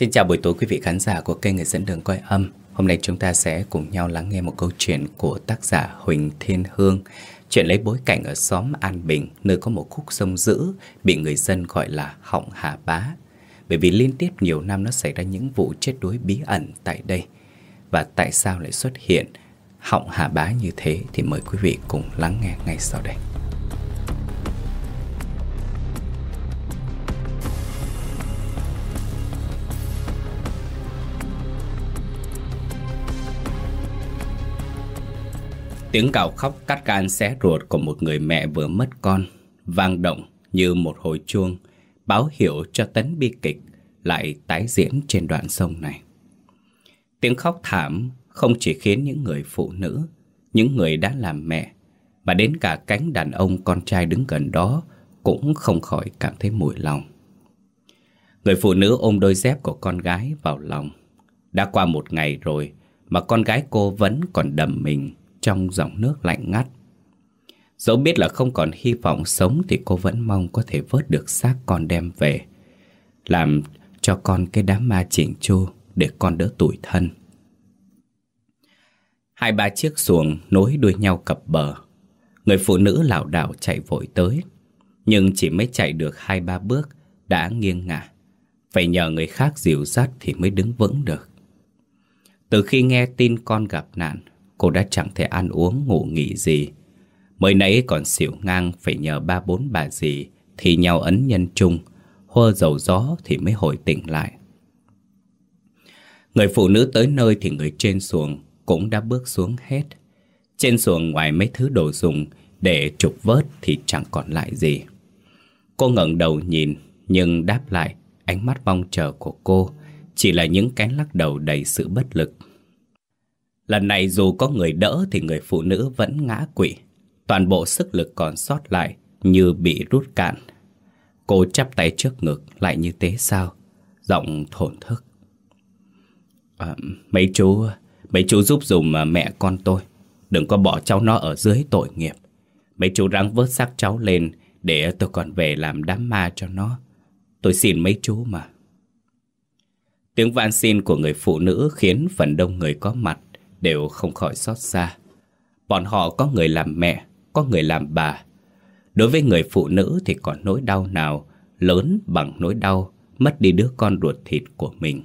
Xin chào buổi tối quý vị khán giả của kênh Người dẫn đường coi âm. Hôm nay chúng ta sẽ cùng nhau lắng nghe một câu chuyện của tác giả Huỳnh Thiên Hương. Chuyện lấy bối cảnh ở xóm An Bình, nơi có một khúc sông dữ bị người dân gọi là Họng Hà Bá. Bởi vì liên tiếp nhiều năm nó xảy ra những vụ chết đuối bí ẩn tại đây. Và tại sao lại xuất hiện Họng Hà Bá như thế thì mời quý vị cùng lắng nghe ngay sau đây. Tiếng cào khóc cắt gan xé ruột của một người mẹ vừa mất con, vang động như một hồi chuông, báo hiệu cho tấn bi kịch lại tái diễn trên đoạn sông này. Tiếng khóc thảm không chỉ khiến những người phụ nữ, những người đã làm mẹ, mà đến cả cánh đàn ông con trai đứng gần đó cũng không khỏi cảm thấy mùi lòng. Người phụ nữ ôm đôi dép của con gái vào lòng. Đã qua một ngày rồi mà con gái cô vẫn còn đầm mình trong dòng nước lạnh ngắt. Dẫu biết là không còn hy vọng sống thì cô vẫn mong có thể vớt được xác con đem về. Làm cho con cái đám ma chỉnh chu để con đỡ tủi thân. Hai ba chiếc xuồng nối đuôi nhau cập bờ. Người phụ nữ lảo đảo chạy vội tới. Nhưng chỉ mới chạy được hai ba bước đã nghiêng ngả. Phải nhờ người khác dìu dắt thì mới đứng vững được. Từ khi nghe tin con gặp nạn, cô đã chẳng thể ăn uống ngủ nghỉ gì. Mới nãy còn xỉu ngang phải nhờ ba bốn bà dì thì nhau ấn nhân chung, hơ dầu gió thì mới hồi tỉnh lại. Người phụ nữ tới nơi thì người trên xuồng cũng đã bước xuống hết. Trên xuồng ngoài mấy thứ đồ dùng để trục vớt thì chẳng còn lại gì. Cô ngẩng đầu nhìn nhưng đáp lại ánh mắt mong chờ của cô chỉ là những cái lắc đầu đầy sự bất lực. Lần này dù có người đỡ thì người phụ nữ vẫn ngã quỵ. Toàn bộ sức lực còn sót lại như bị rút cạn. Cô chắp tay trước ngực lại như thế sao? Giọng thổn thức. À, mấy chú, mấy chú giúp dùm à, mẹ con tôi. Đừng có bỏ cháu nó ở dưới tội nghiệp. Mấy chú ráng vớt xác cháu lên để tôi còn về làm đám ma cho nó. Tôi xin mấy chú mà. Tiếng van xin của người phụ nữ khiến phần đông người có mặt đều không khỏi xót xa. Bọn họ có người làm mẹ, có người làm bà. Đối với người phụ nữ thì còn nỗi đau nào lớn bằng nỗi đau mất đi đứa con ruột thịt của mình.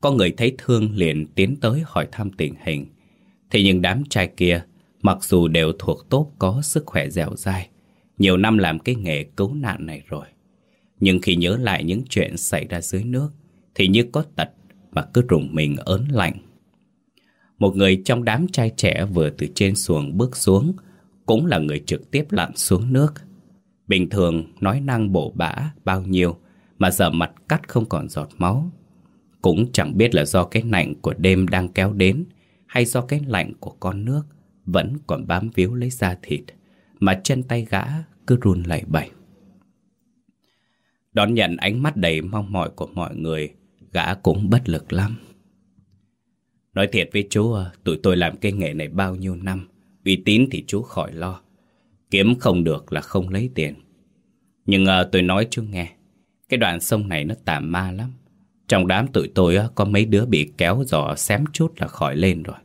Có người thấy thương liền tiến tới hỏi thăm tình hình. Thế nhưng đám trai kia, mặc dù đều thuộc tốt có sức khỏe dẻo dai, nhiều năm làm cái nghề cứu nạn này rồi. Nhưng khi nhớ lại những chuyện xảy ra dưới nước, thì như có tật mà cứ rùng mình ớn lạnh. Một người trong đám trai trẻ vừa từ trên xuồng bước xuống, Cũng là người trực tiếp lặn xuống nước. Bình thường, nói năng bổ bã bao nhiêu, Mà giờ mặt cắt không còn giọt máu. Cũng chẳng biết là do cái lạnh của đêm đang kéo đến, Hay do cái lạnh của con nước Vẫn còn bám víu lấy da thịt, Mà chân tay gã cứ run lẩy bẩy. Đón nhận ánh mắt đầy mong mỏi của mọi người, Gã cũng bất lực lắm. Nói thiệt với chú, tụi tôi làm cái nghề này bao nhiêu năm, uy tín thì chú khỏi lo. Kiếm không được là không lấy tiền. Nhưng uh, tôi nói chú nghe, cái đoạn sông này nó tà ma lắm. Trong đám tụi tôi uh, có mấy đứa bị kéo giò xém chút là khỏi lên rồi.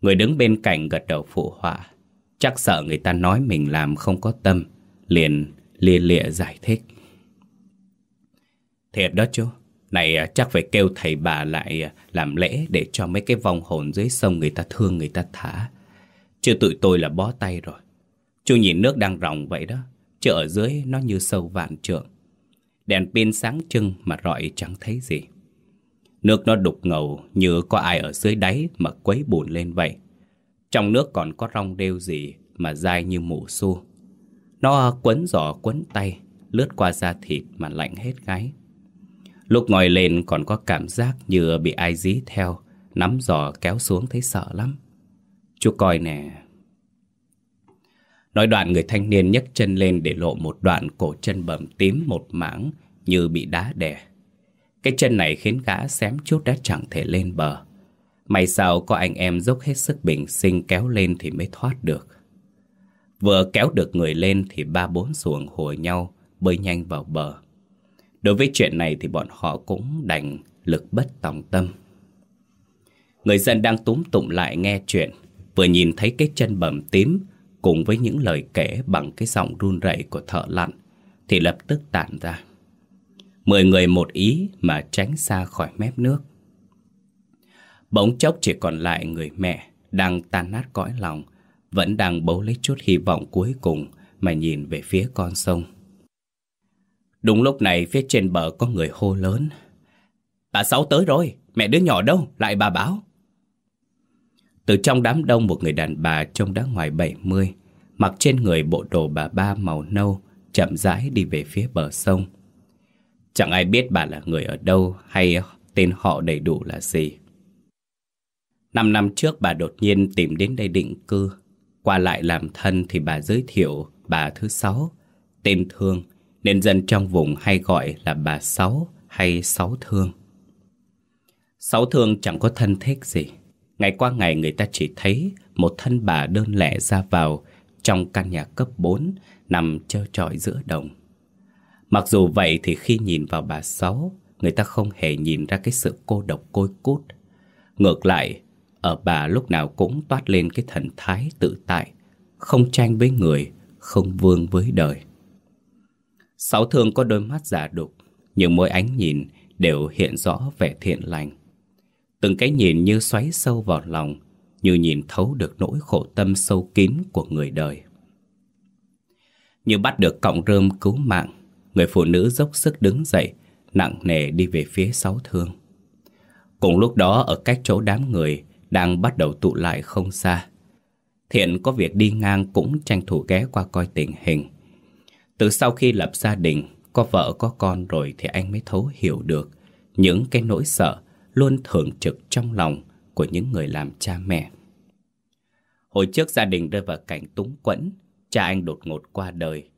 Người đứng bên cạnh gật đầu phụ họa. Chắc sợ người ta nói mình làm không có tâm, liền lia lịa giải thích. Thiệt đó chú, này à, chắc phải kêu thầy bà lại à, làm lễ để cho mấy cái vong hồn dưới sông người ta thương người ta thả. Chứ tụi tôi là bó tay rồi. Chú nhìn nước đang ròng vậy đó, chứ ở dưới nó như sâu vạn trượng. Đèn pin sáng trưng mà rọi chẳng thấy gì. Nước nó đục ngầu như có ai ở dưới đáy mà quấy bùn lên vậy. Trong nước còn có rong đeo gì mà dai như mù su. Nó quấn giỏ quấn tay, lướt qua da thịt mà lạnh hết gáy. Lúc ngồi lên còn có cảm giác như bị ai dí theo, nắm giò kéo xuống thấy sợ lắm. Chú coi nè. Nói đoạn người thanh niên nhấc chân lên để lộ một đoạn cổ chân bầm tím một mảng như bị đá đè. Cái chân này khiến gã xém chút đã chẳng thể lên bờ. May sao có anh em dốc hết sức bình sinh kéo lên thì mới thoát được. Vừa kéo được người lên thì ba bốn xuồng hồi nhau bơi nhanh vào bờ. Đối với chuyện này thì bọn họ cũng đành lực bất tòng tâm. Người dân đang túm tụng lại nghe chuyện, vừa nhìn thấy cái chân bầm tím cùng với những lời kể bằng cái giọng run rẩy của thợ lặn, thì lập tức tản ra. Mười người một ý mà tránh xa khỏi mép nước. Bỗng chốc chỉ còn lại người mẹ đang tan nát cõi lòng, vẫn đang bấu lấy chút hy vọng cuối cùng mà nhìn về phía con sông. Đúng lúc này phía trên bờ có người hô lớn. Bà Sáu tới rồi, mẹ đứa nhỏ đâu, lại bà báo. Từ trong đám đông một người đàn bà trông đã ngoài 70, mặc trên người bộ đồ bà ba màu nâu, chậm rãi đi về phía bờ sông. Chẳng ai biết bà là người ở đâu hay tên họ đầy đủ là gì. Năm năm trước bà đột nhiên tìm đến đây định cư. Qua lại làm thân thì bà giới thiệu bà thứ sáu, tên Thương, nên dân trong vùng hay gọi là bà Sáu hay Sáu Thương. Sáu Thương chẳng có thân thích gì. Ngày qua ngày người ta chỉ thấy một thân bà đơn lẻ ra vào trong căn nhà cấp 4 nằm trơ trọi giữa đồng. Mặc dù vậy thì khi nhìn vào bà Sáu, người ta không hề nhìn ra cái sự cô độc côi cút. Ngược lại, ở bà lúc nào cũng toát lên cái thần thái tự tại, không tranh với người, không vương với đời. Sáu thương có đôi mắt giả đục, nhưng mỗi ánh nhìn đều hiện rõ vẻ thiện lành. Từng cái nhìn như xoáy sâu vào lòng, như nhìn thấu được nỗi khổ tâm sâu kín của người đời. Như bắt được cọng rơm cứu mạng, người phụ nữ dốc sức đứng dậy, nặng nề đi về phía sáu thương. Cùng lúc đó ở cách chỗ đám người đang bắt đầu tụ lại không xa. Thiện có việc đi ngang cũng tranh thủ ghé qua coi tình hình. Từ sau khi lập gia đình, có vợ có con rồi thì anh mới thấu hiểu được những cái nỗi sợ luôn thường trực trong lòng của những người làm cha mẹ. Hồi trước gia đình rơi vào cảnh túng quẫn, cha anh đột ngột qua đời.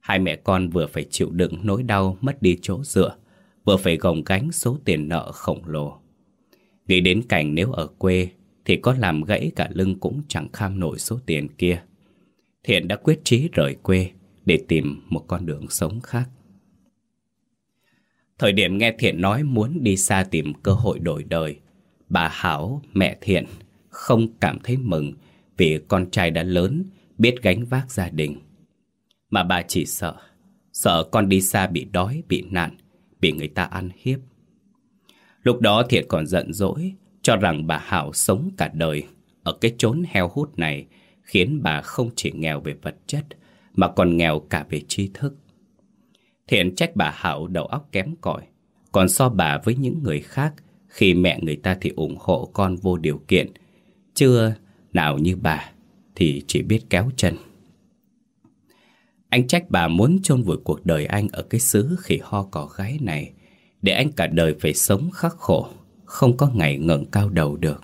Hai mẹ con vừa phải chịu đựng nỗi đau mất đi chỗ dựa, vừa phải gồng gánh số tiền nợ khổng lồ. Nghĩ đến cảnh nếu ở quê thì có làm gãy cả lưng cũng chẳng kham nổi số tiền kia. Thiện đã quyết chí rời quê để tìm một con đường sống khác. Thời điểm nghe Thiện nói muốn đi xa tìm cơ hội đổi đời, bà Hảo, mẹ Thiện, không cảm thấy mừng vì con trai đã lớn, biết gánh vác gia đình. Mà bà chỉ sợ, sợ con đi xa bị đói, bị nạn, bị người ta ăn hiếp. Lúc đó Thiện còn giận dỗi, cho rằng bà Hảo sống cả đời ở cái chốn heo hút này khiến bà không chỉ nghèo về vật chất mà còn nghèo cả về tri thức. Thiện trách bà Hảo đầu óc kém cỏi, còn so bà với những người khác khi mẹ người ta thì ủng hộ con vô điều kiện, chưa nào như bà thì chỉ biết kéo chân. Anh trách bà muốn chôn vùi cuộc đời anh ở cái xứ khỉ ho cỏ gái này để anh cả đời phải sống khắc khổ không có ngày ngẩng cao đầu được.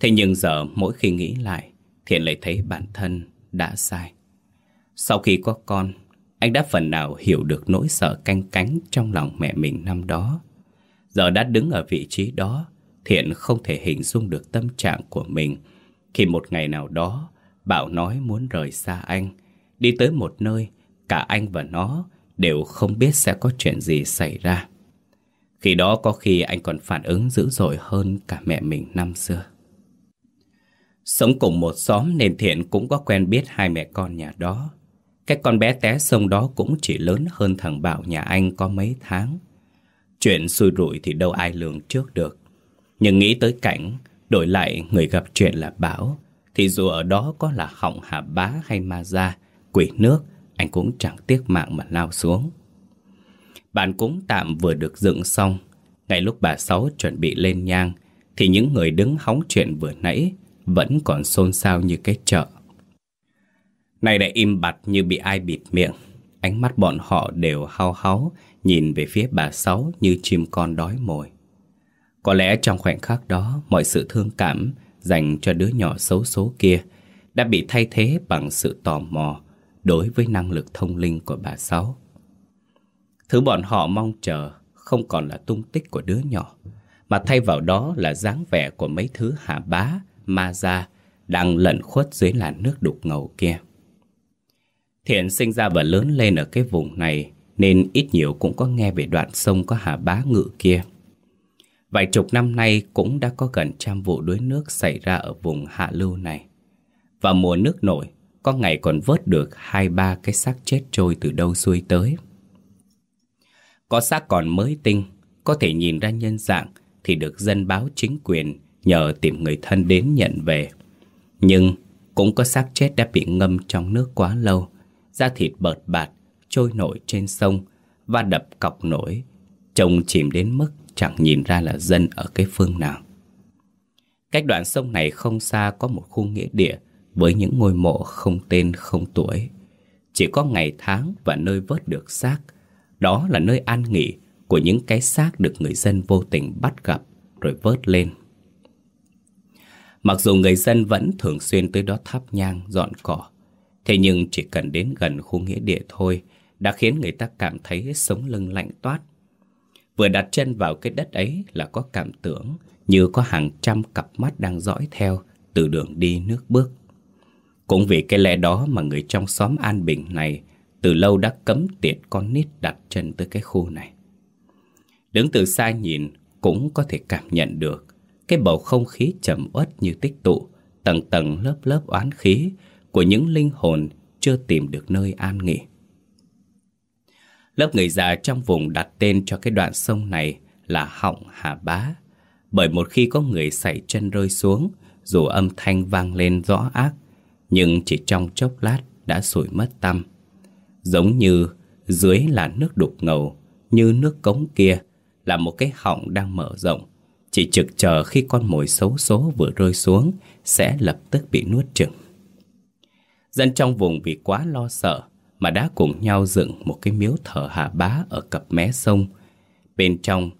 Thế nhưng giờ mỗi khi nghĩ lại, Thiện lại thấy bản thân đã sai. Sau khi có con, anh đã phần nào hiểu được nỗi sợ canh cánh trong lòng mẹ mình năm đó. Giờ đã đứng ở vị trí đó, Thiện không thể hình dung được tâm trạng của mình khi một ngày nào đó Bảo nói muốn rời xa anh, đi tới một nơi cả anh và nó đều không biết sẽ có chuyện gì xảy ra. Khi đó có khi anh còn phản ứng dữ dội hơn cả mẹ mình năm xưa. Sống cùng một xóm nên Thiện cũng có quen biết hai mẹ con nhà đó. Cái con bé té sông đó cũng chỉ lớn hơn thằng Bảo nhà anh có mấy tháng. Chuyện xui rủi thì đâu ai lường trước được. Nhưng nghĩ tới cảnh đổi lại người gặp chuyện là Bảo thì dù ở đó có là họng hà bá hay ma gia, quỷ nước, anh cũng chẳng tiếc mạng mà lao xuống. Bàn cúng tạm vừa được dựng xong Ngay lúc bà Sáu chuẩn bị lên nhang Thì những người đứng hóng chuyện vừa nãy Vẫn còn xôn xao như cái chợ này đã im bặt như bị ai bịt miệng. Ánh mắt bọn họ đều hao háu Nhìn về phía bà Sáu như chim con đói mồi. Có lẽ trong khoảnh khắc đó Mọi sự thương cảm dành cho đứa nhỏ xấu số kia Đã bị thay thế bằng sự tò mò Đối với năng lực thông linh của bà Sáu. Thứ bọn họ mong chờ không còn là tung tích của đứa nhỏ, mà thay vào đó là dáng vẻ của mấy thứ hạ bá, ma gia đang lẩn khuất dưới làn nước đục ngầu kia. Thiện sinh ra và lớn lên ở cái vùng này, Nên ít nhiều cũng có nghe về đoạn sông có hà bá ngự kia. Vài chục năm nay cũng đã có gần trăm vụ đuối nước xảy ra ở vùng hạ lưu này. Và mùa nước nổi, Có ngày còn vớt được hai ba cái xác chết trôi từ đâu xuôi tới. Có xác còn mới tinh, Có thể nhìn ra nhân dạng Thì được dân báo chính quyền Nhờ tìm người thân đến nhận về. Nhưng cũng có xác chết đã bị ngâm trong nước quá lâu Da thịt bợt bạt Trôi nổi trên sông Và đập cọc nổi. Trông chìm đến mức chẳng nhìn ra là dân ở cái phương nào. Cách đoạn sông này không xa có một khu nghĩa địa Với những ngôi mộ không tên không tuổi. Chỉ có ngày tháng và nơi vớt được xác. Đó là nơi an nghỉ của những cái xác được người dân vô tình bắt gặp rồi vớt lên. Mặc dù người dân vẫn thường xuyên tới đó thắp nhang, dọn cỏ Thế nhưng chỉ cần đến gần khu nghĩa địa thôi Đã khiến người ta cảm thấy sống lưng lạnh toát. Vừa đặt chân vào cái đất ấy là có cảm tưởng Như có hàng trăm cặp mắt đang dõi theo Từ đường đi nước bước. Cũng vì cái lẽ đó mà người trong xóm An Bình này Từ lâu đã cấm tiệt con nít đặt chân tới cái khu này. Đứng từ xa nhìn cũng có thể cảm nhận được cái bầu không khí trầm uất như tích tụ, tầng tầng lớp lớp oán khí của những linh hồn chưa tìm được nơi an nghỉ. Lớp người già trong vùng đặt tên cho cái đoạn sông này là Họng Hà Bá. Bởi một khi có người xảy chân rơi xuống, dù âm thanh vang lên rõ ác, nhưng chỉ trong chốc lát đã sủi mất tâm. Giống như dưới là nước đục ngầu, như nước cống kia là một cái họng đang mở rộng, chỉ trực chờ khi con mồi xấu số vừa rơi xuống Sẽ lập tức bị nuốt chửng. Dân trong vùng vì quá lo sợ Mà đã cùng nhau dựng một cái miếu thờ hạ bá ở cặp mé sông. Bên trong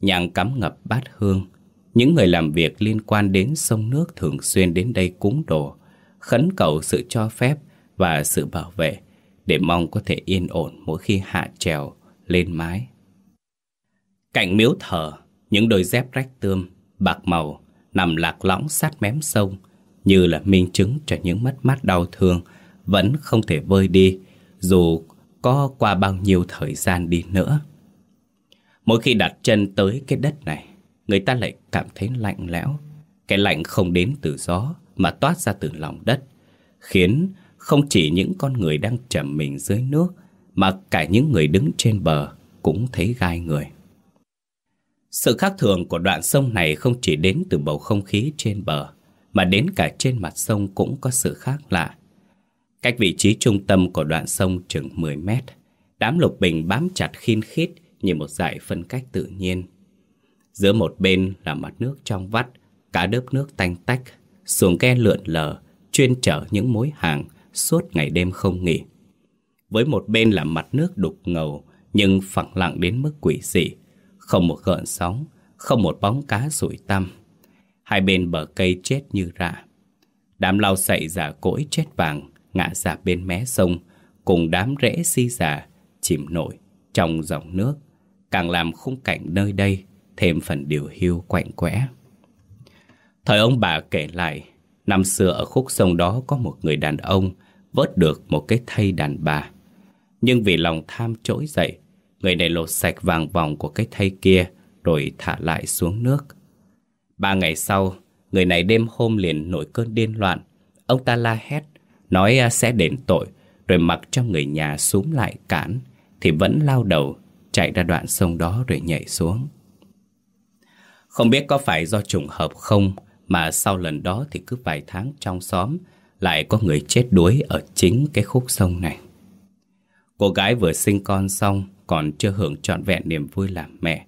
Nhang cắm ngập bát hương. Những người làm việc liên quan đến sông nước thường xuyên đến đây cúng đồ Khấn cầu sự cho phép và sự bảo vệ Để mong có thể yên ổn mỗi khi hạ trèo lên mái. Cạnh miếu thờ những đôi dép rách tươm, bạc màu, nằm lạc lõng sát mém sông, như là minh chứng cho những mất mát đau thương, vẫn không thể vơi đi, dù có qua bao nhiêu thời gian đi nữa. Mỗi khi đặt chân tới cái đất này, người ta lại cảm thấy lạnh lẽo. Cái lạnh không đến từ gió, mà toát ra từ lòng đất, khiến không chỉ những con người đang chầm mình dưới nước, mà cả những người đứng trên bờ cũng thấy gai người. Sự khác thường của đoạn sông này không chỉ đến từ bầu không khí trên bờ, mà đến cả trên mặt sông cũng có sự khác lạ. Cách vị trí trung tâm của đoạn sông chừng 10 mét, đám lục bình bám chặt khiên khít như một dải phân cách tự nhiên. Giữa một bên là mặt nước trong vắt, cả đớp nước tanh tách, xuồng ghe lượn lờ, chuyên chở những mối hàng suốt ngày đêm không nghỉ. Với một bên là mặt nước đục ngầu, nhưng phẳng lặng đến mức quỷ dị, không một gợn sóng, không một bóng cá rủi tăm. Hai bên bờ cây chết như rạ. Đám lau sậy giả cỗi chết vàng ngã ra bên mé sông cùng đám rễ si già chìm nổi trong dòng nước càng làm khung cảnh nơi đây thêm phần điều hưu quạnh quẽ. Thời ông bà kể lại, năm xưa ở khúc sông đó có một người đàn ông vớt được một cái thây đàn bà. Nhưng vì lòng tham trỗi dậy, Người này lột sạch vàng vòng của cái thây kia Rồi thả lại xuống nước Ba ngày sau, Người này đêm hôm liền nổi cơn điên loạn Ông ta la hét, Nói à, sẽ đền tội, Rồi mặc cho người nhà súm lại cản, Thì vẫn lao đầu, Chạy ra đoạn sông đó rồi nhảy xuống Không biết có phải do trùng hợp không, Mà sau lần đó thì cứ vài tháng trong xóm Lại có người chết đuối Ở chính cái khúc sông này Cô gái vừa sinh con xong còn chưa hưởng trọn vẹn niềm vui làm mẹ.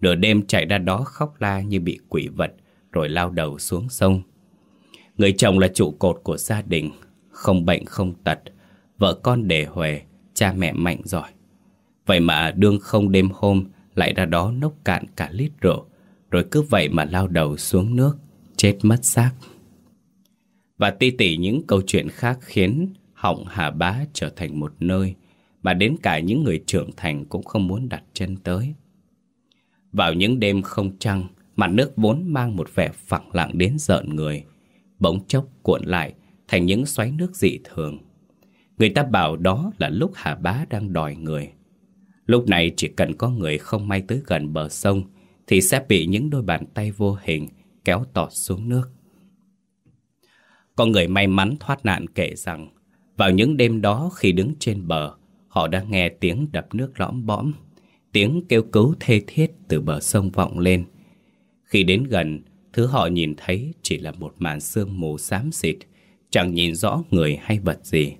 Nửa đêm chạy ra đó khóc la như bị quỷ vật, rồi lao đầu xuống sông. Người chồng là trụ cột của gia đình, không bệnh không tật, vợ con đề huề, cha mẹ mạnh giỏi. Vậy mà đương không đêm hôm lại ra đó nốc cạn cả lít rượu, rồi cứ vậy mà lao đầu xuống nước, chết mất xác. Và ti tỉ những câu chuyện khác khiến họng Hà Bá trở thành một nơi mà đến cả những người trưởng thành cũng không muốn đặt chân tới. Vào những đêm không trăng, mặt nước vốn mang một vẻ phẳng lặng đến giận người, bỗng chốc cuộn lại thành những xoáy nước dị thường. Người ta bảo đó là lúc Hà Bá đang đòi người. Lúc này chỉ cần có người không may tới gần bờ sông thì sẽ bị những đôi bàn tay vô hình kéo tọt xuống nước. Có người may mắn thoát nạn kể rằng vào những đêm đó khi đứng trên bờ họ đã nghe tiếng đập nước lõm bõm tiếng kêu cứu thê thiết từ bờ sông vọng lên. Khi đến gần, thứ họ nhìn thấy chỉ là một màn sương mù xám xịt, chẳng nhìn rõ người hay vật gì.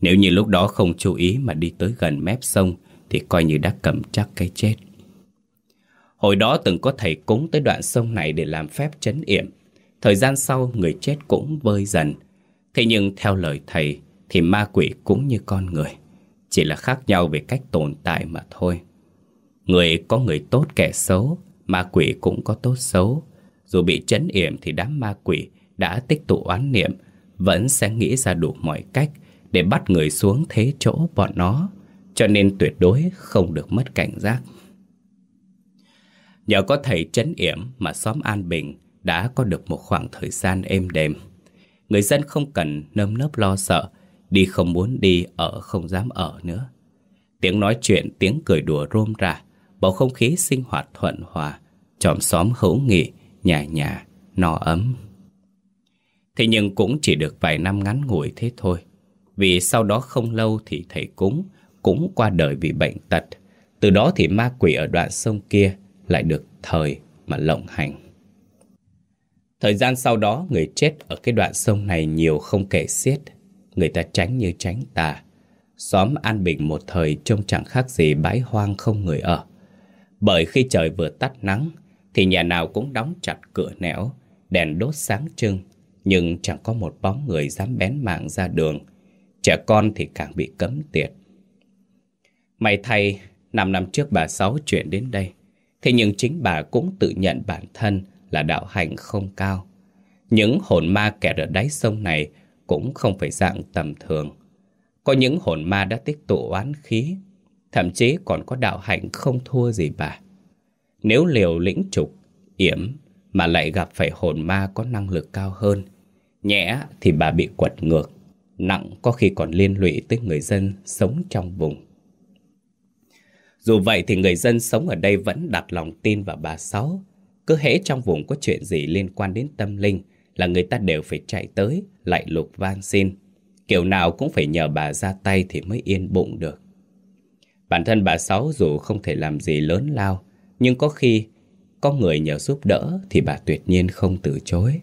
Nếu như lúc đó không chú ý mà đi tới gần mép sông thì coi như đã cầm chắc cái chết. Hồi đó từng có thầy cúng tới đoạn sông này để làm phép chấn yểm. Thời gian sau người chết cũng vơi dần. Thế nhưng theo lời thầy thì ma quỷ cũng như con người. Chỉ là khác nhau về cách tồn tại mà thôi. Người có người tốt kẻ xấu, ma quỷ cũng có tốt xấu. Dù bị chấn yểm thì đám ma quỷ đã tích tụ oán niệm, vẫn sẽ nghĩ ra đủ mọi cách để bắt người xuống thế chỗ bọn nó, cho nên tuyệt đối không được mất cảnh giác. Nhờ có thầy chấn yểm mà xóm An Bình đã có được một khoảng thời gian êm đềm. Người dân không cần nơm nớp lo sợ, đi không muốn đi, ở không dám ở nữa. Tiếng nói chuyện, tiếng cười đùa rôm rả, bầu không khí sinh hoạt thuận hòa, chòm xóm hữu nghị, nhà nhà, no ấm. Thế nhưng cũng chỉ được vài năm ngắn ngủi thế thôi. Vì sau đó không lâu thì thầy cúng cũng qua đời vì bệnh tật. Từ đó thì ma quỷ ở đoạn sông kia lại được thời mà lộng hành. Thời gian sau đó người chết ở cái đoạn sông này nhiều không kể xiết. Người ta tránh như tránh tà. Xóm An Bình một thời trông chẳng khác gì bãi hoang không người ở. Bởi khi trời vừa tắt nắng, Thì nhà nào cũng đóng chặt cửa nẻo, Đèn đốt sáng trưng. Nhưng chẳng có một bóng người dám bén mạng ra đường. Trẻ con thì càng bị cấm tiệt. May thay, Năm năm trước bà Sáu chuyển đến đây, Thế nhưng chính bà cũng tự nhận bản thân Là đạo hành không cao. Những hồn ma kẹt ở đáy sông này Cũng không phải dạng tầm thường. Có những hồn ma đã tích tụ oán khí Thậm chí còn có đạo hạnh không thua gì bà. Nếu liều lĩnh trục, yểm Mà lại gặp phải hồn ma có năng lực cao hơn Nhẹ thì bà bị quật ngược Nặng có khi còn liên lụy tới người dân sống trong vùng. Dù vậy thì người dân sống ở đây vẫn đặt lòng tin vào bà Sáu. Cứ hễ trong vùng có chuyện gì liên quan đến tâm linh Là người ta đều phải chạy tới, lại lục van xin. Kiểu nào cũng phải nhờ bà ra tay thì mới yên bụng được. Bản thân bà Sáu dù không thể làm gì lớn lao, nhưng có khi có người nhờ giúp đỡ thì bà tuyệt nhiên không từ chối.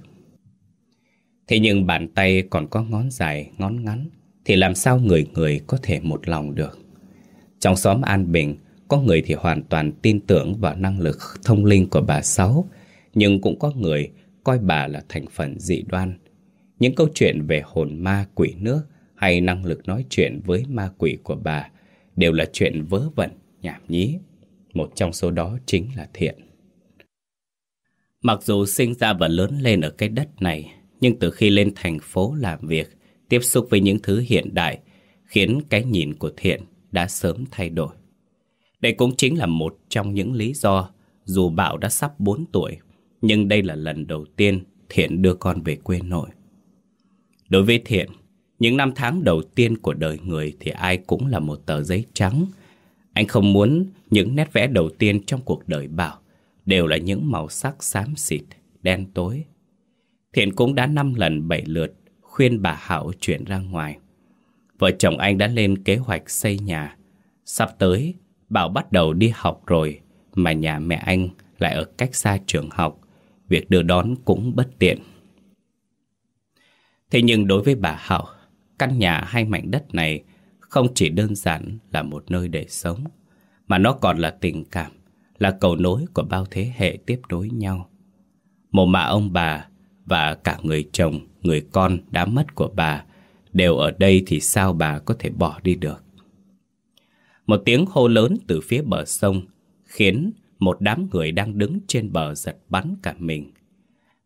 Thế nhưng bàn tay còn có ngón dài, ngón ngắn, thì làm sao người người có thể một lòng được. Trong xóm An Bình, có người thì hoàn toàn tin tưởng vào năng lực thông linh của bà Sáu, nhưng cũng có người coi bà là thành phần dị đoan. Những câu chuyện về hồn ma quỷ nước hay năng lực nói chuyện với ma quỷ của bà đều là chuyện vớ vẩn, nhảm nhí. Một trong số đó chính là thiện. Mặc dù sinh ra và lớn lên ở cái đất này, nhưng từ khi lên thành phố làm việc, tiếp xúc với những thứ hiện đại, khiến cái nhìn của thiện đã sớm thay đổi. Đây cũng chính là một trong những lý do dù Bảo đã sắp 4 tuổi, nhưng đây là lần đầu tiên Thiện đưa con về quê nội. Đối với Thiện, những năm tháng đầu tiên của đời người thì ai cũng là một tờ giấy trắng. Anh không muốn những nét vẽ đầu tiên trong cuộc đời Bảo đều là những màu sắc xám xịt, đen tối. Thiện cũng đã năm lần bảy lượt khuyên bà Hảo chuyển ra ngoài. Vợ chồng anh đã lên kế hoạch xây nhà. Sắp tới, Bảo bắt đầu đi học rồi, mà nhà mẹ anh lại ở cách xa trường học. Việc đưa đón cũng bất tiện. Thế nhưng đối với bà Hảo, Căn nhà hay mảnh đất này không chỉ đơn giản là một nơi để sống, mà nó còn là tình cảm, là cầu nối của bao thế hệ tiếp nối nhau. Mồ mạ ông bà và cả người chồng, người con đã mất của bà đều ở đây thì sao bà có thể bỏ đi được. Một tiếng hô lớn từ phía bờ sông khiến một đám người đang đứng trên bờ giật bắn cả mình.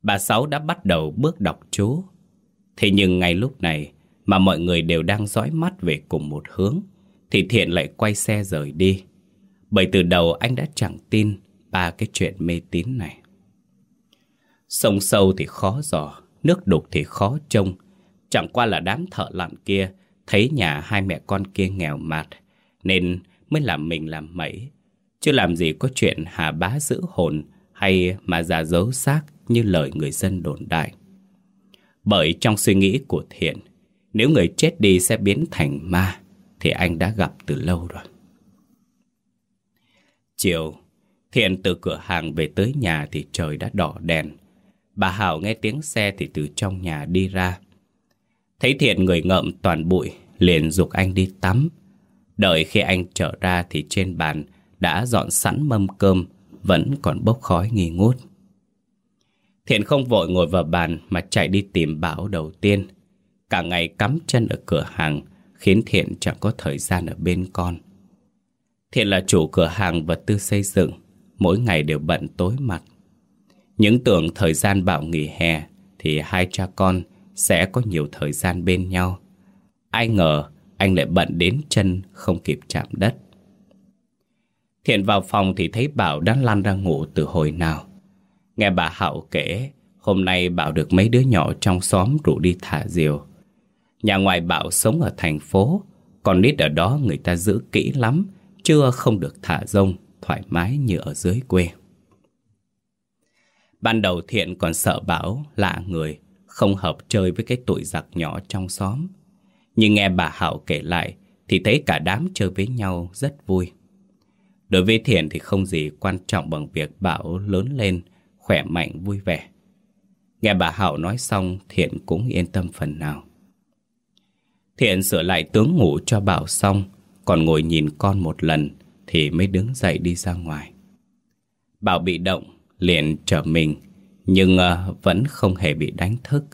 Bà Sáu đã bắt đầu bước đọc chú. Thế nhưng ngay lúc này, mà mọi người đều đang dõi mắt về cùng một hướng, thì Thiện lại quay xe rời đi. Bởi từ đầu anh đã chẳng tin ba cái chuyện mê tín này. Sông sâu thì khó dò, nước đục thì khó trông. Chẳng qua là đám thợ lặn kia thấy nhà hai mẹ con kia nghèo mạt, nên mới làm mình làm mẩy. Chứ làm gì có chuyện hà bá giữ hồn hay mà giả dấu xác như lời người dân đồn đại. Bởi trong suy nghĩ của Thiện, nếu người chết đi sẽ biến thành ma, thì anh đã gặp từ lâu rồi. Chiều, Thiện từ cửa hàng về tới nhà thì trời đã đỏ đèn. Bà Hảo nghe tiếng xe thì từ trong nhà đi ra. Thấy Thiện người ngợm toàn bụi, liền dục anh đi tắm. Đợi khi anh trở ra thì trên bàn đã dọn sẵn mâm cơm, vẫn còn bốc khói nghi ngút. Thiện không vội ngồi vào bàn mà chạy đi tìm Bảo đầu tiên. Cả ngày cắm chân ở cửa hàng khiến Thiện chẳng có thời gian ở bên con. Thiện là chủ cửa hàng vật tư xây dựng, mỗi ngày đều bận tối mặt. Những tưởng thời gian Bảo nghỉ hè thì hai cha con sẽ có nhiều thời gian bên nhau. Ai ngờ anh lại bận đến chân không kịp chạm đất. Thiện vào phòng thì thấy Bảo đang lăn ra ngủ từ hồi nào. Nghe bà Hậu kể, hôm nay Bảo được mấy đứa nhỏ trong xóm rủ đi thả diều. Nhà ngoài Bảo sống ở thành phố, còn nít ở đó người ta giữ kỹ lắm, chưa không được thả rông, thoải mái như ở dưới quê. Ban đầu Thiện còn sợ Bảo lạ người, không hợp chơi với cái tuổi giặc nhỏ trong xóm. Nhưng nghe bà Hảo kể lại thì thấy cả đám chơi với nhau rất vui. Đối với Thiện thì không gì quan trọng bằng việc Bảo lớn lên, khỏe mạnh, vui vẻ. Nghe bà Hảo nói xong, Thiện cũng yên tâm phần nào. Thiện sửa lại tướng ngủ cho Bảo xong, còn ngồi nhìn con một lần thì mới đứng dậy đi ra ngoài. Bảo bị động, liền trở mình, nhưng uh, vẫn không hề bị đánh thức.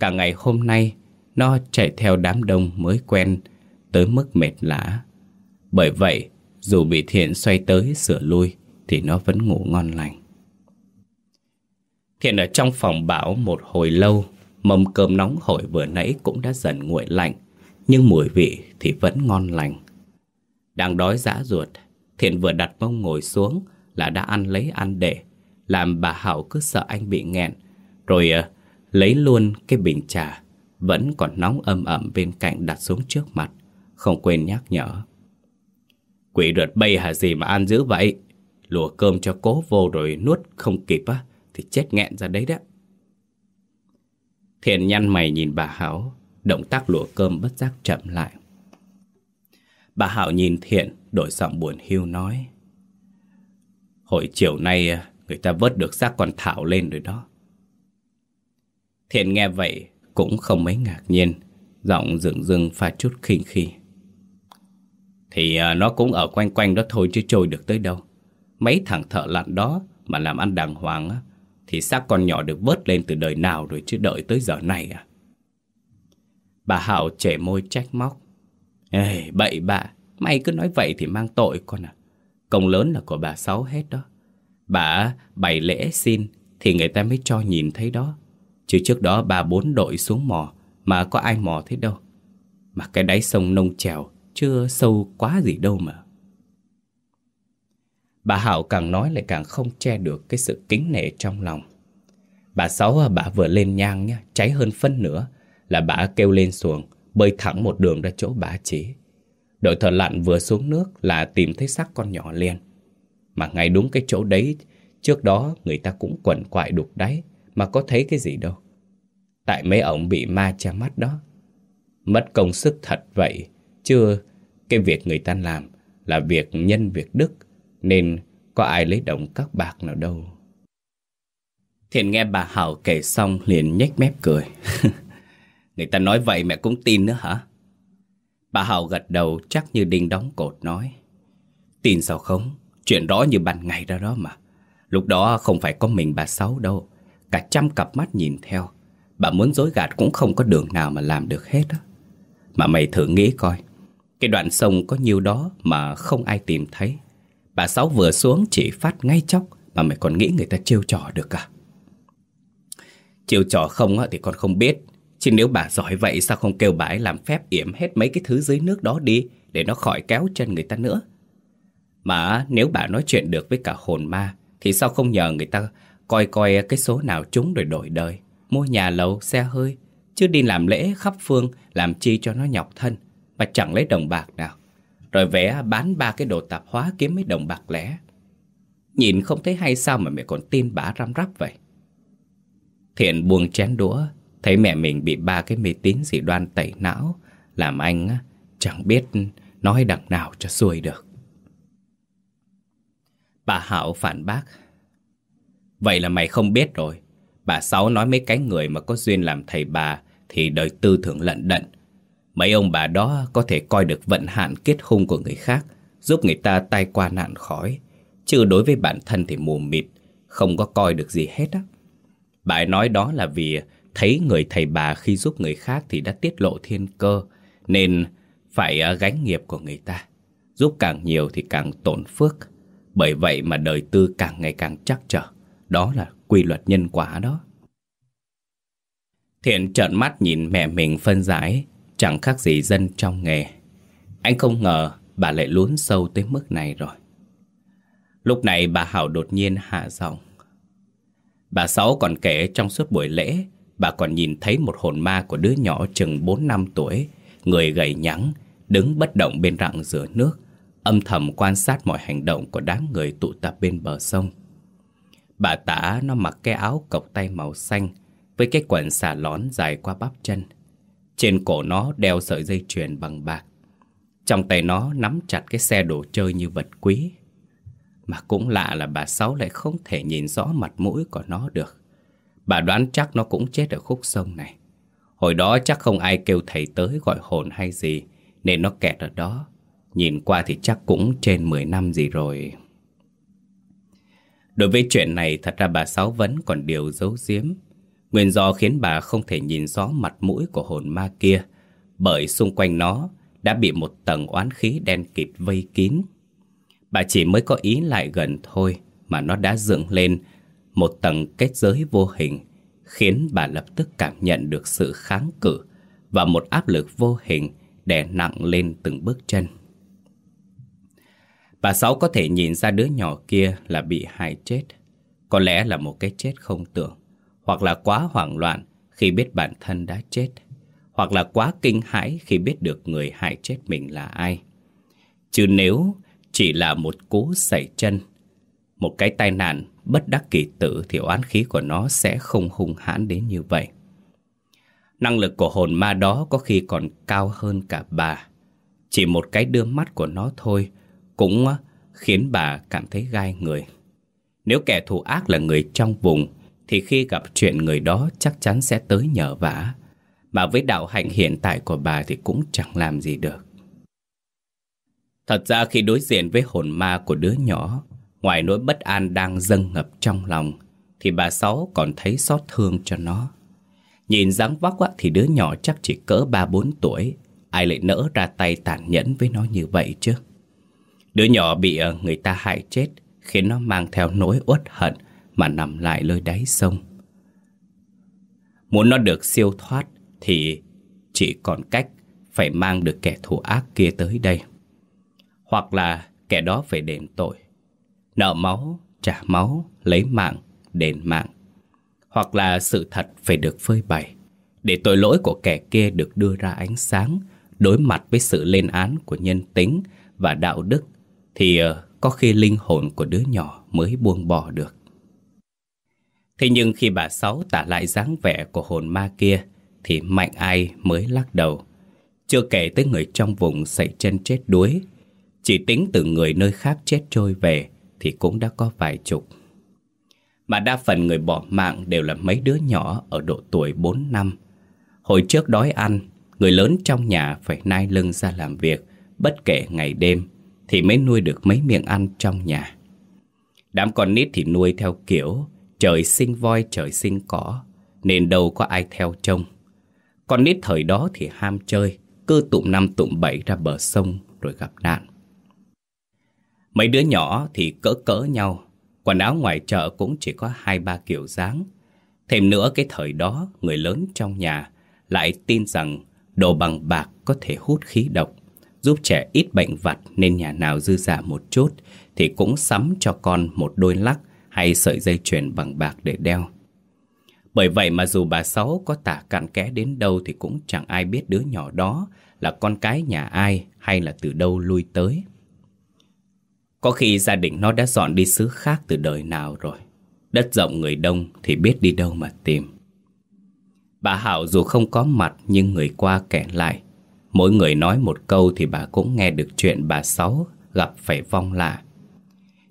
Cả ngày hôm nay, nó chạy theo đám đông mới quen, tới mức mệt lã. Bởi vậy, dù bị Thiện xoay tới sửa lui, thì nó vẫn ngủ ngon lành. Thiện ở trong phòng bảo một hồi lâu, mâm cơm nóng hổi vừa nãy cũng đã dần nguội lạnh, nhưng mùi vị thì vẫn ngon lành. Đang đói dã ruột, Thiện vừa đặt mông ngồi xuống là đã ăn lấy ăn để, làm bà Hảo cứ sợ anh bị nghẹn, rồi uh, lấy luôn cái bình trà, vẫn còn nóng âm ẩm bên cạnh đặt xuống trước mặt, không quên nhắc nhở. Quỷ rượt bay hả gì mà ăn dữ vậy? Lùa cơm cho cố vô rồi nuốt không kịp á, thì chết nghẹn ra đấy đó. Thiện nhăn mày nhìn bà Hảo, động tác lụa cơm bất giác chậm lại. Bà Hảo nhìn Thiện, đổi giọng buồn hiu nói. Hồi chiều nay à, người ta vớt được xác con Thảo lên rồi đó. Thiện nghe vậy cũng không mấy ngạc nhiên, giọng rừng rừng pha chút khinh khi. Thì à, nó cũng ở quanh quanh đó thôi chứ trôi được tới đâu. Mấy thằng thợ lặn đó mà làm ăn đàng hoàng á, thì xác con nhỏ được vớt lên từ đời nào rồi chứ đợi tới giờ này à. Bà Hảo trẻ môi trách móc. Ê, bậy bạ, mày cứ nói vậy thì mang tội con à. Công lớn là của bà Sáu hết đó. Bà bày lễ xin thì người ta mới cho nhìn thấy đó. Chứ trước đó bà bốn đội xuống mò mà có ai mò thấy đâu. Mà cái đáy sông nông trèo chưa sâu quá gì đâu mà. Bà Hảo càng nói lại càng không che được cái sự kính nể trong lòng. Bà Sáu bà vừa lên nhang nhá, cháy hơn phân nữa là bà kêu lên xuồng, bơi thẳng một đường ra chỗ bà chỉ. Đội thợ lặn vừa xuống nước là tìm thấy xác con nhỏ liền. Mà ngay đúng cái chỗ đấy, trước đó người ta cũng quẩn quại đục đáy, mà có thấy cái gì đâu. Tại mấy ổng bị ma che mắt đó. Mất công sức thật vậy, chưa cái việc người ta làm là việc nhân việc đức, nên có ai lấy đồng các bạc nào đâu. Thiện nghe bà Hảo kể xong liền nhếch mép cười. Người ta nói vậy mẹ cũng tin nữa hả? Bà Hảo gật đầu, chắc như đinh đóng cột nói. Tin sao không? Chuyện rõ như ban ngày ra đó mà. Lúc đó không phải có mình bà Sáu đâu. Cả trăm cặp mắt nhìn theo. Bà muốn dối gạt cũng không có đường nào mà làm được hết á. Mà mày thử nghĩ coi. Cái đoạn sông có nhiêu đó mà không ai tìm thấy. Bà Sáu vừa xuống chỉ phát ngay chóc mà mày còn nghĩ người ta trêu trò được à? Chiều trò không thì con không biết. Chứ nếu bà giỏi vậy sao không kêu bà ấy làm phép yểm hết mấy cái thứ dưới nước đó đi để nó khỏi kéo chân người ta nữa. Mà nếu bà nói chuyện được với cả hồn ma thì sao không nhờ người ta coi coi cái số nào trúng rồi đổi đời, mua nhà lầu, xe hơi, chứ đi làm lễ khắp phương làm chi cho nó nhọc thân mà chẳng lấy đồng bạc nào. Rồi vẽ bán ba cái đồ tạp hóa kiếm mấy đồng bạc lẻ Nhìn không thấy hay sao mà mẹ còn tin bà răm rắp vậy Thiện buông chén đũa Thấy mẹ mình bị ba cái mê tín dị đoan tẩy não, Làm anh chẳng biết nói đằng nào cho xuôi được. Bà Hảo phản bác, Vậy là mày không biết rồi. Bà Sáu nói mấy cái người mà có duyên làm thầy bà Thì đời tư thường lận đận. Mấy ông bà đó có thể coi được vận hạn kết hung của người khác, Giúp người ta tai qua nạn khỏi Chứ đối với bản thân thì mù mịt, Không có coi được gì hết á. Bà ấy nói đó là vì Thấy người thầy bà khi giúp người khác Thì đã tiết lộ thiên cơ, Nên phải à, gánh nghiệp của người ta. Giúp càng nhiều thì càng tổn phước. Bởi vậy mà đời tư càng ngày càng chắc trở. Đó là quy luật nhân quả đó. Thiện trợn mắt nhìn mẹ mình phân giải, Chẳng khác gì dân trong nghề. Anh không ngờ bà lại lún sâu tới mức này rồi. Lúc này bà Hảo đột nhiên hạ giọng. Bà Sáu còn kể trong suốt buổi lễ Bà còn nhìn thấy một hồn ma của đứa nhỏ chừng 4 năm tuổi Người gầy nhắn, Đứng bất động bên rặng rửa nước Âm thầm quan sát mọi hành động của đám người tụ tập bên bờ sông. Bà tả nó mặc cái áo cộc tay màu xanh Với cái quần xà lón dài qua bắp chân. Trên cổ nó đeo sợi dây chuyền bằng bạc. Trong tay nó nắm chặt cái xe đồ chơi như vật quý. Mà cũng lạ là bà Sáu lại không thể nhìn rõ mặt mũi của nó được. Bà đoán chắc nó cũng chết ở khúc sông này. Hồi đó chắc không ai kêu thầy tới gọi hồn hay gì, Nên nó kẹt ở đó. Nhìn qua thì chắc cũng trên 10 năm gì rồi. Đối với chuyện này, thật ra bà Sáu vẫn còn điều giấu giếm. Nguyên do khiến bà không thể nhìn rõ mặt mũi của hồn ma kia, Bởi xung quanh nó đã bị một tầng oán khí đen kịt vây kín. Bà chỉ mới có ý lại gần thôi Mà nó đã dựng lên một tầng kết giới vô hình, Khiến bà lập tức cảm nhận được sự kháng cự Và một áp lực vô hình đè nặng lên từng bước chân. Bà Sáu có thể nhìn ra đứa nhỏ kia là bị hại chết. Có lẽ là một cái chết không tưởng, Hoặc là quá hoảng loạn khi biết bản thân đã chết, Hoặc là quá kinh hãi khi biết được người hại chết mình là ai. Chứ nếu chỉ là một cú sẩy chân một cái tai nạn bất đắc kỳ tử Thì oán khí của nó sẽ không hung hãn đến như vậy Năng lực của hồn ma đó có khi còn cao hơn cả bà Chỉ một cái đưa mắt của nó thôi cũng khiến bà cảm thấy gai người. Nếu kẻ thù ác là người trong vùng, thì khi gặp chuyện người đó chắc chắn sẽ tới nhờ vả. Mà với đạo hạnh hiện tại của bà thì cũng chẳng làm gì được. Thật ra khi đối diện với hồn ma của đứa nhỏ, ngoài nỗi bất an đang dâng ngập trong lòng, thì bà Sáu còn thấy xót thương cho nó. Nhìn dáng vóc thì đứa nhỏ chắc chỉ cỡ 3-4 tuổi, ai lại nỡ ra tay tàn nhẫn với nó như vậy chứ? Đứa nhỏ bị ờ, người ta hại chết Khiến nó mang theo nỗi uất hận Mà nằm lại lơi đáy sông Muốn nó được siêu thoát Thì chỉ còn cách Phải mang được kẻ thù ác kia tới đây Hoặc là kẻ đó phải đền tội Nợ máu, trả máu, lấy mạng, đền mạng Hoặc là sự thật phải được phơi bày Để tội lỗi của kẻ kia được đưa ra ánh sáng Đối mặt với sự lên án của nhân tính và đạo đức thì ờ, có khi linh hồn của đứa nhỏ mới buông bỏ được. Thế nhưng khi bà Sáu tả lại dáng vẻ của hồn ma kia thì mạnh ai mới lắc đầu. Chưa kể tới người trong vùng xảy chân chết đuối. Chỉ tính từ người nơi khác chết trôi về thì cũng đã có vài chục. Mà đa phần người bỏ mạng đều là mấy đứa nhỏ ở độ tuổi 4 năm. Hồi trước đói ăn, người lớn trong nhà phải nai lưng ra làm việc bất kể ngày đêm thì mới nuôi được mấy miệng ăn trong nhà. Đám con nít thì nuôi theo kiểu trời sinh voi trời sinh cỏ, nên đâu có ai theo trông. Con nít thời đó thì ham chơi, cứ tụm năm tụm bảy ra bờ sông rồi gặp nạn. Mấy đứa nhỏ thì cỡ cỡ nhau, quần áo ngoài chợ cũng chỉ có hai ba kiểu dáng. Thêm nữa cái thời đó người lớn trong nhà lại tin rằng đồ bằng bạc có thể hút khí độc giúp trẻ ít bệnh vặt nên nhà nào dư giả một chút thì cũng sắm cho con một đôi lắc hay sợi dây chuyền bằng bạc để đeo. Bởi vậy mà dù bà Sáu có tả cặn kẽ đến đâu thì cũng chẳng ai biết đứa nhỏ đó là con cái nhà ai hay là từ đâu lui tới. Có khi gia đình nó đã dọn đi xứ khác từ đời nào rồi. Đất rộng người đông thì biết đi đâu mà tìm. Bà Hảo dù không có mặt nhưng người qua kể lại. Mỗi người nói một câu thì bà cũng nghe được chuyện bà Sáu gặp phải vong lạ.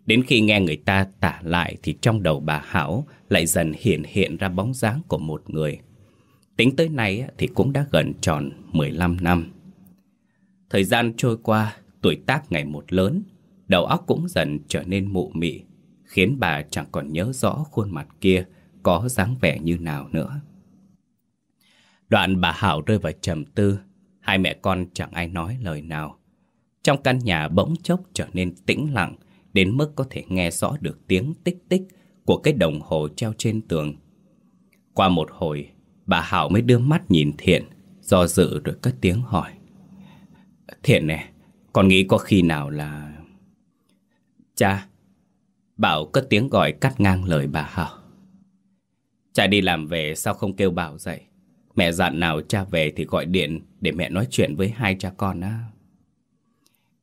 Đến khi nghe người ta tả lại thì trong đầu bà Hảo lại dần hiện hiện ra bóng dáng của một người. Tính tới nay thì cũng đã gần tròn 15 năm. Thời gian trôi qua, tuổi tác ngày một lớn, đầu óc cũng dần trở nên mụ mị, khiến bà chẳng còn nhớ rõ khuôn mặt kia có dáng vẻ như nào nữa. Đoạn bà Hảo rơi vào trầm tư, hai mẹ con chẳng ai nói lời nào. Trong căn nhà bỗng chốc trở nên tĩnh lặng, đến mức có thể nghe rõ được tiếng tích tích của cái đồng hồ treo trên tường. Qua một hồi, bà Hảo mới đưa mắt nhìn Thiện, do dự rồi cất tiếng hỏi. Thiện nè, con nghĩ có khi nào là... Cha, Bảo cất tiếng gọi cắt ngang lời bà Hảo. Cha đi làm về sao không kêu Bảo dậy? Mẹ dặn nào cha về thì gọi điện để mẹ nói chuyện với hai cha con á.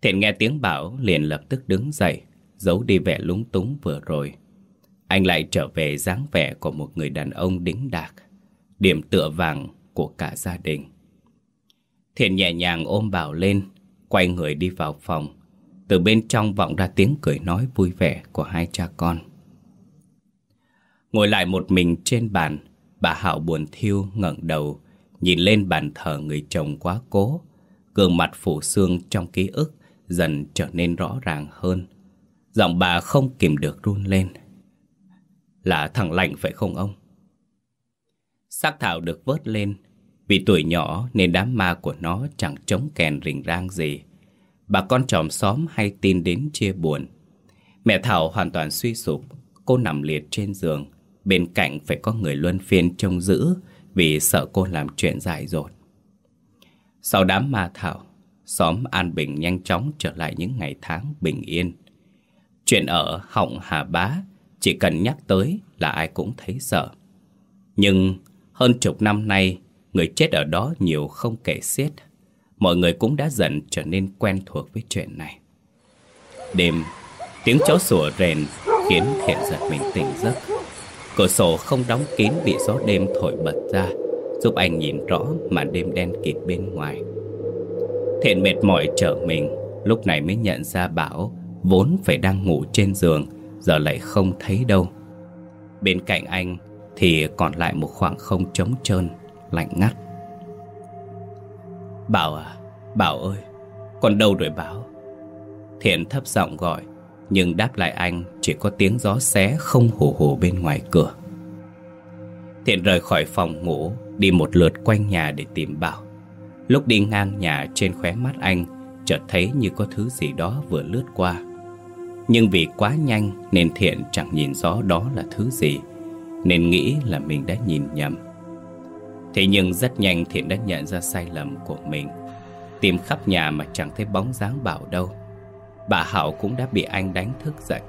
Thiện nghe tiếng Bảo liền lập tức đứng dậy, giấu đi vẻ lúng túng vừa rồi. Anh lại trở về dáng vẻ của một người đàn ông đính đạc, điểm tựa vàng của cả gia đình. Thiện nhẹ nhàng ôm Bảo lên, quay người đi vào phòng. Từ bên trong vọng ra tiếng cười nói vui vẻ của hai cha con. Ngồi lại một mình trên bàn, bà Hảo buồn thiêu ngẩng đầu, nhìn lên bàn thờ người chồng quá cố. Gương mặt phủ xương trong ký ức dần trở nên rõ ràng hơn. Giọng bà không kìm được run lên. Là thằng lạnh phải không ông? Xác thảo được vớt lên, vì tuổi nhỏ nên đám ma của nó chẳng chống kèn rình rang gì. Bà con tròm xóm hay tin đến chia buồn. Mẹ Thảo hoàn toàn suy sụp, cô nằm liệt trên giường. Bên cạnh phải có người luân phiên trông giữ vì sợ cô làm chuyện dại dột. Sau đám ma Thảo, xóm An Bình nhanh chóng trở lại những ngày tháng bình yên. Chuyện ở Họng Hà Bá chỉ cần nhắc tới là ai cũng thấy sợ. Nhưng hơn chục năm nay, người chết ở đó nhiều không kể xiết. Mọi người cũng đã dần trở nên quen thuộc với chuyện này. Đêm, tiếng chó sủa rèn khiến Thiện giật mình tỉnh giấc. Cửa sổ không đóng kín bị gió đêm thổi bật ra, giúp anh nhìn rõ màn đêm đen kịt bên ngoài. Thiện mệt mỏi trở mình, lúc này mới nhận ra Bảo vốn phải đang ngủ trên giường, giờ lại không thấy đâu. Bên cạnh anh thì còn lại một khoảng không trống trơn, lạnh ngắt. Bảo à, Bảo ơi, còn đâu rồi Bảo? Thiện thấp giọng gọi, nhưng đáp lại anh chỉ có tiếng gió xé không hù hù bên ngoài cửa. Thiện rời khỏi phòng ngủ, đi một lượt quanh nhà để tìm Bảo. Lúc đi ngang nhà trên khóe mắt anh, chợt thấy như có thứ gì đó vừa lướt qua. Nhưng vì quá nhanh nên Thiện chẳng nhìn rõ đó là thứ gì, nên nghĩ là mình đã nhìn nhầm. Thế nhưng rất nhanh Thiện đã nhận ra sai lầm của mình. Tìm khắp nhà mà chẳng thấy bóng dáng Bảo đâu. Bà Hảo cũng đã bị anh đánh thức dậy.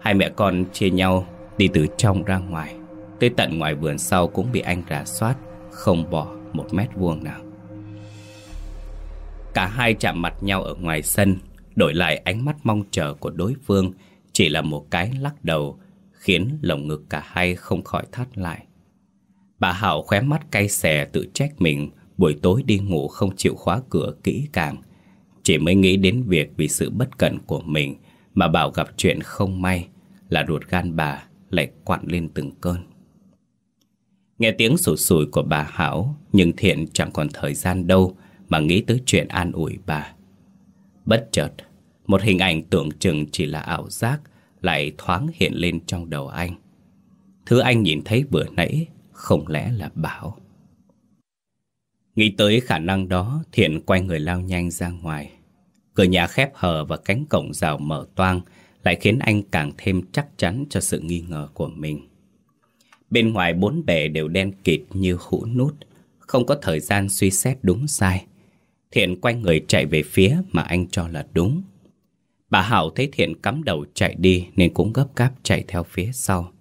Hai mẹ con chia nhau đi từ trong ra ngoài. Tới tận ngoài vườn sau cũng bị anh rà soát, Không bỏ một mét vuông nào. Cả hai chạm mặt nhau ở ngoài sân, Đổi lại ánh mắt mong chờ của đối phương Chỉ là một cái lắc đầu, Khiến lồng ngực cả hai không khỏi thắt lại. Bà Hảo khóe mắt cay xè tự trách mình, Buổi tối đi ngủ không chịu khóa cửa kỹ càng. Chỉ mới nghĩ đến việc vì sự bất cẩn của mình Mà Bảo gặp chuyện không may, Là ruột gan bà lại quặn lên từng cơn. Nghe tiếng sủi sủi của bà Hảo, Nhưng Thiện chẳng còn thời gian đâu Mà nghĩ tới chuyện an ủi bà. Bất chợt, Một hình ảnh tưởng chừng chỉ là ảo giác Lại thoáng hiện lên trong đầu anh. Thứ anh nhìn thấy vừa nãy không lẽ là Bảo? Nghĩ tới khả năng đó, Thiện quay người lao nhanh ra ngoài. Cửa nhà khép hờ và cánh cổng rào mở toang Lại khiến anh càng thêm chắc chắn cho sự nghi ngờ của mình. Bên ngoài bốn bề đều đen kịt như hũ nút, Không có thời gian suy xét đúng sai. Thiện quay người chạy về phía mà anh cho là đúng. Bà Hảo thấy Thiện cắm đầu chạy đi Nên cũng gấp gáp chạy theo phía sau.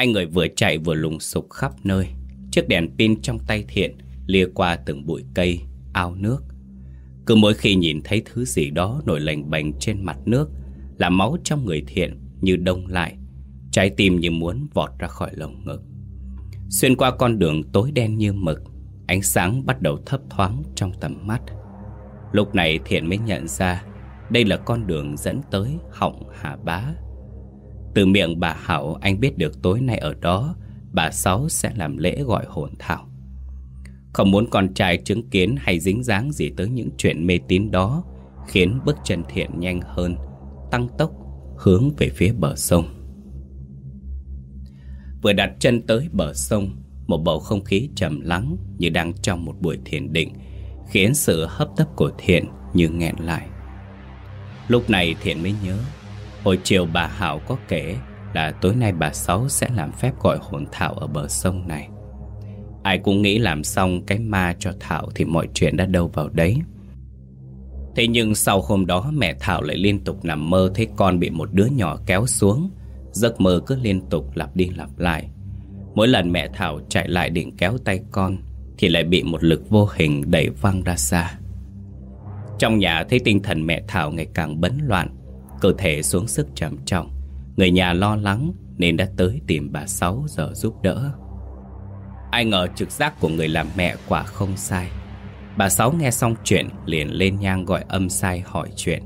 Hai người vừa chạy vừa lùng sục khắp nơi Chiếc đèn pin trong tay Thiện lia qua từng bụi cây, ao nước. Cứ mỗi khi nhìn thấy thứ gì đó nổi lềnh bềnh trên mặt nước là máu trong người thiện như đông lại, trái tim như muốn vọt ra khỏi lồng ngực. Xuyên qua con đường tối đen như mực, ánh sáng bắt đầu thấp thoáng trong tầm mắt. Lúc này thiện mới nhận ra đây là con đường dẫn tới họng Hà Bá. Từ miệng bà Hảo, anh biết được tối nay ở đó, bà Sáu sẽ làm lễ gọi hồn Thảo. Không muốn con trai chứng kiến hay dính dáng gì tới những chuyện mê tín đó, Khiến bước chân thiện nhanh hơn, Tăng tốc hướng về phía bờ sông Vừa đặt chân tới bờ sông, Một bầu không khí trầm lắng như đang trong một buổi thiền định, Khiến sự hấp tấp của thiện như nghẹn lại Lúc này thiện mới nhớ Hồi chiều bà Hảo có kể là tối nay bà Sáu sẽ làm phép gọi hồn thảo ở bờ sông này Ai cũng nghĩ làm xong cái ma cho Thảo thì mọi chuyện đã đâu vào đấy. Thế nhưng sau hôm đó mẹ Thảo lại liên tục nằm mơ thấy con bị một đứa nhỏ kéo xuống. Giấc mơ cứ liên tục lặp đi lặp lại. Mỗi lần mẹ Thảo chạy lại định kéo tay con thì lại bị một lực vô hình đẩy văng ra xa. Trong nhà thấy tinh thần mẹ Thảo ngày càng bấn loạn, cơ thể xuống sức trầm trọng. Người nhà lo lắng nên đã tới tìm bà Sáu giờ giúp đỡ. Ai ngờ trực giác của người làm mẹ quả không sai Bà Sáu nghe xong chuyện liền lên nhang gọi âm sai hỏi chuyện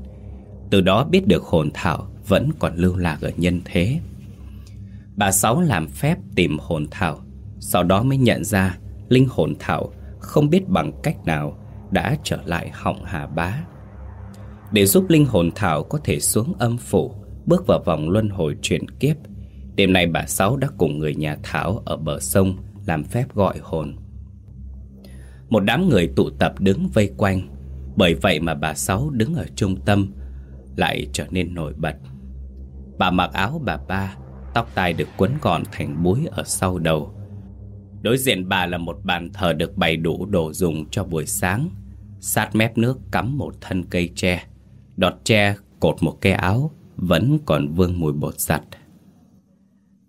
Từ đó biết được hồn thảo vẫn còn lưu lạc ở nhân thế Bà Sáu làm phép tìm hồn thảo, Sau đó mới nhận ra linh hồn thảo không biết bằng cách nào đã trở lại họng hà bá để giúp linh hồn thảo có thể xuống âm phủ Bước vào vòng luân hồi chuyển kiếp Đêm nay bà Sáu đã cùng người nhà Thảo ở bờ sông làm phép gọi hồn. Một đám người tụ tập đứng vây quanh, bởi vậy mà bà Sáu đứng ở trung tâm lại trở nên nổi bật. Bà mặc áo bà ba, tóc tai được quấn gọn thành búi ở sau đầu. Đối diện bà là một bàn thờ được bày đủ đồ dùng cho buổi sáng. Sát mép nước cắm một thân cây tre, đọt tre cột một cái áo, vẫn còn vương mùi bột giặt.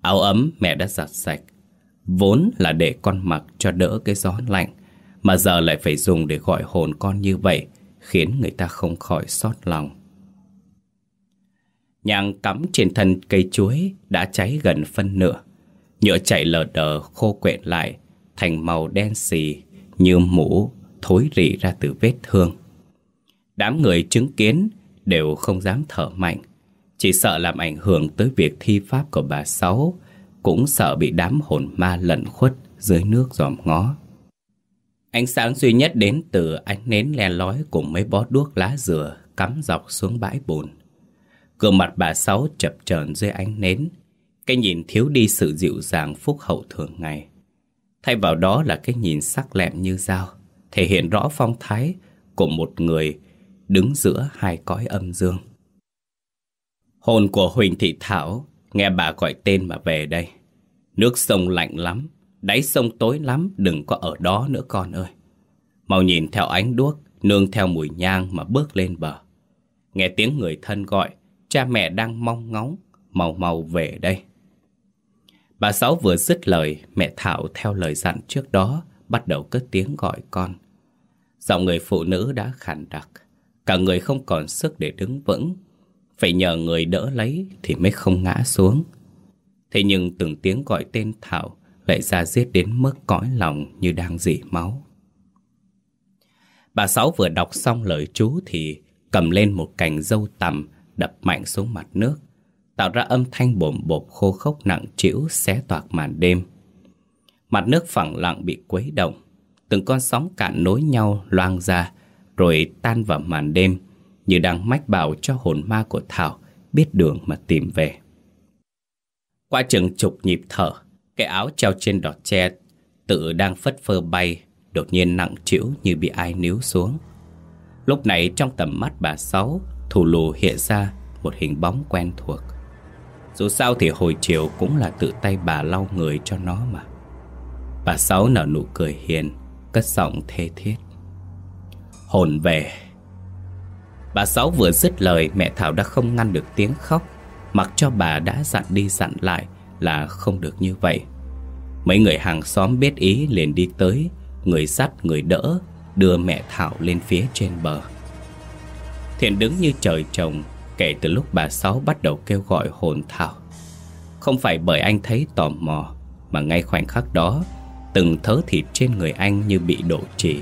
Áo ấm mẹ đã giặt sạch, Vốn là để con mặc cho đỡ cái gió lạnh Mà giờ lại phải dùng để gọi hồn con như vậy Khiến người ta không khỏi xót lòng. Nhang cắm trên thân cây chuối đã cháy gần phân nửa. Nhựa chảy lờ đờ khô quện lại Thành màu đen xì như mũ thối rỉ ra từ vết thương. Đám người chứng kiến đều không dám thở mạnh Chỉ sợ làm ảnh hưởng tới việc thi pháp của bà Sáu cũng sợ bị đám hồn ma lẩn khuất dưới nước dòm ngó. Ánh sáng duy nhất đến từ ánh nến len lói cùng mấy bó đuốc lá dừa cắm dọc xuống bãi bùn. Gương mặt bà Sáu chập chờn dưới ánh nến, cái nhìn thiếu đi sự dịu dàng phúc hậu thường ngày. Thay vào đó là cái nhìn sắc lẹm như dao, thể hiện rõ phong thái của một người đứng giữa hai cõi âm dương. Hồn của Huỳnh Thị Thảo nghe bà gọi tên mà về đây. Nước sông lạnh lắm, đáy sông tối lắm, đừng có ở đó nữa con ơi. Mau nhìn theo ánh đuốc, nương theo mùi nhang mà bước lên bờ. Nghe tiếng người thân gọi, cha mẹ đang mong ngóng, mau mau về đây. Bà Sáu vừa dứt lời, mẹ Thảo theo lời dặn trước đó, bắt đầu cất tiếng gọi con. Giọng người phụ nữ đã khàn đặc, cả người không còn sức để đứng vững. Phải nhờ người đỡ lấy thì mới không ngã xuống. Thế nhưng từng tiếng gọi tên Thảo lại ra giết đến mức cõi lòng như đang dỉ máu. Bà Sáu vừa đọc xong lời chú thì cầm lên một cành dâu tằm đập mạnh xuống mặt nước, tạo ra âm thanh bồm bộp khô khốc nặng trĩu xé toạc màn đêm. Mặt nước phẳng lặng bị quấy động, từng con sóng cạn nối nhau loang ra rồi tan vào màn đêm như đang mách bảo cho hồn ma của Thảo biết đường mà tìm về. Qua chừng chục nhịp thở, cái áo treo trên đọt tre tự đang phất phơ bay, đột nhiên nặng trĩu như bị ai níu xuống. Lúc này trong tầm mắt bà Sáu, thủ lù hiện ra một hình bóng quen thuộc. Dù sao thì hồi chiều cũng là tự tay bà lau người cho nó mà. Bà Sáu nở nụ cười hiền, cất giọng thê thiết. Hồn về. Bà Sáu vừa dứt lời mẹ Thảo đã không ngăn được tiếng khóc Mặc cho bà đã dặn đi dặn lại Là không được như vậy Mấy người hàng xóm biết ý liền đi tới người dắt người đỡ đưa mẹ Thảo lên phía trên bờ. Thiện đứng như trời trồng kể từ lúc bà Sáu bắt đầu kêu gọi hồn Thảo. Không phải bởi anh thấy tò mò, mà ngay khoảnh khắc đó, từng thớ thịt trên người anh như bị đổ chỉ.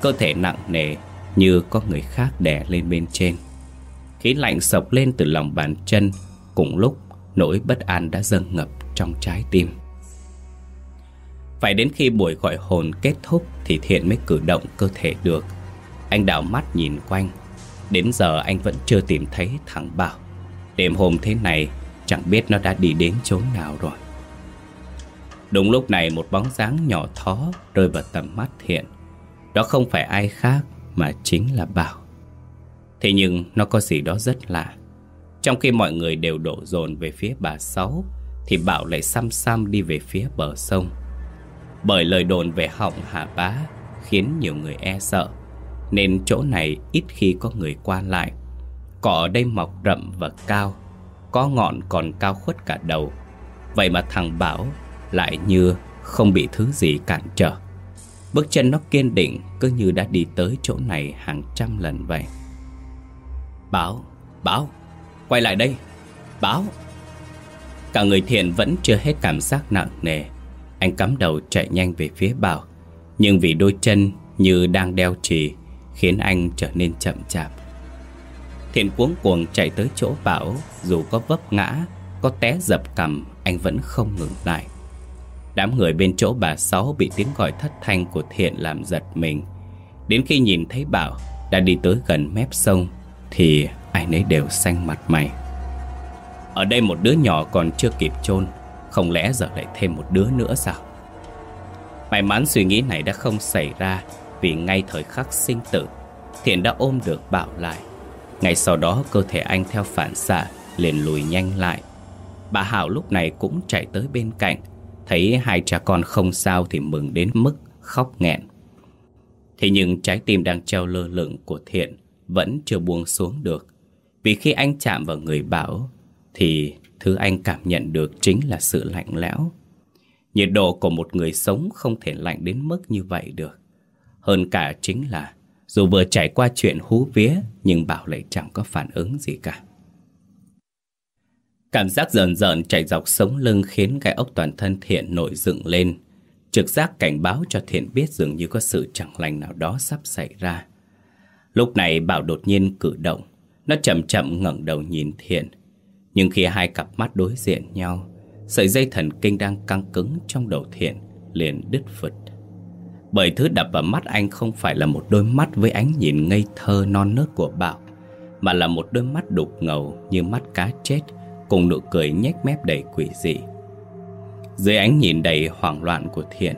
Cơ thể nặng nề như có người khác đè lên bên trên. Khí lạnh sộc lên từ lòng bàn chân, cùng lúc nỗi bất an đã dâng ngập trong trái tim. Phải đến khi buổi gọi hồn kết thúc thì Thiện mới cử động cơ thể được. Anh đảo mắt nhìn quanh. Đến giờ anh vẫn chưa tìm thấy thằng Bảo. Đêm hôm thế này chẳng biết nó đã đi đến chỗ nào rồi. Đúng lúc này một bóng dáng nhỏ thó rơi vào tầm mắt Thiện. Đó không phải ai khác mà chính là Bảo. Thế nhưng nó có gì đó rất lạ. Trong khi mọi người đều đổ dồn về phía bà Sáu Thì Bảo lại xăm xăm đi về phía bờ sông bởi lời đồn về họng hạ bá khiến nhiều người e sợ, nên chỗ này ít khi có người qua lại. Cỏ ở đây mọc rậm và cao, có ngọn còn cao khuất cả đầu. Vậy mà thằng Bảo lại như không bị thứ gì cản trở. Bước chân nó kiên định cứ như đã đi tới chỗ này hàng trăm lần vậy. Bảo, Bảo, quay lại đây, Bảo. Cả người thiện vẫn chưa hết cảm giác nặng nề anh cắm đầu chạy nhanh về phía Bảo Nhưng vì đôi chân như đang đeo trì Khiến anh trở nên chậm chạp Thiện cuống cuồng chạy tới chỗ Bảo Dù có vấp ngã Có té dập cầm Anh vẫn không ngừng lại Đám người bên chỗ bà Sáu Bị tiếng gọi thất thanh của Thiện làm giật mình. Đến khi nhìn thấy Bảo Đã đi tới gần mép sông, Thì ai nấy đều xanh mặt mày. Ở đây một đứa nhỏ còn chưa kịp chôn, không lẽ giờ lại thêm một đứa nữa sao? May mắn suy nghĩ này đã không xảy ra, Vì ngay thời khắc sinh tử, Thiện đã ôm được Bảo lại. Ngay sau đó, cơ thể anh theo phản xạ liền lùi nhanh lại. Bà Hảo lúc này cũng chạy tới bên cạnh Thấy hai cha con không sao thì mừng đến mức khóc nghẹn. Thế nhưng trái tim đang treo lơ lửng của Thiện Vẫn chưa buông xuống được. Vì khi anh chạm vào người Bảo Thì Thứ anh cảm nhận được chính là sự lạnh lẽo. Nhiệt độ của một người sống không thể lạnh đến mức như vậy được. Hơn cả chính là Dù vừa trải qua chuyện hú vía Nhưng Bảo lại chẳng có phản ứng gì cả. Cảm giác rờn rợn chạy dọc sống lưng Khiến cái ốc toàn thân thiện nổi dựng lên. Trực giác cảnh báo cho thiện biết Dường như có sự chẳng lành nào đó sắp xảy ra. Lúc này Bảo đột nhiên cử động. Nó chậm chậm ngẩng đầu nhìn thiện. Nhưng khi hai cặp mắt đối diện nhau, Sợi dây thần kinh đang căng cứng trong đầu thiện liền đứt phật. Bởi thứ đập vào mắt anh không phải là một đôi mắt với ánh nhìn ngây thơ non nớt của Bảo Mà là một đôi mắt đục ngầu như mắt cá chết. Cùng nụ cười nhếch mép đầy quỷ dị. Dưới ánh nhìn đầy hoảng loạn của thiện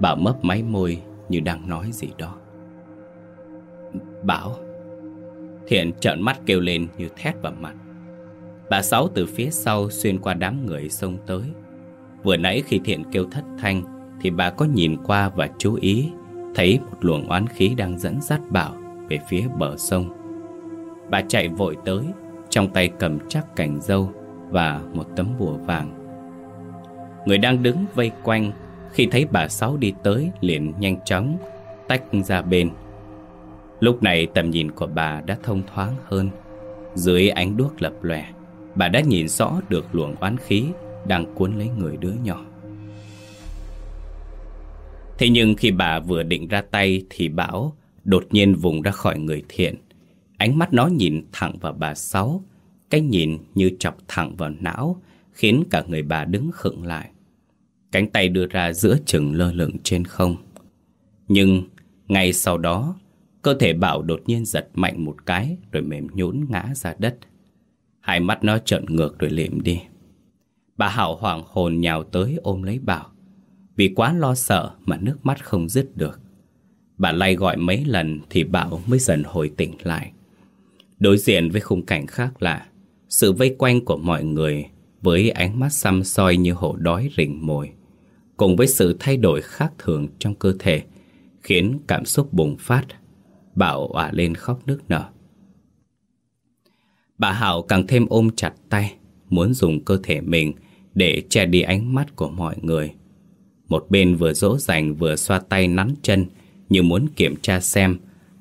Bảo mấp máy môi như đang nói gì đó. Bảo, Thiện trợn mắt kêu lên như thét vào mặt. Bà Sáu từ phía sau xuyên qua đám người xông tới. Vừa nãy khi Thiện kêu thất thanh, Thì bà có nhìn qua và chú ý, Thấy một luồng oán khí đang dẫn dắt Bảo Về phía bờ sông. Bà chạy vội tới, Trong tay cầm chắc cành dâu và một tấm bùa vàng Người đang đứng vây quanh Khi thấy bà Sáu đi tới Liền nhanh chóng Tách ra bên Lúc này tầm nhìn của bà đã thông thoáng hơn Dưới ánh đuốc lập lòe bà đã nhìn rõ được luồng oán khí đang cuốn lấy người đứa nhỏ. Thế nhưng khi bà vừa định ra tay thì Bảo đột nhiên vùng ra khỏi người thiện. Ánh mắt nó nhìn thẳng vào bà Sáu, cái nhìn như chọc thẳng vào não, khiến cả người bà đứng khựng lại. Cánh tay đưa ra giữa chừng lơ lửng trên không. Nhưng ngay sau đó, cơ thể Bảo đột nhiên giật mạnh một cái rồi mềm nhũn ngã ra đất. Hai mắt nó trợn ngược rồi liệm đi Bà Hảo hoàng hồn nhào tới ôm lấy Bảo Vì quá lo sợ mà nước mắt không dứt được Bà lay gọi mấy lần thì Bảo mới dần hồi tỉnh lại Đối diện với khung cảnh khác lạ sự vây quanh của mọi người Với ánh mắt xăm soi như hổ đói rình mồi, Cùng với sự thay đổi khác thường trong cơ thể, Khiến cảm xúc bùng phát, Bảo òa lên khóc nức nở. Bà Hảo càng thêm ôm chặt tay, Muốn dùng cơ thể mình Để che đi ánh mắt của mọi người. Một bên vừa dỗ dành vừa xoa tay nắn chân Như muốn kiểm tra xem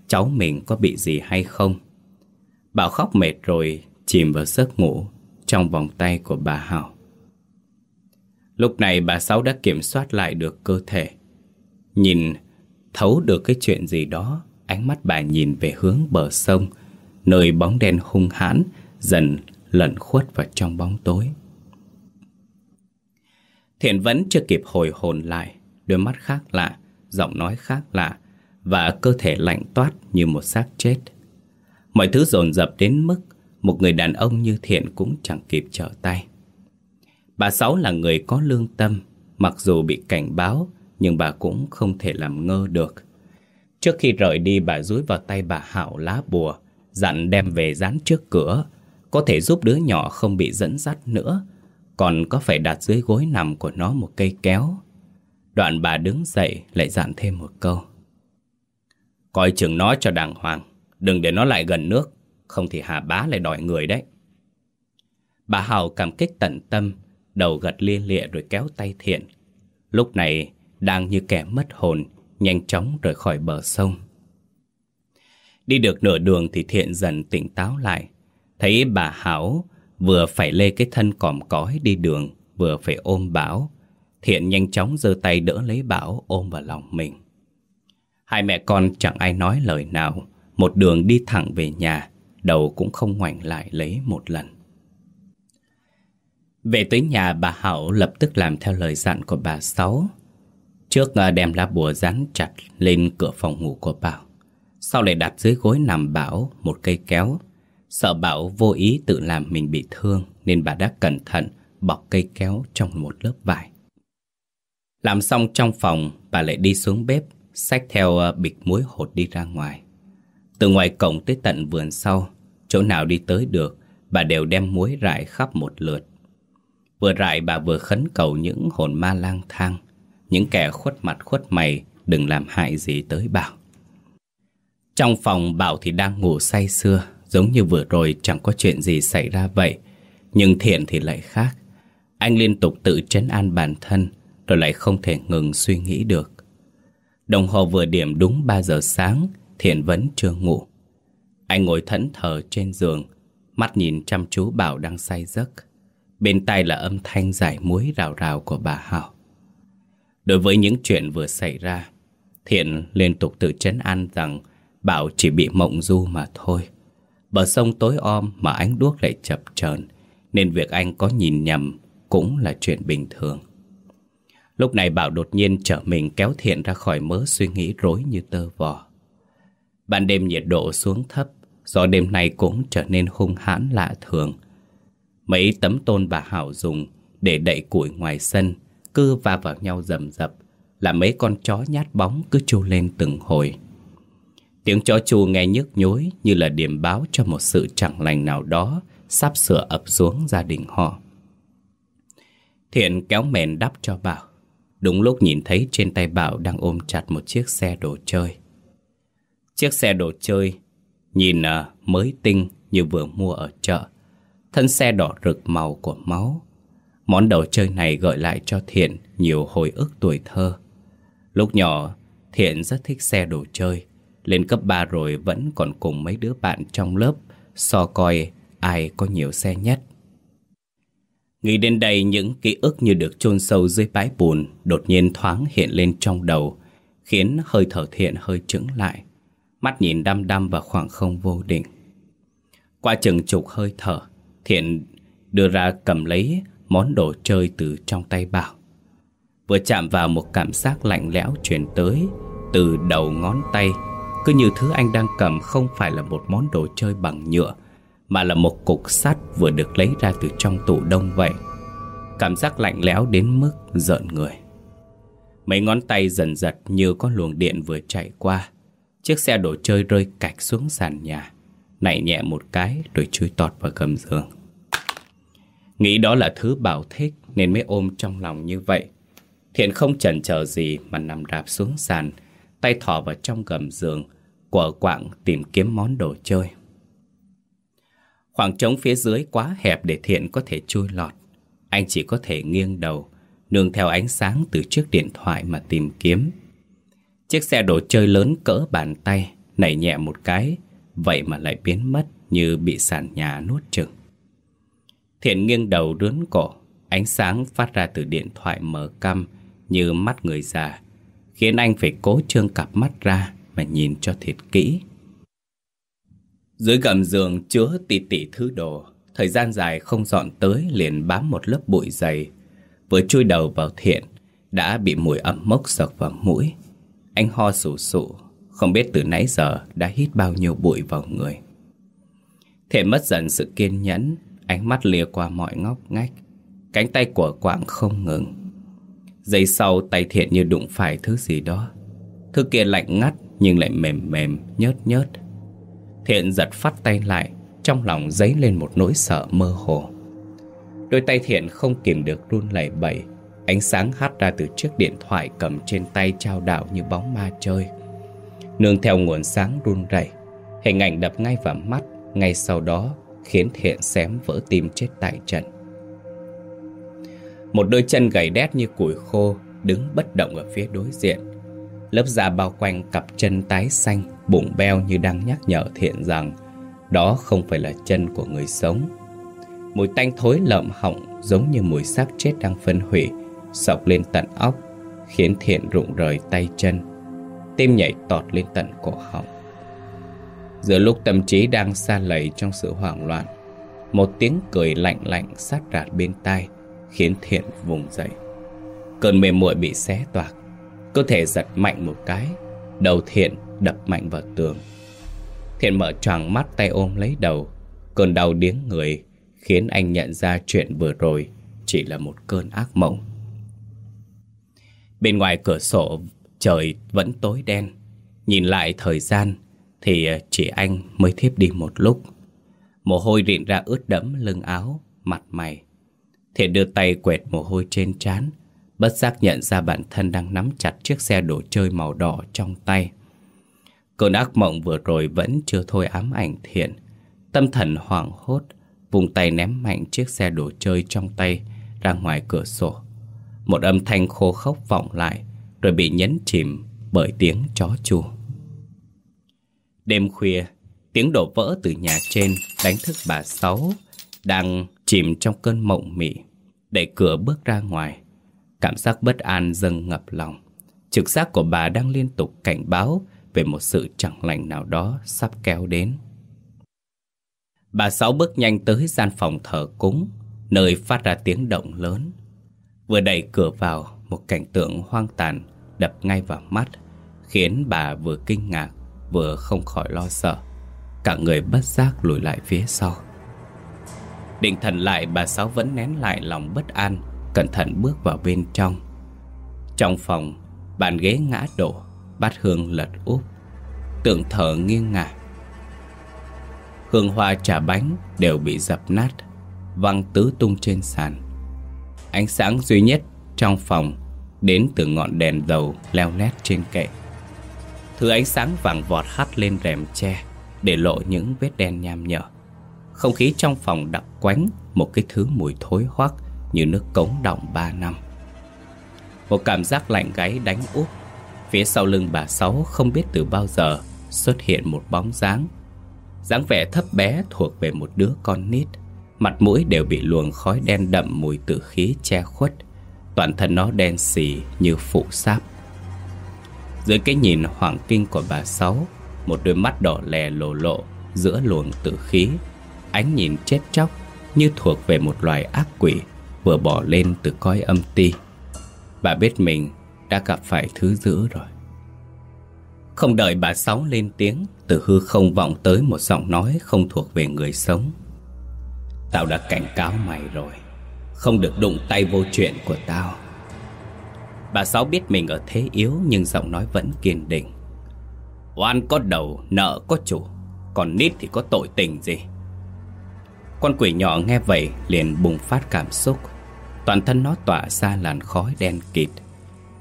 Cháu mình có bị gì hay không. Bảo khóc mệt rồi Chìm vào giấc ngủ Trong vòng tay của bà Hảo. Lúc này bà Sáu đã kiểm soát lại được cơ thể, Nhìn, thấu được cái chuyện gì đó, Ánh mắt bà nhìn về hướng bờ sông, Nơi bóng đen hung hãn Dần lẩn khuất vào trong bóng tối. Thiện vẫn chưa kịp hồi hồn lại, Đôi mắt khác lạ, Giọng nói khác lạ, Và cơ thể lạnh toát như một xác chết. Mọi thứ dồn dập đến mức một người đàn ông như Thiện cũng chẳng kịp trở tay. Bà Sáu là người có lương tâm, Mặc dù bị cảnh báo, Nhưng bà cũng không thể làm ngơ được. Trước khi rời đi, bà rúi vào tay bà Hảo lá bùa, Dặn đem về dán trước cửa, Có thể giúp đứa nhỏ không bị dẫn dắt nữa, Còn có phải đặt dưới gối nằm của nó một cây kéo. Đoạn bà đứng dậy lại dặn thêm một câu. Coi chừng nó cho đàng hoàng, Đừng để nó lại gần nước. Không thì Hà Bá lại đòi người đấy. Bà Hảo cảm kích tận tâm, Đầu gật lia lịa rồi kéo tay thiện. Lúc này, đang như kẻ mất hồn, Nhanh chóng rời khỏi bờ sông. Đi được nửa đường thì thiện dần tỉnh táo lại. Thấy bà Hảo vừa phải lê cái thân còm cói đi đường, Vừa phải ôm Bảo. Thiện nhanh chóng giơ tay đỡ lấy Bảo ôm vào lòng mình. Hai mẹ con chẳng ai nói lời nào, Một đường đi thẳng về nhà. Đầu cũng không ngoảnh lại lấy một lần. Về tới nhà, bà Hảo lập tức làm theo lời dặn của bà Sáu. Trước à, đem lá bùa dán chặt lên cửa phòng ngủ của Bảo Sau lại đặt dưới gối nằm Bảo một cây kéo. Sợ Bảo vô ý tự làm mình bị thương, Nên bà đã cẩn thận bọc cây kéo trong một lớp vải. Làm xong trong phòng, bà lại đi xuống bếp, Xách theo à, bịch muối hột đi ra ngoài. Từ ngoài cổng tới tận vườn sau Chỗ nào đi tới được, Bà đều đem muối rải khắp một lượt. Vừa rải bà vừa khấn cầu những hồn ma lang thang, Những kẻ khuất mặt khuất mày, Đừng làm hại gì tới Bảo. Trong phòng Bảo thì đang ngủ say sưa, Giống như vừa rồi chẳng có chuyện gì xảy ra vậy, Nhưng Thiện thì lại khác. Anh liên tục tự trấn an bản thân, Rồi lại không thể ngừng suy nghĩ được. Đồng hồ vừa điểm đúng 3 giờ sáng, Thiện vẫn chưa ngủ. Anh ngồi thẫn thờ trên giường, Mắt nhìn chăm chú Bảo đang say giấc. Bên tai là âm thanh giải muối rào rào của bà Hảo. Đối với những chuyện vừa xảy ra, Thiện liên tục tự chấn an rằng Bảo chỉ bị mộng du mà thôi. Bờ sông tối om mà ánh đuốc lại chập chờn, Nên việc anh có nhìn nhầm cũng là chuyện bình thường. Lúc này Bảo đột nhiên trở mình kéo Thiện ra khỏi mớ suy nghĩ rối như tơ vò. Ban đêm nhiệt độ xuống thấp do đêm nay cũng trở nên hung hãn lạ thường Mấy tấm tôn bà Hảo dùng để đậy củi ngoài sân, cứ va vào nhau rầm rập, là mấy con chó nhát bóng cứ chu lên từng hồi. Tiếng chó chu nghe nhức nhối như là điểm báo cho một sự chẳng lành nào đó sắp sửa ập xuống gia đình họ. Thiện kéo mền đắp cho Bảo. Đúng lúc nhìn thấy trên tay Bảo đang ôm chặt một chiếc xe đồ chơi. Chiếc xe đồ chơi nhìn à, mới tinh như vừa mua ở chợ. Thân xe đỏ rực màu của máu. Món đồ chơi này gợi lại cho Thiện nhiều hồi ức tuổi thơ. Lúc nhỏ, Thiện rất thích xe đồ chơi. Lên cấp 3 rồi vẫn còn cùng mấy đứa bạn trong lớp, So coi ai có nhiều xe nhất. Nghĩ đến đây, những ký ức như được chôn sâu dưới bãi bùn Đột nhiên thoáng hiện lên trong đầu, Khiến hơi thở Thiện hơi trứng lại. Mắt nhìn đăm đăm vào khoảng không vô định Qua chừng chục hơi thở Thiện đưa ra cầm lấy món đồ chơi từ trong tay Bảo. Vừa chạm vào một cảm giác lạnh lẽo truyền tới từ đầu ngón tay. Cứ như thứ anh đang cầm không phải là một món đồ chơi bằng nhựa, mà là một cục sắt vừa được lấy ra từ trong tủ đông vậy. Cảm giác lạnh lẽo đến mức giận người. Mấy ngón tay dần giật như có luồng điện vừa chạy qua. Chiếc xe đồ chơi rơi cạch xuống sàn nhà. Nảy nhẹ một cái rồi chui tọt vào gầm giường. Nghĩ đó là thứ Bảo thích Nên mới ôm trong lòng như vậy. Thiện không chần chờ gì mà nằm rạp xuống sàn, Tay thỏ vào trong gầm giường Quở quạng tìm kiếm món đồ chơi. Khoảng trống phía dưới quá hẹp để Thiện có thể chui lọt. Anh chỉ có thể nghiêng đầu, Nương theo ánh sáng từ chiếc điện thoại mà tìm kiếm. Chiếc xe đồ chơi lớn cỡ bàn tay, Nảy nhẹ một cái, Vậy mà lại biến mất Như bị sàn nhà nuốt chừng Thiện nghiêng đầu rướn cổ, Ánh sáng phát ra từ điện thoại mở căm Như mắt người già, Khiến anh phải cố trương cặp mắt ra Mà nhìn cho thiệt kỹ. Dưới gầm giường chứa tỷ tỷ thứ đồ, Thời gian dài không dọn tới liền bám một lớp bụi dày. Vừa chui đầu vào thiện, Đã bị mùi ẩm mốc sộc vào mũi. Anh ho sù sụ Không biết từ nãy giờ đã hít bao nhiêu bụi vào người. Thể mất dần sự kiên nhẫn Ánh mắt lìa qua mọi ngóc ngách Cánh tay của quạng không ngừng. Giây sau tay thiện như đụng phải thứ gì đó. Thứ kia lạnh ngắt nhưng lại mềm mềm, nhớt nhớt. Thiện giật phát tay lại Trong lòng dấy lên một nỗi sợ mơ hồ. Đôi tay thiện không kìm được run lẩy bẩy Ánh sáng hắt ra từ chiếc điện thoại cầm trên tay trao đảo như bóng ma chơi. Nương theo nguồn sáng run rẩy, Hình ảnh đập ngay vào mắt, Ngay sau đó khiến thiện xém vỡ tim chết tại trận. Một đôi chân gầy đét như củi khô Đứng bất động ở phía đối diện. Lớp da bao quanh cặp chân tái xanh, Bụng beo như đang nhắc nhở thiện rằng Đó không phải là chân của người sống. Mùi tanh thối lợm họng Giống như mùi xác chết đang phân hủy Sọc lên tận óc, Khiến thiện rụng rời tay chân. Tim nhảy tọt lên tận cổ họng. Giữa lúc tâm trí đang xa lầy trong sự hoảng loạn, Một tiếng cười lạnh lạnh sát rạt bên tai Khiến thiện vùng dậy. Cơn mềm muội bị xé toạc, Cơ thể giật mạnh một cái, Đầu thiện đập mạnh vào tường. Thiện mở tròn mắt tay ôm lấy đầu, Cơn đau điếng người Khiến anh nhận ra chuyện vừa rồi Chỉ là một cơn ác mộng. Bên ngoài cửa sổ Trời vẫn tối đen. Nhìn lại thời gian Thì chị anh mới thiếp đi một lúc. Mồ hôi rịn ra ướt đẫm lưng áo, Mặt mày. Thiện đưa tay quẹt mồ hôi trên trán, Bất giác nhận ra bản thân đang nắm chặt chiếc xe đồ chơi màu đỏ trong tay. Cơn ác mộng vừa rồi vẫn chưa thôi ám ảnh thiện. Tâm thần hoảng hốt Vùng tay ném mạnh chiếc xe đồ chơi trong tay ra ngoài cửa sổ. Một âm thanh khô khốc vọng lại, Rồi bị nhấn chìm bởi tiếng chó chu Đêm khuya, Tiếng đổ vỡ từ nhà trên đánh thức bà Sáu Đang chìm trong cơn mộng mị, Đẩy cửa bước ra ngoài. Cảm giác bất an dâng ngập lòng. Trực giác của bà đang liên tục cảnh báo Về một sự chẳng lành nào đó sắp kéo đến. Bà Sáu bước nhanh tới gian phòng thờ cúng, Nơi phát ra tiếng động lớn. Vừa đẩy cửa vào, Một cảnh tượng hoang tàn Đập ngay vào mắt, Khiến bà vừa kinh ngạc, Vừa không khỏi lo sợ. Cả người bất giác lùi lại phía sau. Định thần lại, bà Sáu vẫn nén lại lòng bất an, Cẩn thận bước vào bên trong. Trong phòng, Bàn ghế ngã đổ, Bát hương lật úp. Tượng thờ nghiêng ngả. Hương hoa trà bánh đều bị dập nát, Văng tứ tung trên sàn. Ánh sáng duy nhất trong phòng Đến từ ngọn đèn dầu leo lét trên kệ. Thứ ánh sáng vàng vọt hắt lên rèm tre Để lộ những vết đen nham nhở. Không khí trong phòng đặc quánh Một cái thứ mùi thối hoắc Như nước cống đọng ba năm. Một cảm giác lạnh gáy đánh úp. Phía sau lưng bà Sáu không biết từ bao giờ Xuất hiện một bóng dáng. Dáng vẻ thấp bé thuộc về một đứa con nít. Mặt mũi đều bị luồng khói đen đậm mùi tử khí che khuất. Toàn thân nó đen xì như phụ sáp. Dưới cái nhìn hoảng kinh của bà Sáu, Một đôi mắt đỏ lè lồ lộ giữa luồng tử khí. Ánh nhìn chết chóc như thuộc về một loài ác quỷ Vừa bỏ lên từ coi âm ti. Bà biết mình đã gặp phải thứ dữ rồi. Không đợi bà Sáu lên tiếng, từ hư không vọng tới một giọng nói không thuộc về người sống. Tao đã cảnh cáo mày rồi. Không được đụng tay vô chuyện của tao. Bà Sáu biết mình ở thế yếu Nhưng giọng nói vẫn kiên định. Oan có đầu, nợ có chủ. Còn nít thì có tội tình gì? Con quỷ nhỏ nghe vậy liền bùng phát cảm xúc. Toàn thân nó tỏa ra làn khói đen kịt.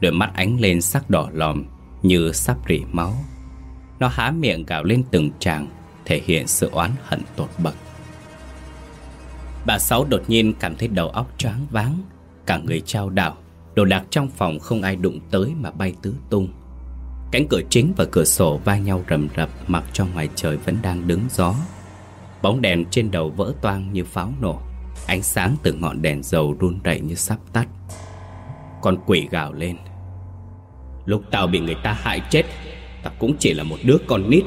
Đôi mắt ánh lên sắc đỏ lòm Như sắp rỉ máu. Nó há miệng gào lên từng tràng Thể hiện sự oán hận tột bậc. Bà Sáu đột nhiên cảm thấy đầu óc choáng váng, Cả người trao đảo, Đồ đạc trong phòng không ai đụng tới mà bay tứ tung. Cánh cửa chính và cửa sổ va nhau rầm rập, Mặc cho ngoài trời vẫn đang đứng gió. Bóng đèn trên đầu vỡ toang như pháo nổ, Ánh sáng từ ngọn đèn dầu run rẩy như sắp tắt. Con quỷ gào lên. Lúc tao bị người ta hại chết, Tao cũng chỉ là một đứa con nít.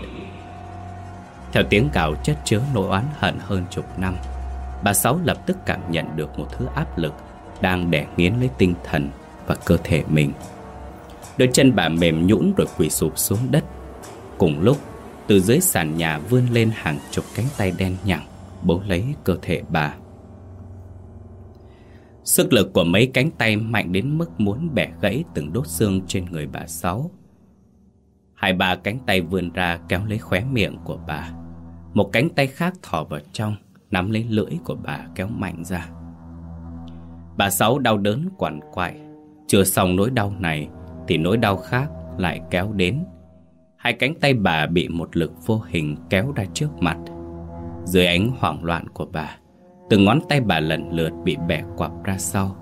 Theo tiếng gào chất chứa nỗi oán hận hơn chục năm Bà Sáu lập tức cảm nhận được một thứ áp lực Đang đè nghiến lấy tinh thần và cơ thể mình. Đôi chân bà mềm nhũn rồi quỳ sụp xuống đất. Cùng lúc, từ dưới sàn nhà vươn lên hàng chục cánh tay đen nhẳng Bố lấy cơ thể bà. Sức lực của mấy cánh tay mạnh đến mức muốn bẻ gãy từng đốt xương trên người bà Sáu. Hai ba cánh tay vươn ra kéo lấy khóe miệng của bà. Một cánh tay khác thò vào trong Nắm lấy lưỡi của bà kéo mạnh ra. Bà Sáu đau đớn quằn quại. Chưa xong nỗi đau này Thì nỗi đau khác lại kéo đến. Hai cánh tay bà bị một lực vô hình kéo ra trước mặt. Dưới ánh hoảng loạn của bà, Từng ngón tay bà lần lượt bị bẻ quặp ra sau.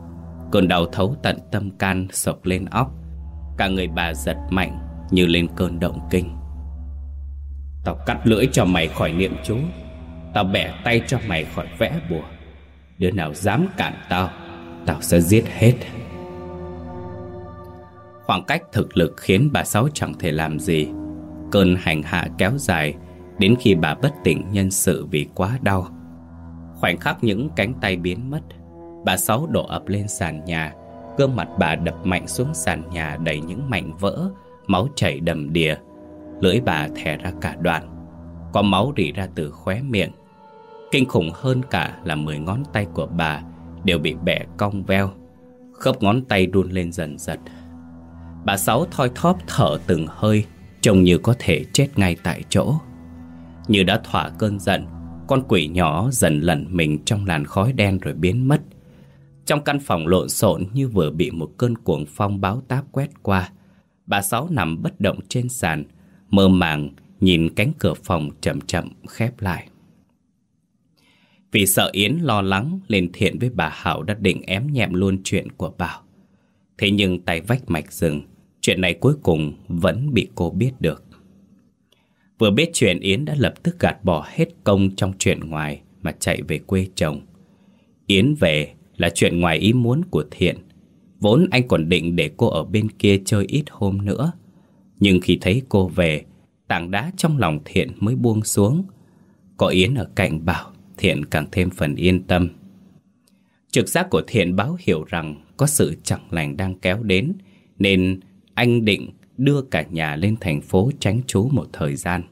Cơn đau thấu tận tâm can sộc lên óc. Cả người bà giật mạnh như lên cơn động kinh. Tao cắt lưỡi cho mày khỏi niệm chú. Tao bẻ tay cho mày khỏi vẽ bùa. Đứa nào dám cản tao Tao sẽ giết hết. Khoảng cách thực lực khiến bà Sáu chẳng thể làm gì. Cơn hành hạ kéo dài Đến khi bà bất tỉnh nhân sự vì quá đau. Khoảnh khắc những cánh tay biến mất, Bà Sáu đổ ập lên sàn nhà. Gương mặt bà đập mạnh xuống sàn nhà đầy những mảnh vỡ, Máu chảy đầm đìa. Lưỡi bà thè ra cả đoạn. Có máu rỉ ra từ khóe miệng. Kinh khủng hơn cả là mười ngón tay của bà Đều bị bẻ cong veo. Khớp ngón tay run lên dần dần. Bà Sáu thoi thóp thở từng hơi, Trông như có thể chết ngay tại chỗ. Như đã thỏa cơn giận, Con quỷ nhỏ dần lẩn mình trong làn khói đen rồi biến mất. Trong căn phòng lộn xộn như vừa bị một cơn cuồng phong báo táp quét qua, Bà Sáu nằm bất động trên sàn, Mơ màng nhìn cánh cửa phòng chậm chậm khép lại. Vì sợ Yến lo lắng lên thiện với bà Hảo đã định ém nhẹm luôn chuyện của Bảo Thế nhưng tay vách mạch rừng, Chuyện này cuối cùng vẫn bị cô biết được. Vừa biết chuyện Yến đã lập tức gạt bỏ hết công trong chuyện ngoài Mà chạy về quê chồng. Yến về là chuyện ngoài ý muốn của Thiện. Vốn anh còn định để cô ở bên kia chơi ít hôm nữa. Nhưng khi thấy cô về, Tảng đá trong lòng Thiện mới buông xuống. Có Yến ở cạnh bảo Thiện càng thêm phần yên tâm Trực giác của Thiện báo hiểu rằng Có sự chẳng lành đang kéo đến Nên anh định đưa cả nhà lên thành phố tránh trú một thời gian.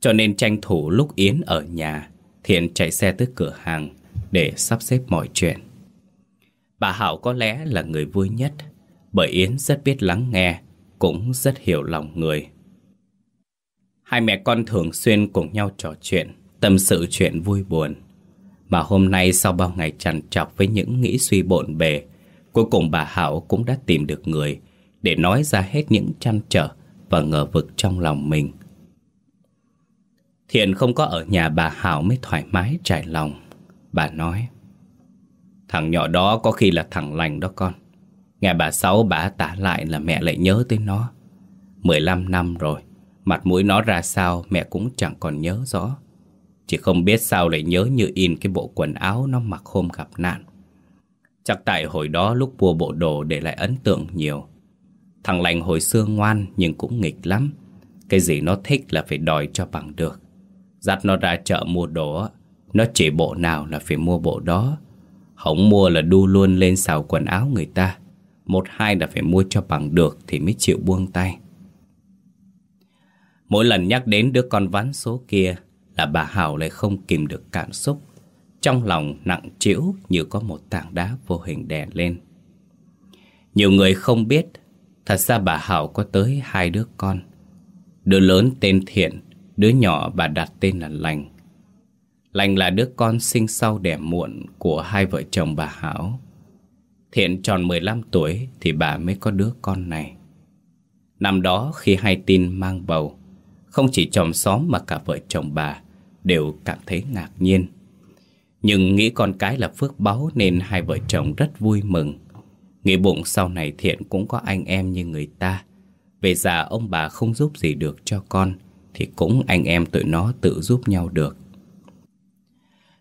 Cho nên tranh thủ lúc Yến ở nhà, Thiện chạy xe tới cửa hàng để sắp xếp mọi chuyện. Bà Hảo có lẽ là người vui nhất, bởi Yến rất biết lắng nghe, cũng rất hiểu lòng người. Hai mẹ con thường xuyên cùng nhau trò chuyện, tâm sự chuyện vui buồn. Mà hôm nay sau bao ngày trằn trọc với những nghĩ suy bộn bề, Cuối cùng bà Hảo cũng đã tìm được người để nói ra hết những trăn trở và ngờ vực trong lòng mình. Thiện không có ở nhà bà Hảo mới thoải mái trải lòng. Bà nói, thằng nhỏ đó có khi là thằng lành đó con. Nghe bà Sáu bà tả lại là mẹ lại nhớ tới nó. 15 năm rồi, mặt mũi nó ra sao mẹ cũng chẳng còn nhớ rõ. Chỉ không biết sao lại nhớ như in cái bộ quần áo nó mặc hôm gặp nạn. Chắc tại hồi đó lúc mua bộ đồ để lại ấn tượng nhiều. Thằng lành hồi xưa ngoan nhưng cũng nghịch lắm. Cái gì nó thích là phải đòi cho bằng được. Dắt nó ra chợ mua đồ Nó chỉ bộ nào là phải mua bộ đó. Không mua là đu luôn lên xào quần áo người ta. Một hai là phải mua cho bằng được Thì mới chịu buông tay. Mỗi lần nhắc đến đứa con ván số kia là bà Hảo lại không kìm được cảm xúc. Trong lòng nặng trĩu như có một tảng đá vô hình đè lên. Nhiều người không biết, Thật ra bà Hảo có tới hai đứa con. Đứa lớn tên Thiện, Đứa nhỏ bà đặt tên là Lành. Lành là đứa con sinh sau đẻ muộn Của hai vợ chồng bà Hảo. Thiện tròn 15 tuổi Thì bà mới có đứa con này. Năm đó khi hai tin mang bầu không chỉ chồng xóm mà cả vợ chồng bà Đều cảm thấy ngạc nhiên. Nhưng nghĩ con cái là phước báu nên hai vợ chồng rất vui mừng. Nghĩ bụng sau này Thiện cũng có anh em như người ta. Về già ông bà không giúp gì được cho con Thì cũng anh em tụi nó tự giúp nhau được.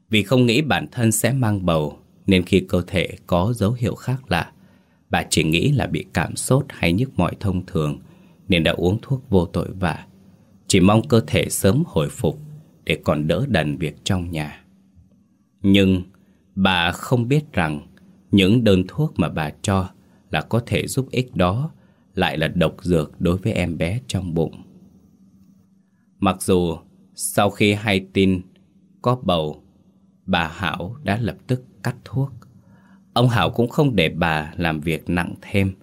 Vì không nghĩ bản thân sẽ mang bầu Nên khi cơ thể có dấu hiệu khác lạ, Bà chỉ nghĩ là bị cảm sốt hay nhức mỏi thông thường Nên đã uống thuốc vô tội vạ chỉ mong cơ thể sớm hồi phục Để còn đỡ đần việc trong nhà. Nhưng bà không biết rằng Những đơn thuốc mà bà cho Là có thể giúp ích đó Lại là độc dược đối với em bé trong bụng. Mặc dù sau khi hay tin có bầu, Bà Hảo đã lập tức cắt thuốc. Ông Hảo cũng không để bà làm việc nặng thêm,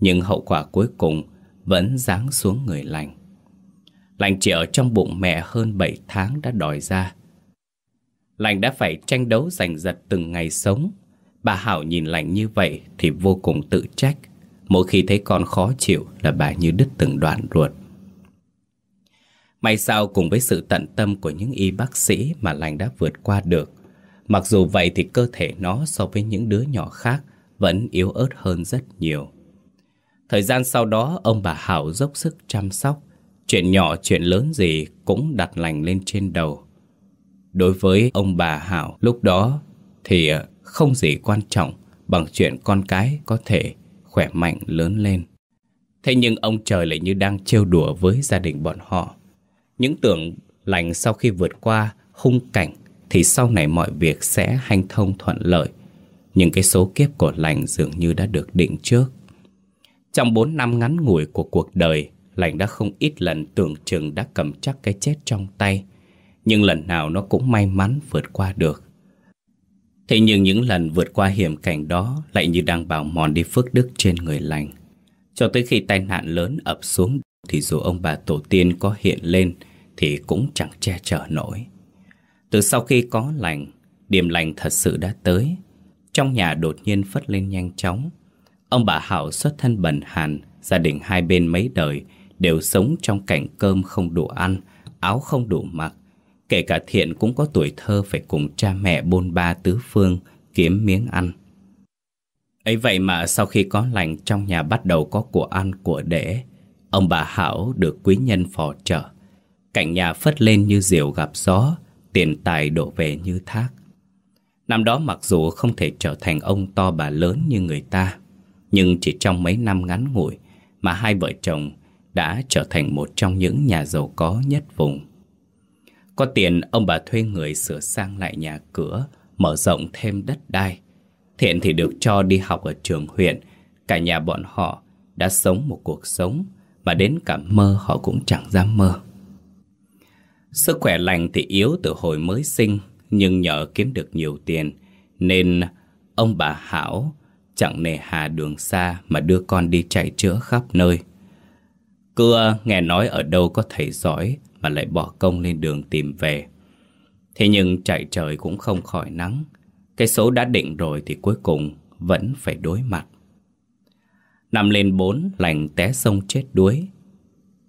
Nhưng hậu quả cuối cùng vẫn giáng xuống người lành. Lành chỉ ở trong bụng mẹ hơn 7 tháng đã đòi ra. Lành đã phải tranh đấu giành giật từng ngày sống. Bà Hảo nhìn Lành như vậy thì vô cùng tự trách. Mỗi khi thấy con khó chịu là bà như đứt từng đoạn ruột. May sao cùng với sự tận tâm của những y bác sĩ mà Lành đã vượt qua được Mặc dù vậy thì cơ thể nó so với những đứa nhỏ khác vẫn yếu ớt hơn rất nhiều. Thời gian sau đó ông bà Hảo dốc sức chăm sóc, chuyện nhỏ chuyện lớn gì cũng đặt lành lên trên đầu. Đối với ông bà Hảo lúc đó thì ờ, không gì quan trọng bằng chuyện con cái có thể khỏe mạnh lớn lên. Thế nhưng ông trời lại như đang trêu đùa với gia đình bọn họ. Những tưởng lành sau khi vượt qua hung cảnh thì sau này mọi việc sẽ hanh thông thuận lợi. Nhưng cái số kiếp của lành dường như đã được định trước. Trong 4 năm ngắn ngủi của cuộc đời, lành đã không ít lần tưởng chừng đã cầm chắc cái chết trong tay. Nhưng lần nào nó cũng may mắn vượt qua được. Thế nhưng những lần vượt qua hiểm cảnh đó lại như đang bào mòn đi phước đức trên người lành. Cho tới khi tai nạn lớn ập xuống thì dù ông bà tổ tiên có hiện lên thì cũng chẳng che chở nổi. Từ sau khi có lành, điểm lành thật sự đã tới. Trong nhà đột nhiên phất lên nhanh chóng. Ông bà Hảo xuất thân bần hàn, gia đình hai bên mấy đời đều sống trong cảnh cơm không đủ ăn, áo không đủ mặc. Kể cả thiện cũng có tuổi thơ phải cùng cha mẹ bôn ba tứ phương kiếm miếng ăn. ấy vậy mà sau khi có lành trong nhà bắt đầu có của ăn của để, ông bà Hảo được quý nhân phò trợ. Cảnh nhà phất lên như diều gặp gió, tiền tài đổ về như thác. Năm đó mặc dù không thể trở thành ông to bà lớn như người ta, nhưng chỉ trong mấy năm ngắn ngủi mà hai vợ chồng đã trở thành một trong những nhà giàu có nhất vùng. Có tiền, ông bà thuê người sửa sang lại nhà cửa, mở rộng thêm đất đai. Thiện thì được cho đi học ở trường huyện, cả nhà bọn họ đã sống một cuộc sống mà đến cả mơ họ cũng chẳng dám mơ. Sức khỏe lành thì yếu từ hồi mới sinh, nhưng nhờ kiếm được nhiều tiền, nên ông bà Hảo chẳng nề hà đường xa mà đưa con đi chạy chữa khắp nơi. Cưa nghe nói ở đâu có thầy giỏi mà lại bỏ công lên đường tìm về. Thế nhưng chạy trời cũng không khỏi nắng. Cái số đã định rồi thì cuối cùng vẫn phải đối mặt. Nằm lên bốn, lành té sông chết đuối.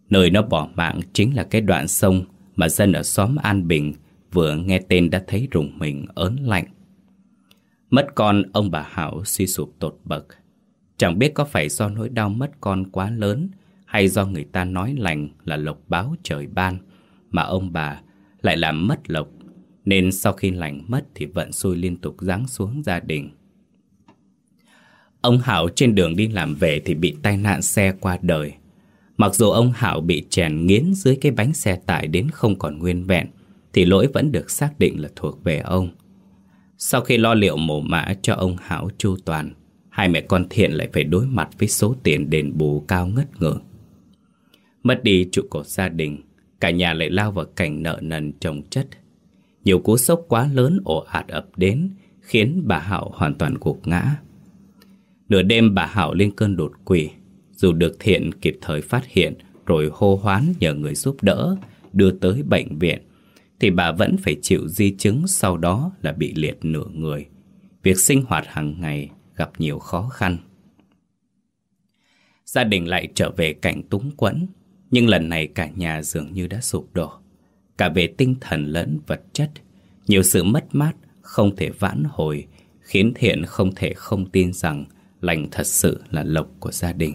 Nơi nó bỏ mạng chính là cái đoạn sông mà dân ở xóm An Bình vừa nghe tên đã thấy rùng mình, ớn lạnh. Mất con, ông bà Hảo suy sụp tột bậc. Chẳng biết có phải do nỗi đau mất con quá lớn hay do người ta nói lành là lộc báo trời ban mà ông bà lại làm mất lộc nên sau khi lành mất thì vận xui liên tục giáng xuống gia đình. Ông Hảo trên đường đi làm về thì bị tai nạn xe qua đời. Mặc dù ông Hảo bị chèn nghiến dưới cái bánh xe tải đến không còn nguyên vẹn, thì lỗi vẫn được xác định là thuộc về ông. Sau khi lo liệu mổ mã cho ông Hảo chu toàn, hai mẹ con Thiện lại phải đối mặt với số tiền đền bù cao ngất ngưỡng. Mất đi trụ cột gia đình, cả nhà lại lao vào cảnh nợ nần trồng chất. Nhiều cú sốc quá lớn ồ ạt ập đến, khiến bà Hảo hoàn toàn gục ngã. Nửa đêm bà Hảo lên cơn đột quỵ, dù được thiện kịp thời phát hiện rồi hô hoán nhờ người giúp đỡ, đưa tới bệnh viện, thì bà vẫn phải chịu di chứng sau đó là bị liệt nửa người. Việc sinh hoạt hàng ngày gặp nhiều khó khăn. Gia đình lại trở về cảnh túng quẫn, nhưng lần này cả nhà dường như đã sụp đổ. Cả về tinh thần lẫn vật chất, nhiều sự mất mát không thể vãn hồi, khiến Thiện không thể không tin rằng lành thật sự là lộc của gia đình.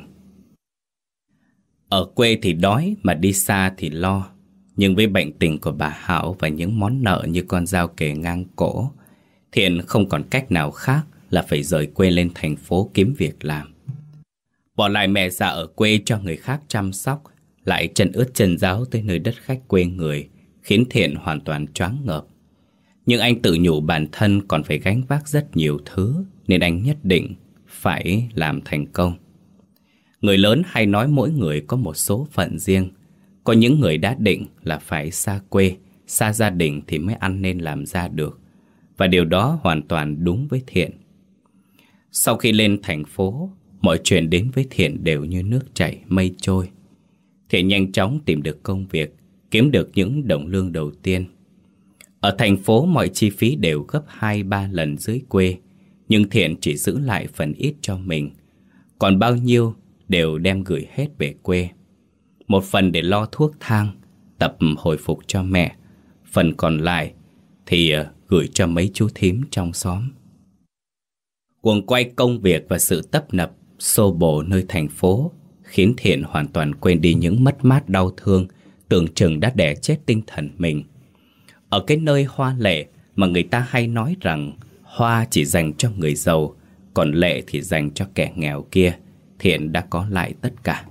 Ở quê thì đói mà đi xa thì lo. Nhưng với bệnh tình của bà Hảo và những món nợ như con dao kề ngang cổ, Thiện không còn cách nào khác là phải rời quê lên thành phố kiếm việc làm. Bỏ lại mẹ già ở quê cho người khác chăm sóc, lại chân ướt chân giáo tới nơi đất khách quê người, khiến Thiện hoàn toàn choáng ngợp. Nhưng anh tự nhủ bản thân còn phải gánh vác rất nhiều thứ, nên anh nhất định phải làm thành công. Người lớn hay nói mỗi người có một số phận riêng. Có những người đã định là phải xa quê, xa gia đình thì mới ăn nên làm ra được. Và điều đó hoàn toàn đúng với Thiện. Sau khi lên thành phố, mọi chuyện đến với Thiện đều như nước chảy mây trôi. Thiện nhanh chóng tìm được công việc, kiếm được những đồng lương đầu tiên. Ở thành phố mọi chi phí đều gấp 2-3 lần dưới quê, nhưng Thiện chỉ giữ lại phần ít cho mình. Còn bao nhiêu đều đem gửi hết về quê. Một phần để lo thuốc thang, tập hồi phục cho mẹ. Phần còn lại thì ờ, gửi cho mấy chú thím trong xóm. Cuồng quay công việc và sự tấp nập, xô bồ nơi thành phố khiến Thiện hoàn toàn quên đi những mất mát đau thương tưởng chừng đã đẻ chết tinh thần mình. Ở cái nơi hoa lệ mà người ta hay nói rằng hoa chỉ dành cho người giàu, còn lệ thì dành cho kẻ nghèo kia, Thiện đã có lại tất cả.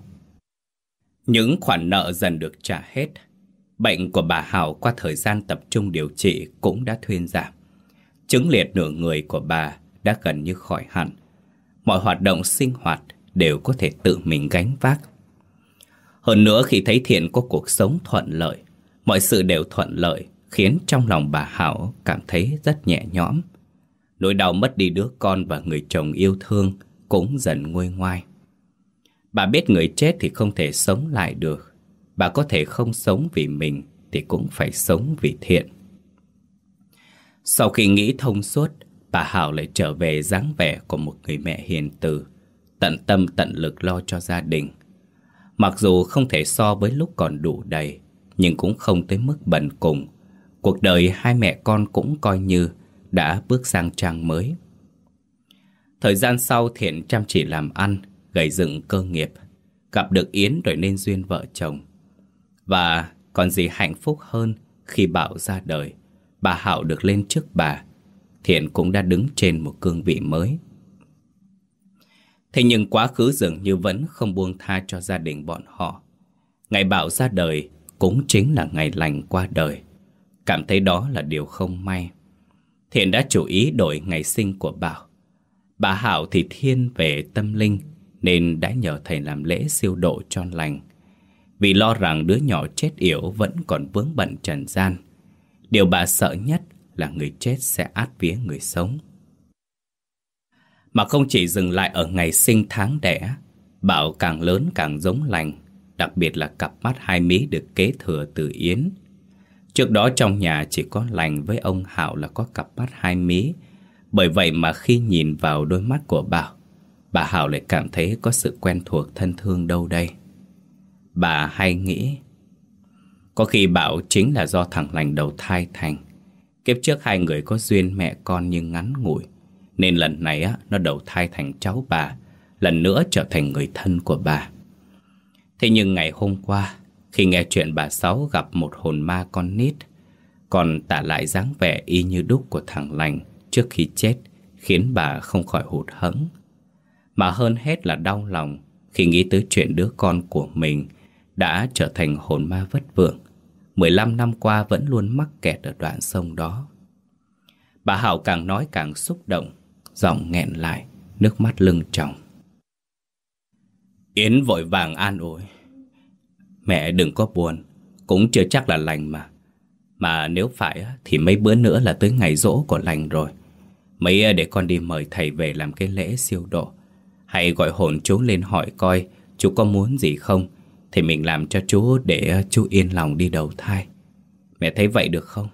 Những khoản nợ dần được trả hết. Bệnh của bà Hảo qua thời gian tập trung điều trị cũng đã thuyên giảm. Chứng liệt nửa người của bà đã gần như khỏi hẳn. Mọi hoạt động sinh hoạt đều có thể tự mình gánh vác. Hơn nữa khi thấy Thiện có cuộc sống thuận lợi, mọi sự đều thuận lợi khiến trong lòng bà Hảo cảm thấy rất nhẹ nhõm. Nỗi đau mất đi đứa con và người chồng yêu thương cũng dần nguôi ngoai. Bà biết người chết thì không thể sống lại được. Bà có thể không sống vì mình thì cũng phải sống vì thiện. Sau khi nghĩ thông suốt, bà Hảo lại trở về dáng vẻ của một người mẹ hiền từ, tận tâm tận lực lo cho gia đình. Mặc dù không thể so với lúc còn đủ đầy, nhưng cũng không tới mức bần cùng. Cuộc đời hai mẹ con cũng coi như đã bước sang trang mới. Thời gian sau Thiện chăm chỉ làm ăn, gầy dựng cơ nghiệp, gặp được Yến rồi nên duyên vợ chồng. Và còn gì hạnh phúc hơn khi Bảo ra đời, bà Hảo được lên trước bà, Thiện cũng đã đứng trên một cương vị mới. Thế nhưng quá khứ dường như vẫn không buông tha cho gia đình bọn họ. Ngày Bảo ra đời cũng chính là ngày lành qua đời. Cảm thấy đó là điều không may. Thiện đã chủ ý đổi ngày sinh của Bảo. Bà Hảo thì thiên về tâm linh, nên đã nhờ thầy làm lễ siêu độ cho lành. Vì lo rằng đứa nhỏ chết yểu vẫn còn vướng bận trần gian. Điều bà sợ nhất là người chết sẽ át vía người sống. Mà không chỉ dừng lại ở ngày sinh tháng đẻ, Bảo càng lớn càng giống lành, đặc biệt là cặp mắt hai mí được kế thừa từ Yến. Trước đó trong nhà chỉ có lành với ông Hảo là có cặp mắt hai mí, bởi vậy mà khi nhìn vào đôi mắt của Bảo, bà Hảo lại cảm thấy có sự quen thuộc thân thương đâu đây. Bà hay nghĩ, có khi Bảo chính là do thằng lành đầu thai thành. Kiếp trước hai người có duyên mẹ con nhưng ngắn ngủi, nên lần này á, nó đầu thai thành cháu bà, lần nữa trở thành người thân của bà. Thế nhưng ngày hôm qua, khi nghe chuyện bà Sáu gặp một hồn ma con nít, còn tả lại dáng vẻ y như đúc của thằng lành trước khi chết, khiến bà không khỏi hụt hẫng. Mà hơn hết là đau lòng khi nghĩ tới chuyện đứa con của mình đã trở thành hồn ma vất vưởng. 15 năm qua vẫn luôn mắc kẹt ở đoạn sông đó. Bà Hảo càng nói càng xúc động, giọng nghẹn lại, nước mắt lưng tròng. Yến vội vàng an ủi. Mẹ đừng có buồn, cũng chưa chắc là lành mà. Mà nếu phải thì mấy bữa nữa là tới ngày rỗ của lành rồi. Mấy để con đi mời thầy về làm cái lễ siêu độ. Hãy gọi hồn chú lên hỏi coi chú có muốn gì không Thì mình làm cho chú để chú yên lòng đi đầu thai Mẹ thấy vậy được không?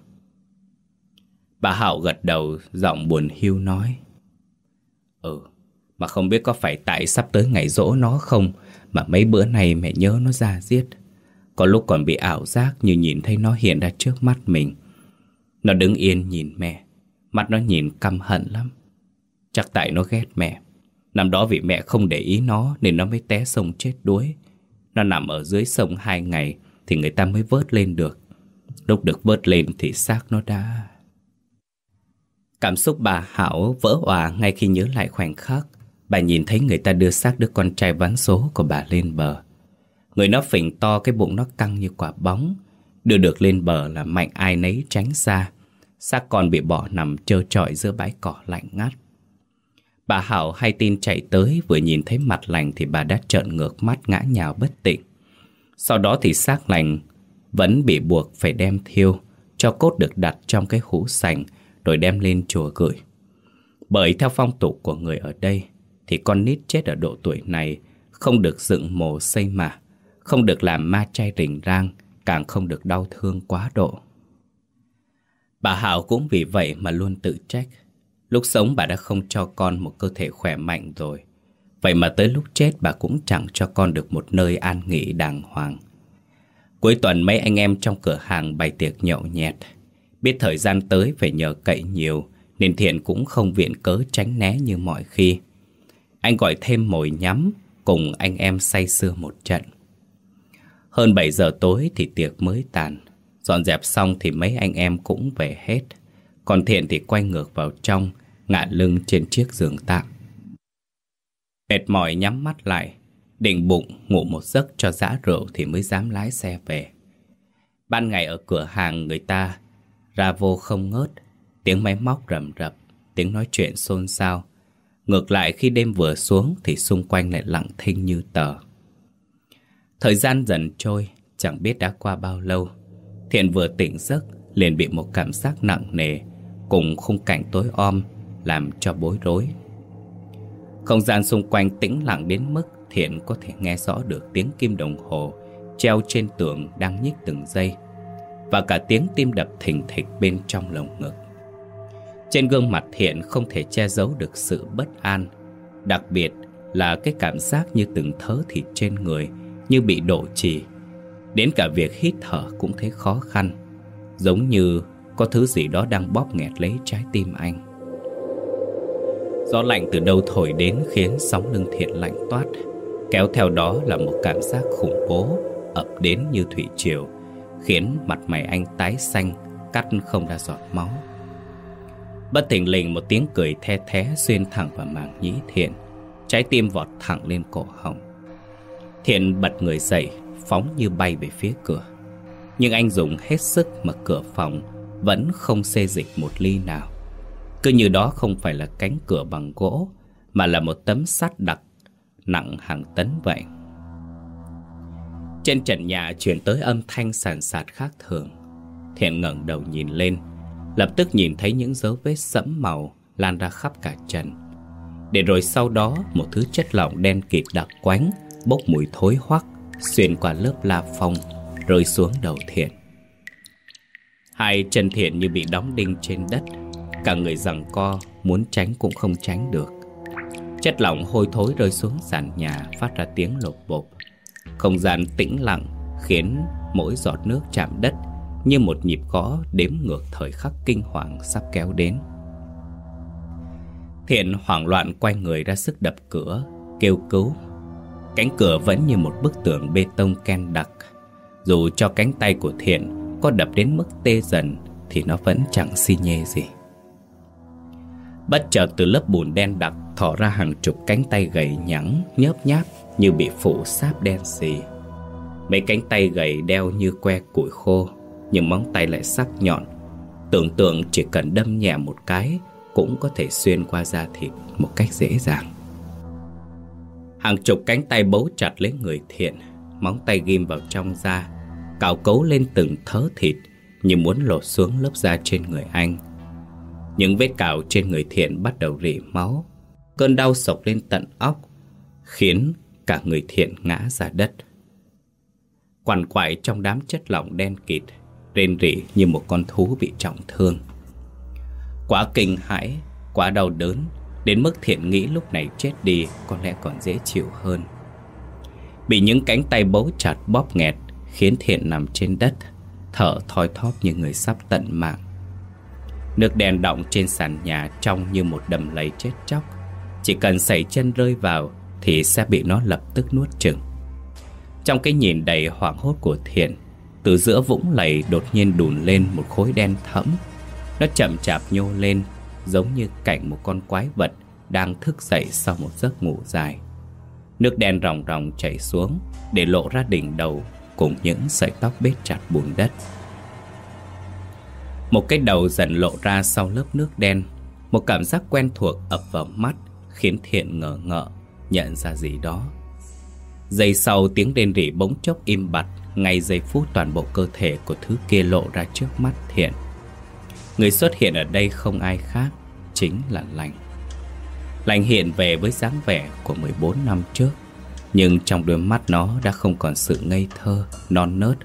Bà Hảo gật đầu giọng buồn hiu nói Ừ Mà không biết có phải tại sắp tới ngày rỗ nó không, Mà mấy bữa này mẹ nhớ nó ra giết Có lúc còn bị ảo giác như nhìn thấy nó hiện ra trước mắt mình Nó đứng yên nhìn mẹ Mắt nó nhìn căm hận lắm Chắc tại nó ghét mẹ Năm đó vì mẹ không để ý nó nên nó mới té sông chết đuối. Nó nằm ở dưới sông hai ngày thì người ta mới vớt lên được. Lúc được vớt lên thì xác nó đã... Cảm xúc bà Hảo vỡ òa ngay khi nhớ lại khoảnh khắc. Bà nhìn thấy người ta đưa xác đứa con trai ván số của bà lên bờ. Người nó phình to cái bụng nó căng như quả bóng. Đưa được lên bờ là mạnh ai nấy tránh xa. Xác con bị bỏ nằm trơ trọi giữa bãi cỏ lạnh ngắt. Bà Hảo hay tin chạy tới vừa nhìn thấy mặt lành thì bà đã trợn ngược mắt ngã nhào bất tỉnh. Sau đó thì xác lành vẫn bị buộc phải đem thiêu, cho cốt được đặt trong cái hũ sành rồi đem lên chùa gửi. Bởi theo phong tục của người ở đây thì con nít chết ở độ tuổi này không được dựng mồ xây mà, không được làm ma chay rình rang, càng không được đau thương quá độ. Bà Hảo cũng vì vậy mà luôn tự trách. Lúc sống bà đã không cho con một cơ thể khỏe mạnh rồi. Vậy mà tới lúc chết bà cũng chẳng cho con được một nơi an nghỉ đàng hoàng. Cuối tuần mấy anh em trong cửa hàng bày tiệc nhậu nhẹt. Biết thời gian tới phải nhờ cậy nhiều nên Thiện cũng không viện cớ tránh né như mọi khi. Anh gọi thêm mồi nhắm cùng anh em say sưa một trận. Hơn 7 giờ tối thì tiệc mới tàn. Dọn dẹp xong thì mấy anh em cũng về hết. Còn Thiện thì quay ngược vào trong, ngả lưng trên chiếc giường tạm. Mệt mỏi nhắm mắt lại, định bụng ngủ một giấc cho dã rượu thì mới dám lái xe về. Ban ngày ở cửa hàng người ta ra vô không ngớt, tiếng máy móc rầm rập, tiếng nói chuyện xôn xao. Ngược lại khi đêm vừa xuống thì xung quanh lại lặng thinh như tờ. Thời gian dần trôi, chẳng biết đã qua bao lâu. Thiện vừa tỉnh giấc, liền bị một cảm giác nặng nề, cùng khung cảnh tối om, làm cho bối rối. Không gian xung quanh tĩnh lặng đến mức Thiện có thể nghe rõ được tiếng kim đồng hồ treo trên tường đang nhích từng giây và cả tiếng tim đập thình thịch bên trong lồng ngực. Trên gương mặt Thiện không thể che giấu được sự bất an, đặc biệt là cái cảm giác như từng thớ thịt trên người như bị đổ trì. Đến cả việc hít thở cũng thấy khó khăn, giống như có thứ gì đó đang bóp nghẹt lấy trái tim anh. Gió lạnh từ đâu thổi đến khiến sóng lưng Thiện lạnh toát, kéo theo đó là một cảm giác khủng bố ập đến như thủy triều khiến mặt mày anh tái xanh, cắt không ra giọt máu. Bất thình lình một tiếng cười the thé xuyên thẳng vào màng nhĩ Thiện, trái tim vọt thẳng lên cổ họng. Thiện bật người dậy, phóng như bay về phía cửa. Nhưng anh dùng hết sức mà cửa phòng vẫn không xê dịch một ly nào. Cứ như đó không phải là cánh cửa bằng gỗ, mà là một tấm sắt đặc nặng hàng tấn vậy. Trên trần nhà truyền tới âm thanh sàn sạt khác thường. Thiện ngẩng đầu nhìn lên, Lập tức nhìn thấy những dấu vết sẫm màu Lan ra khắp cả trần. Để rồi sau đó, Một thứ chất lỏng đen kịt đặc quánh, Bốc mùi thối hoắc, Xuyên qua lớp la phong, Rơi xuống đầu Thiện. Hai chân Thiện như bị đóng đinh trên đất, Cả người rằng co, Muốn tránh cũng không tránh được. Chất lỏng hôi thối rơi xuống sàn nhà, Phát ra tiếng lột bột không gian tĩnh lặng khiến mỗi giọt nước chạm đất như một nhịp gõ đếm ngược thời khắc kinh hoàng sắp kéo đến. Thiện hoảng loạn quay người ra sức đập cửa, kêu cứu. Cánh cửa vẫn như một bức tường bê tông ken đặc. Dù cho cánh tay của Thiện có đập đến mức tê dần thì nó vẫn chẳng xi nhê gì. Bất chợt từ lớp bùn đen đặc thỏ ra hàng chục cánh tay gầy nhẵn, nhớp nháp như bị phủ sáp đen xì. Mấy cánh tay gầy đeo như que củi khô, nhưng móng tay lại sắc nhọn. Tưởng tượng chỉ cần đâm nhẹ một cái cũng có thể xuyên qua da thịt một cách dễ dàng. Hàng chục cánh tay bấu chặt lấy người thiện, móng tay ghim vào trong da, cào cấu lên từng thớ thịt như muốn lột xuống lớp da trên người anh. Những vết cào trên người thiện bắt đầu rỉ máu, cơn đau sộc lên tận óc, khiến cả người thiện ngã ra đất. Quằn quại trong đám chất lỏng đen kịt, rên rỉ như một con thú bị trọng thương. Quá kinh hãi, quá đau đớn, đến mức thiện nghĩ lúc này chết đi có lẽ còn dễ chịu hơn. Bị những cánh tay bấu chặt bóp nghẹt khiến thiện nằm trên đất, thở thoi thóp như người sắp tận mạng. Nước đèn động trên sàn nhà trong như một đầm lầy chết chóc Chỉ cần sẩy chân rơi vào thì sẽ bị nó lập tức nuốt chừng Trong cái nhìn đầy hoảng hốt của Thiện, Từ giữa vũng lầy đột nhiên đùn lên một khối đen thẫm. Nó chậm chạp nhô lên, Giống như cảnh một con quái vật Đang thức dậy sau một giấc ngủ dài. Nước đen ròng ròng chảy xuống Để lộ ra đỉnh đầu Cùng những sợi tóc bết chặt bùn đất. Một cái đầu dần lộ ra sau lớp nước đen, Một cảm giác quen thuộc ập vào mắt Khiến Thiện ngờ ngợ. Nhận ra gì đó. Giây sau tiếng đền rỉ bỗng chốc im bặt Ngay giây phút toàn bộ cơ thể của thứ kia lộ ra trước mắt Thiện Người xuất hiện ở đây không ai khác Chính là Lành. Lành hiện về với dáng vẻ của 14 năm trước Nhưng trong đôi mắt nó đã không còn sự ngây thơ, non nớt.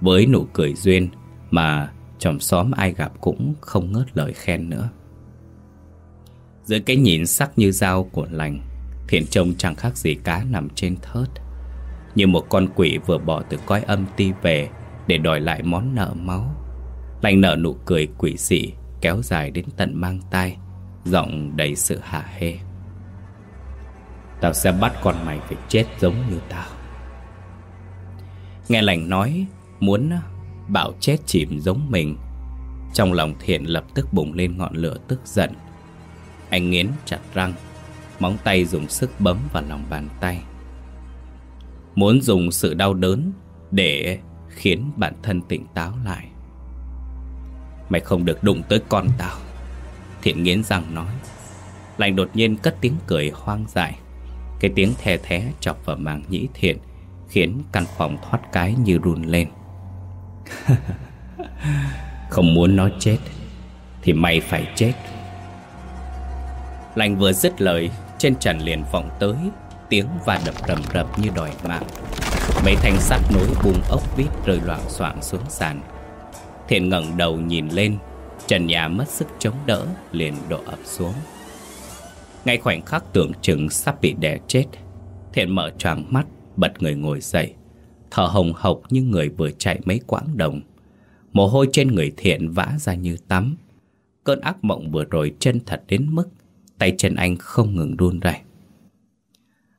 Với nụ cười duyên mà trong xóm ai gặp cũng không ngớt lời khen nữa. Dưới cái nhìn sắc như dao của lành Thiện trông chẳng khác gì cá nằm trên thớt. Như một con quỷ vừa bỏ từ cõi âm ti về Để đòi lại món nợ máu. Lành nở nụ cười quỷ dị, Kéo dài đến tận mang tay Giọng đầy sự hả hê. Tao sẽ bắt con mày phải chết giống như tao. Nghe lành nói, Muốn bảo chết chìm giống mình. Trong lòng thiện lập tức bùng lên ngọn lửa tức giận. Anh nghiến chặt răng. Móng tay dùng sức bấm vào lòng bàn tay. Muốn dùng sự đau đớn Để khiến bản thân tỉnh táo lại. Mày không được đụng tới con tao, Thiện nghiến răng nói. Lành đột nhiên cất tiếng cười hoang dại. Cái tiếng thè thé chọc vào màng nhĩ thiện Khiến căn phòng thoát cái như run lên. Không muốn nó chết Thì mày phải chết. Lành vừa dứt lời trên trần liền vọng tới, Tiếng và đập rầm rập như đòi mạng. Mấy thanh sắt nối bung ốc vít rơi loạn xoạng xuống sàn. Thiện ngẩng đầu nhìn lên, Trần nhà mất sức chống đỡ liền đổ ập xuống. Ngay khoảnh khắc tưởng chừng sắp bị đè chết, Thiện mở choàng mắt, Bật người ngồi dậy. Thở hồng hộc như người vừa chạy mấy quãng đồng. Mồ hôi trên người thiện vã ra như tắm. Cơn ác mộng vừa rồi chân thật đến mức Tay chân anh không ngừng run rẩy.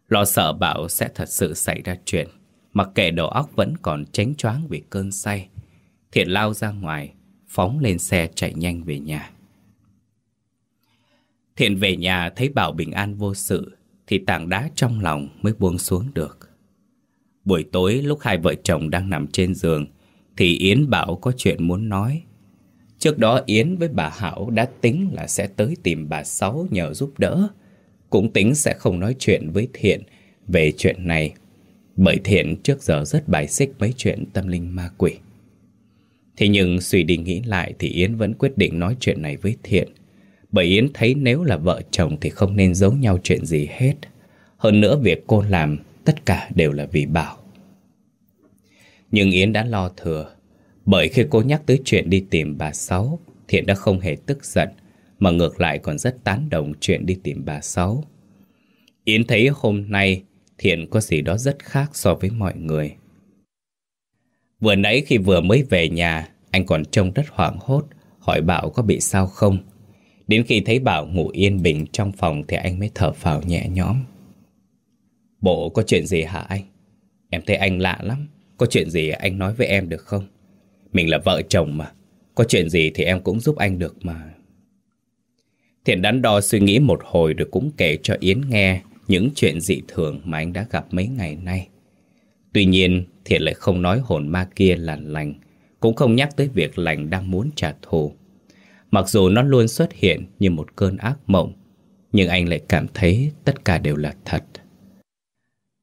Lo sợ bảo sẽ thật sự xảy ra chuyện, Mặc kệ đầu óc vẫn còn tránh choáng vì cơn say, Thiện lao ra ngoài, Phóng lên xe chạy nhanh về nhà. Thiện về nhà thấy Bảo bình an vô sự, Thì tảng đá trong lòng mới buông xuống được. Buổi tối lúc hai vợ chồng đang nằm trên giường, Thì Yến bảo có chuyện muốn nói. Trước đó Yến với bà Hảo đã tính là sẽ tới tìm bà Sáu nhờ giúp đỡ Cũng tính sẽ không nói chuyện với Thiện về chuyện này, Bởi Thiện trước giờ rất bài xích mấy chuyện tâm linh ma quỷ Thế nhưng suy đi nghĩ lại thì Yến vẫn quyết định nói chuyện này với Thiện. Bởi Yến thấy nếu là vợ chồng thì không nên giấu nhau chuyện gì hết. Hơn nữa việc cô làm tất cả đều là vì Bảo. Nhưng Yến đã lo thừa. Bởi khi cô nhắc tới chuyện đi tìm bà Sáu, Thiện đã không hề tức giận, mà ngược lại còn rất tán đồng chuyện đi tìm bà Sáu. Yến thấy hôm nay Thiện có gì đó rất khác so với mọi người. Vừa nãy khi vừa mới về nhà, anh còn trông rất hoảng hốt, hỏi Bảo có bị sao không. Đến khi thấy Bảo ngủ yên bình trong phòng thì anh mới thở phào nhẹ nhõm. Bộ có chuyện gì hả anh? Em thấy anh lạ lắm. Có chuyện gì anh nói với em được không? Mình là vợ chồng mà. Có chuyện gì thì em cũng giúp anh được mà. Thiện đắn đo suy nghĩ một hồi rồi cũng kể cho Yến nghe những chuyện dị thường mà anh đã gặp mấy ngày nay. Tuy nhiên, Thiện lại không nói hồn ma kia là lành, cũng không nhắc tới việc lành đang muốn trả thù. Mặc dù nó luôn xuất hiện như một cơn ác mộng, nhưng anh lại cảm thấy tất cả đều là thật.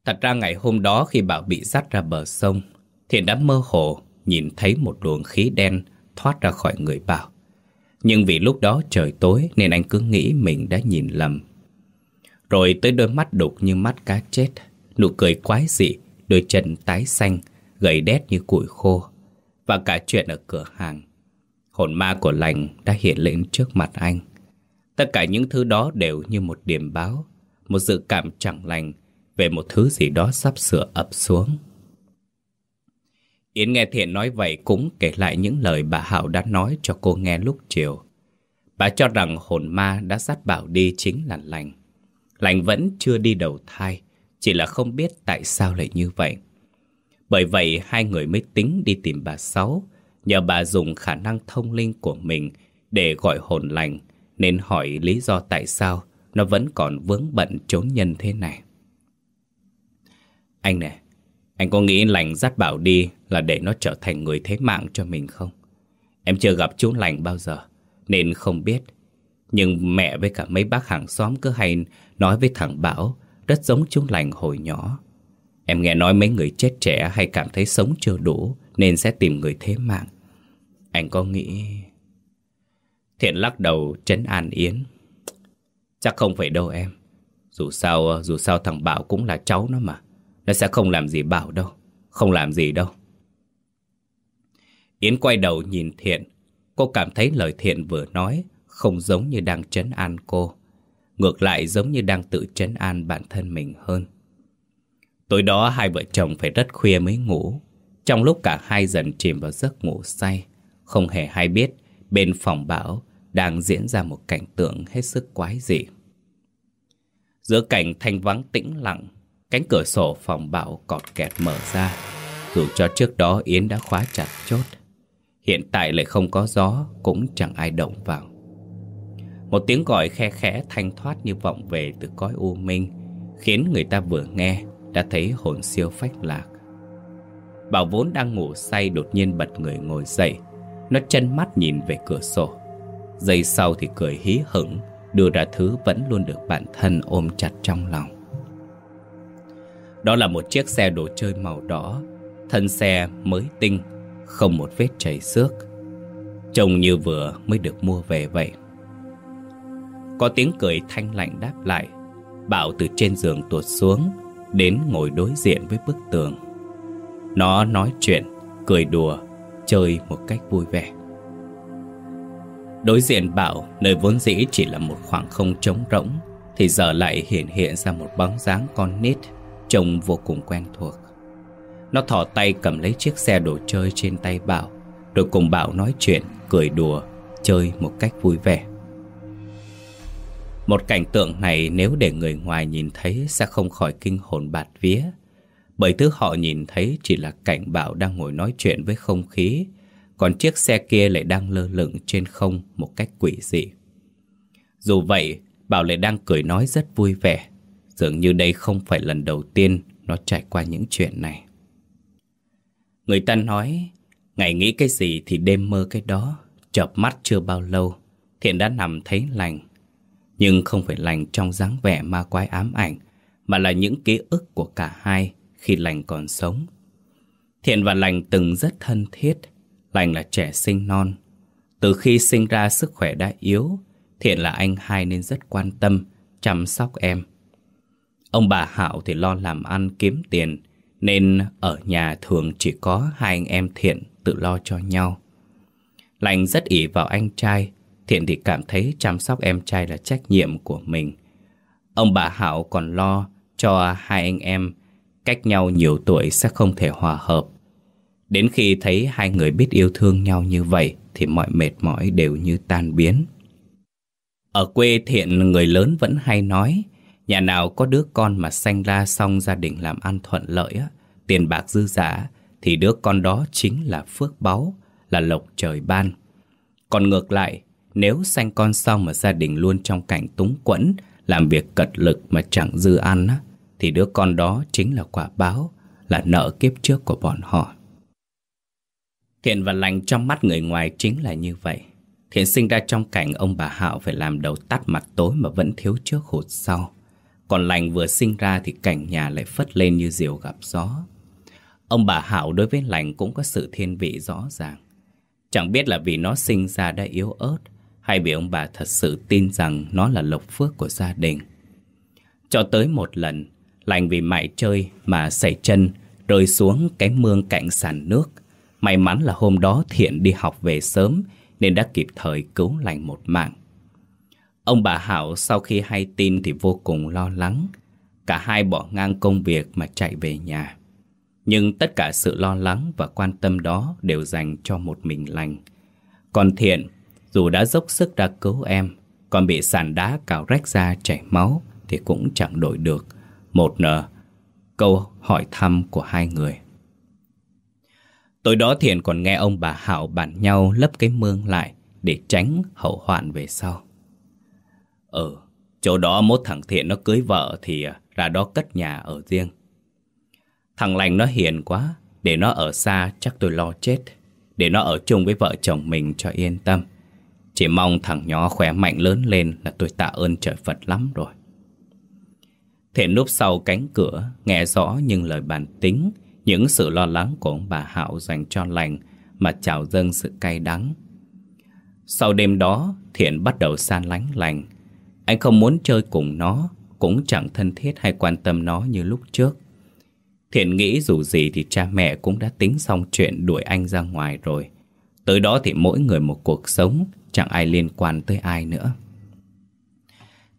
Thật ra ngày hôm đó khi Bảo bị dắt ra bờ sông, Thiện đã mơ hồ nhìn thấy một luồng khí đen thoát ra khỏi người Bảo. Nhưng vì lúc đó trời tối nên anh cứ nghĩ mình đã nhìn lầm. Rồi tới đôi mắt đục như mắt cá chết, nụ cười quái dị đôi chân tái xanh, gầy đét như củi khô. Và cả chuyện ở cửa hàng. Hồn ma của lành đã hiện lên trước mặt anh. Tất cả những thứ đó đều như một điểm báo, một dự cảm chẳng lành về một thứ gì đó sắp sửa ập xuống. Yến nghe Thiện nói vậy cũng kể lại những lời bà Hảo đã nói cho cô nghe lúc chiều. Bà cho rằng hồn ma đã dắt Bảo đi chính là lành. Lành vẫn chưa đi đầu thai, chỉ là không biết tại sao lại như vậy. Bởi vậy hai người mới tính đi tìm bà Sáu, nhờ bà dùng khả năng thông linh của mình để gọi hồn lành, nên hỏi lý do tại sao nó vẫn còn vướng bận trốn nhân thế này. Anh nè, anh có nghĩ lành dắt bảo đi là để nó trở thành người thế mạng cho mình không? Em chưa gặp chú lành bao giờ, nên không biết. Nhưng mẹ với cả mấy bác hàng xóm cứ hay nói với thằng Bảo rất giống chú lành hồi nhỏ. Em nghe nói mấy người chết trẻ hay cảm thấy sống chưa đủ nên sẽ tìm người thế mạng. Anh có nghĩ... Thiện lắc đầu trấn an Yến. Chắc không phải đâu em. Dù sao, dù sao thằng Bảo cũng là cháu nó mà. Nó sẽ không làm gì Bảo đâu. Không làm gì đâu. Yến quay đầu nhìn Thiện. Cô cảm thấy lời Thiện vừa nói không giống như đang trấn an cô. Ngược lại giống như đang tự trấn an bản thân mình hơn. Tối đó hai vợ chồng phải rất khuya mới ngủ. Trong lúc cả hai dần chìm vào giấc ngủ say, không hề hay biết bên phòng bảo đang diễn ra một cảnh tượng hết sức quái dị. Giữa cảnh thanh vắng tĩnh lặng, cánh cửa sổ phòng bảo cọt kẹt mở ra, dù cho trước đó Yến đã khóa chặt chốt. Hiện tại lại không có gió, cũng chẳng ai động vào. Một tiếng gọi khe khẽ thanh thoát như vọng về từ cõi u minh, khiến người ta vừa nghe đã thấy hồn siêu phách lạc. Bảo vốn đang ngủ say đột nhiên bật người ngồi dậy, nó chân mắt nhìn về cửa sổ. Giây sau thì cười hí hửng, đưa ra thứ vẫn luôn được bản thân ôm chặt trong lòng. Đó là một chiếc xe đồ chơi màu đỏ, thân xe mới tinh, không một vết chảy xước. Trông như vừa mới được mua về vậy. Có tiếng cười thanh lạnh đáp lại, Bảo từ trên giường tuột xuống, đến ngồi đối diện với bức tường. Nó nói chuyện, cười đùa, chơi một cách vui vẻ. Đối diện Bảo, nơi vốn dĩ chỉ là một khoảng không trống rỗng, thì giờ lại hiện hiện ra một bóng dáng con nít, trông vô cùng quen thuộc. Nó thỏ tay cầm lấy chiếc xe đồ chơi trên tay Bảo, rồi cùng Bảo nói chuyện, cười đùa, chơi một cách vui vẻ. Một cảnh tượng này nếu để người ngoài nhìn thấy sẽ không khỏi kinh hồn bạt vía. Bởi thứ họ nhìn thấy chỉ là cảnh Bảo đang ngồi nói chuyện với không khí, còn chiếc xe kia lại đang lơ lửng trên không một cách quỷ dị. Dù vậy, Bảo lại đang cười nói rất vui vẻ, dường như đây không phải lần đầu tiên nó trải qua những chuyện này. Người ta nói, ngày nghĩ cái gì thì đêm mơ cái đó, chợp mắt chưa bao lâu, Thiện đã nằm thấy lành. Nhưng không phải lành trong dáng vẻ ma quái ám ảnh, mà là những ký ức của cả hai khi lành còn sống. Thiện và lành từng rất thân thiết, lành là trẻ sinh non. Từ khi sinh ra sức khỏe đã yếu, Thiện là anh hai nên rất quan tâm, chăm sóc em. Ông bà Hạo thì lo làm ăn kiếm tiền, nên ở nhà thường chỉ có hai anh em Thiện tự lo cho nhau. Lành rất ỷ vào anh trai, Thiện thì cảm thấy chăm sóc em trai là trách nhiệm của mình. Ông bà hạo còn lo cho hai anh em cách nhau nhiều tuổi sẽ không thể hòa hợp. Đến khi thấy hai người biết yêu thương nhau như vậy thì mọi mệt mỏi đều như tan biến. Ở quê Thiện người lớn vẫn hay nói Nhà nào có đứa con mà sanh ra xong gia đình làm ăn thuận lợi á, Tiền bạc dư giả Thì đứa con đó chính là phước báu Là lộc trời ban Còn ngược lại nếu sanh con xong mà gia đình luôn trong cảnh túng quẫn, làm việc cật lực mà chẳng dư ăn á, thì đứa con đó chính là quả báo, là nợ kiếp trước của bọn họ. Thiện và lành trong mắt người ngoài chính là như vậy. Thiện sinh ra trong cảnh ông bà Hạo phải làm đầu tắt mặt tối mà vẫn thiếu trước hụt sau. Còn lành vừa sinh ra thì cảnh nhà lại phất lên như diều gặp gió. Ông bà hảo đối với lành cũng có sự thiên vị rõ ràng. Chẳng biết là vì nó sinh ra đã yếu ớt hay vì ông bà thật sự tin rằng nó là lộc phước của gia đình. Cho tới một lần, lành vì mải chơi mà xảy chân rơi xuống cái mương cạnh sàn nước. May mắn là hôm đó Thiện đi học về sớm nên đã kịp thời cứu lành một mạng. Ông bà Hảo sau khi hay tin thì vô cùng lo lắng. Cả hai bỏ ngang công việc mà chạy về nhà. Nhưng tất cả sự lo lắng và quan tâm đó đều dành cho một mình lành. Còn Thiện, dù đã dốc sức ra cứu em, Còn bị sàn đá cào rách ra chảy máu thì cũng chẳng đổi được một nờ. câu hỏi thăm của hai người. Tối đó Thiện còn nghe ông bà Hảo bàn nhau lấp cái mương lại để tránh hậu hoạn về sau. Ừ, chỗ đó mốt thằng Thiện nó cưới vợ thì à, ra đó cất nhà ở riêng. Thằng lành nó hiền quá, để nó ở xa chắc tôi lo chết. Để nó ở chung với vợ chồng mình cho yên tâm. Chỉ mong thằng nhỏ khỏe mạnh lớn lên là tôi tạ ơn trời Phật lắm rồi. Thiện núp sau cánh cửa, nghe rõ những lời bàn tính, những sự lo lắng của ông bà Hạo dành cho lành mà trào dâng sự cay đắng. Sau đêm đó, Thiện bắt đầu san lánh lành. Anh không muốn chơi cùng nó, cũng chẳng thân thiết hay quan tâm nó như lúc trước. Thiện nghĩ dù gì thì cha mẹ cũng đã tính xong chuyện đuổi anh ra ngoài rồi. Tới đó thì mỗi người một cuộc sống, chẳng ai liên quan tới ai nữa.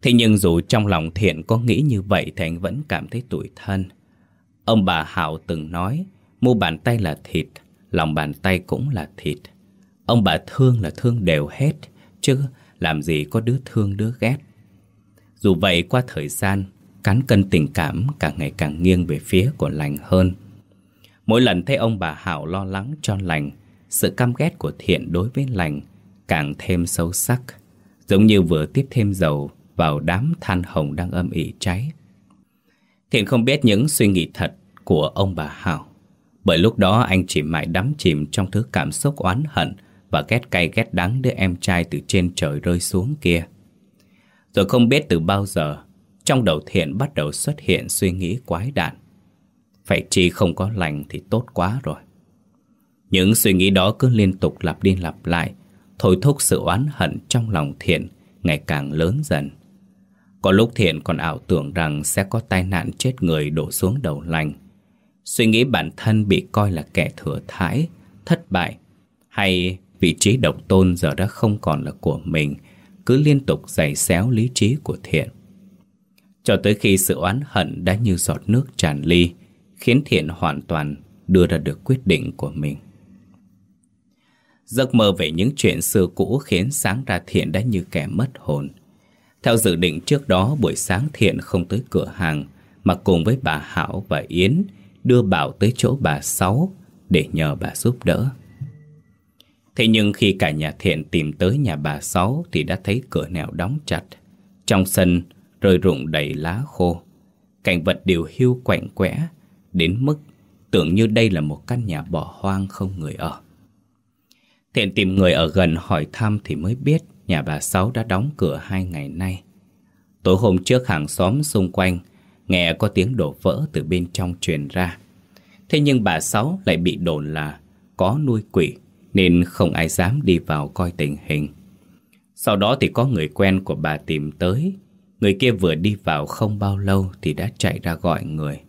Thế nhưng dù trong lòng Thiện có nghĩ như vậy thì anh vẫn cảm thấy tủi thân. Ông bà Hảo từng nói, mua bàn tay là thịt, lòng bàn tay cũng là thịt. Ông bà thương là thương đều hết, chứ làm gì có đứa thương đứa ghét. Dù vậy qua thời gian, cán cân tình cảm càng ngày càng nghiêng về phía của lành hơn. Mỗi lần thấy ông bà Hảo lo lắng cho lành, sự căm ghét của Thiện đối với lành càng thêm sâu sắc, giống như vừa tiếp thêm dầu vào đám than hồng đang âm ỉ cháy. Thiện không biết những suy nghĩ thật của ông bà Hảo, bởi lúc đó anh chỉ mãi đắm chìm trong thứ cảm xúc oán hận và ghét cay ghét đắng đứa em trai từ trên trời rơi xuống kia. Rồi không biết từ bao giờ, trong đầu Thiện bắt đầu xuất hiện suy nghĩ quái đản. Phải chi không có lành thì tốt quá rồi. Những suy nghĩ đó cứ liên tục lặp đi lặp lại, thôi thúc sự oán hận trong lòng Thiện ngày càng lớn dần. Có lúc Thiện còn ảo tưởng rằng sẽ có tai nạn chết người đổ xuống đầu lành. Suy nghĩ bản thân bị coi là kẻ thừa thãi, thất bại, hay vị trí độc tôn giờ đã không còn là của mình, cứ liên tục giày xéo lý trí của Thiện. Cho tới khi sự oán hận đã như giọt nước tràn ly, khiến Thiện hoàn toàn đưa ra được quyết định của mình. Giấc mơ về những chuyện xưa cũ khiến sáng ra Thiện đã như kẻ mất hồn. Theo dự định trước đó buổi sáng Thiện không tới cửa hàng mà cùng với bà Hảo và Yến đưa Bảo tới chỗ bà Sáu để nhờ bà giúp đỡ. Thế nhưng khi cả nhà Thiện tìm tới nhà bà Sáu thì đã thấy cửa nẻo đóng chặt. Trong sân, rơi rụng đầy lá khô. Cảnh vật đều hưu quạnh quẽ, đến mức tưởng như đây là một căn nhà bỏ hoang không người ở. Thiện tìm người ở gần hỏi thăm thì mới biết nhà bà Sáu đã đóng cửa hai ngày nay. Tối hôm trước hàng xóm xung quanh nghe có tiếng đổ vỡ từ bên trong truyền ra. Thế nhưng bà Sáu lại bị đồn là có nuôi quỷ nên không ai dám đi vào coi tình hình. Sau đó thì có người quen của bà tìm tới. Người kia vừa đi vào không bao lâu thì đã chạy ra gọi người.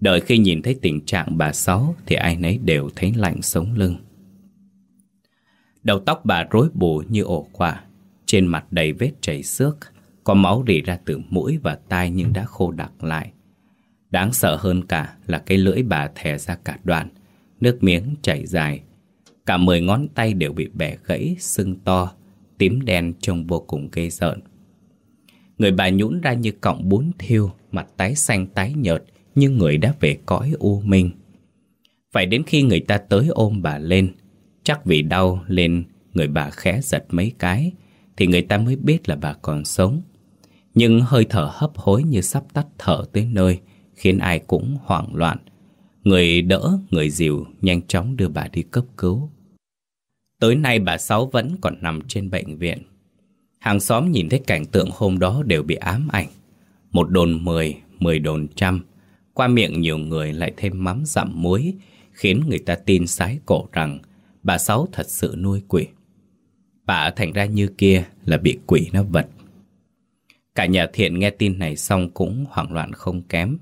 Đợi khi nhìn thấy tình trạng bà Sáu thì ai nấy đều thấy lạnh sống lưng. Đầu tóc bà rối bù như ổ quả, trên mặt đầy vết chảy xước, có máu rỉ ra từ mũi và tai nhưng đã khô đặc lại. Đáng sợ hơn cả là cái lưỡi bà thè ra cả đoạn, nước miếng chảy dài. Cả mười ngón tay đều bị bẻ gãy, sưng to, tím đen trông vô cùng ghê rợn. Người bà nhũn ra như cọng bún thiêu, mặt tái xanh tái nhợt, như người đã về cõi u minh. Phải đến khi người ta tới ôm bà lên, Chắc vì đau lên người bà khẽ giật mấy cái Thì người ta mới biết là bà còn sống Nhưng hơi thở hấp hối như sắp tắt thở tới nơi Khiến ai cũng hoảng loạn Người đỡ, người dìu nhanh chóng đưa bà đi cấp cứu Tới nay bà Sáu vẫn còn nằm trên bệnh viện Hàng xóm nhìn thấy cảnh tượng hôm đó đều bị ám ảnh Một đồn mười, mười đồn trăm Qua miệng nhiều người lại thêm mắm dặm muối Khiến người ta tin sái cổ rằng bà Sáu thật sự nuôi quỷ. Bà thành ra như kia là bị quỷ nó vật. Cả nhà Thiện nghe tin này xong cũng hoảng loạn không kém.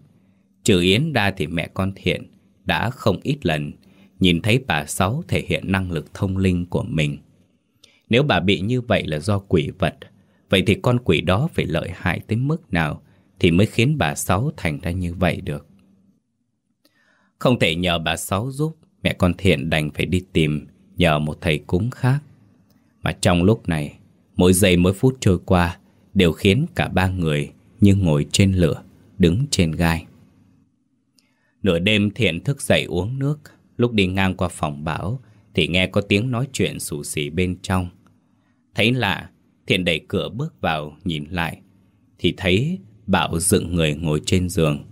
Trừ Yến ra thì mẹ con Thiện đã không ít lần nhìn thấy bà Sáu thể hiện năng lực thông linh của mình. Nếu bà bị như vậy là do quỷ vật, vậy thì con quỷ đó phải lợi hại tới mức nào thì mới khiến bà Sáu thành ra như vậy được. Không thể nhờ bà Sáu giúp, mẹ con Thiện đành phải đi tìm nhờ một thầy cúng khác. Mà trong lúc này, mỗi giây mỗi phút trôi qua đều khiến cả ba người như ngồi trên lửa, đứng trên gai. Nửa đêm Thiện thức dậy uống nước, lúc đi ngang qua phòng Bảo thì nghe có tiếng nói chuyện xù xì bên trong. Thấy lạ, Thiện đẩy cửa bước vào nhìn lại, thì thấy Bảo dựng người ngồi trên giường,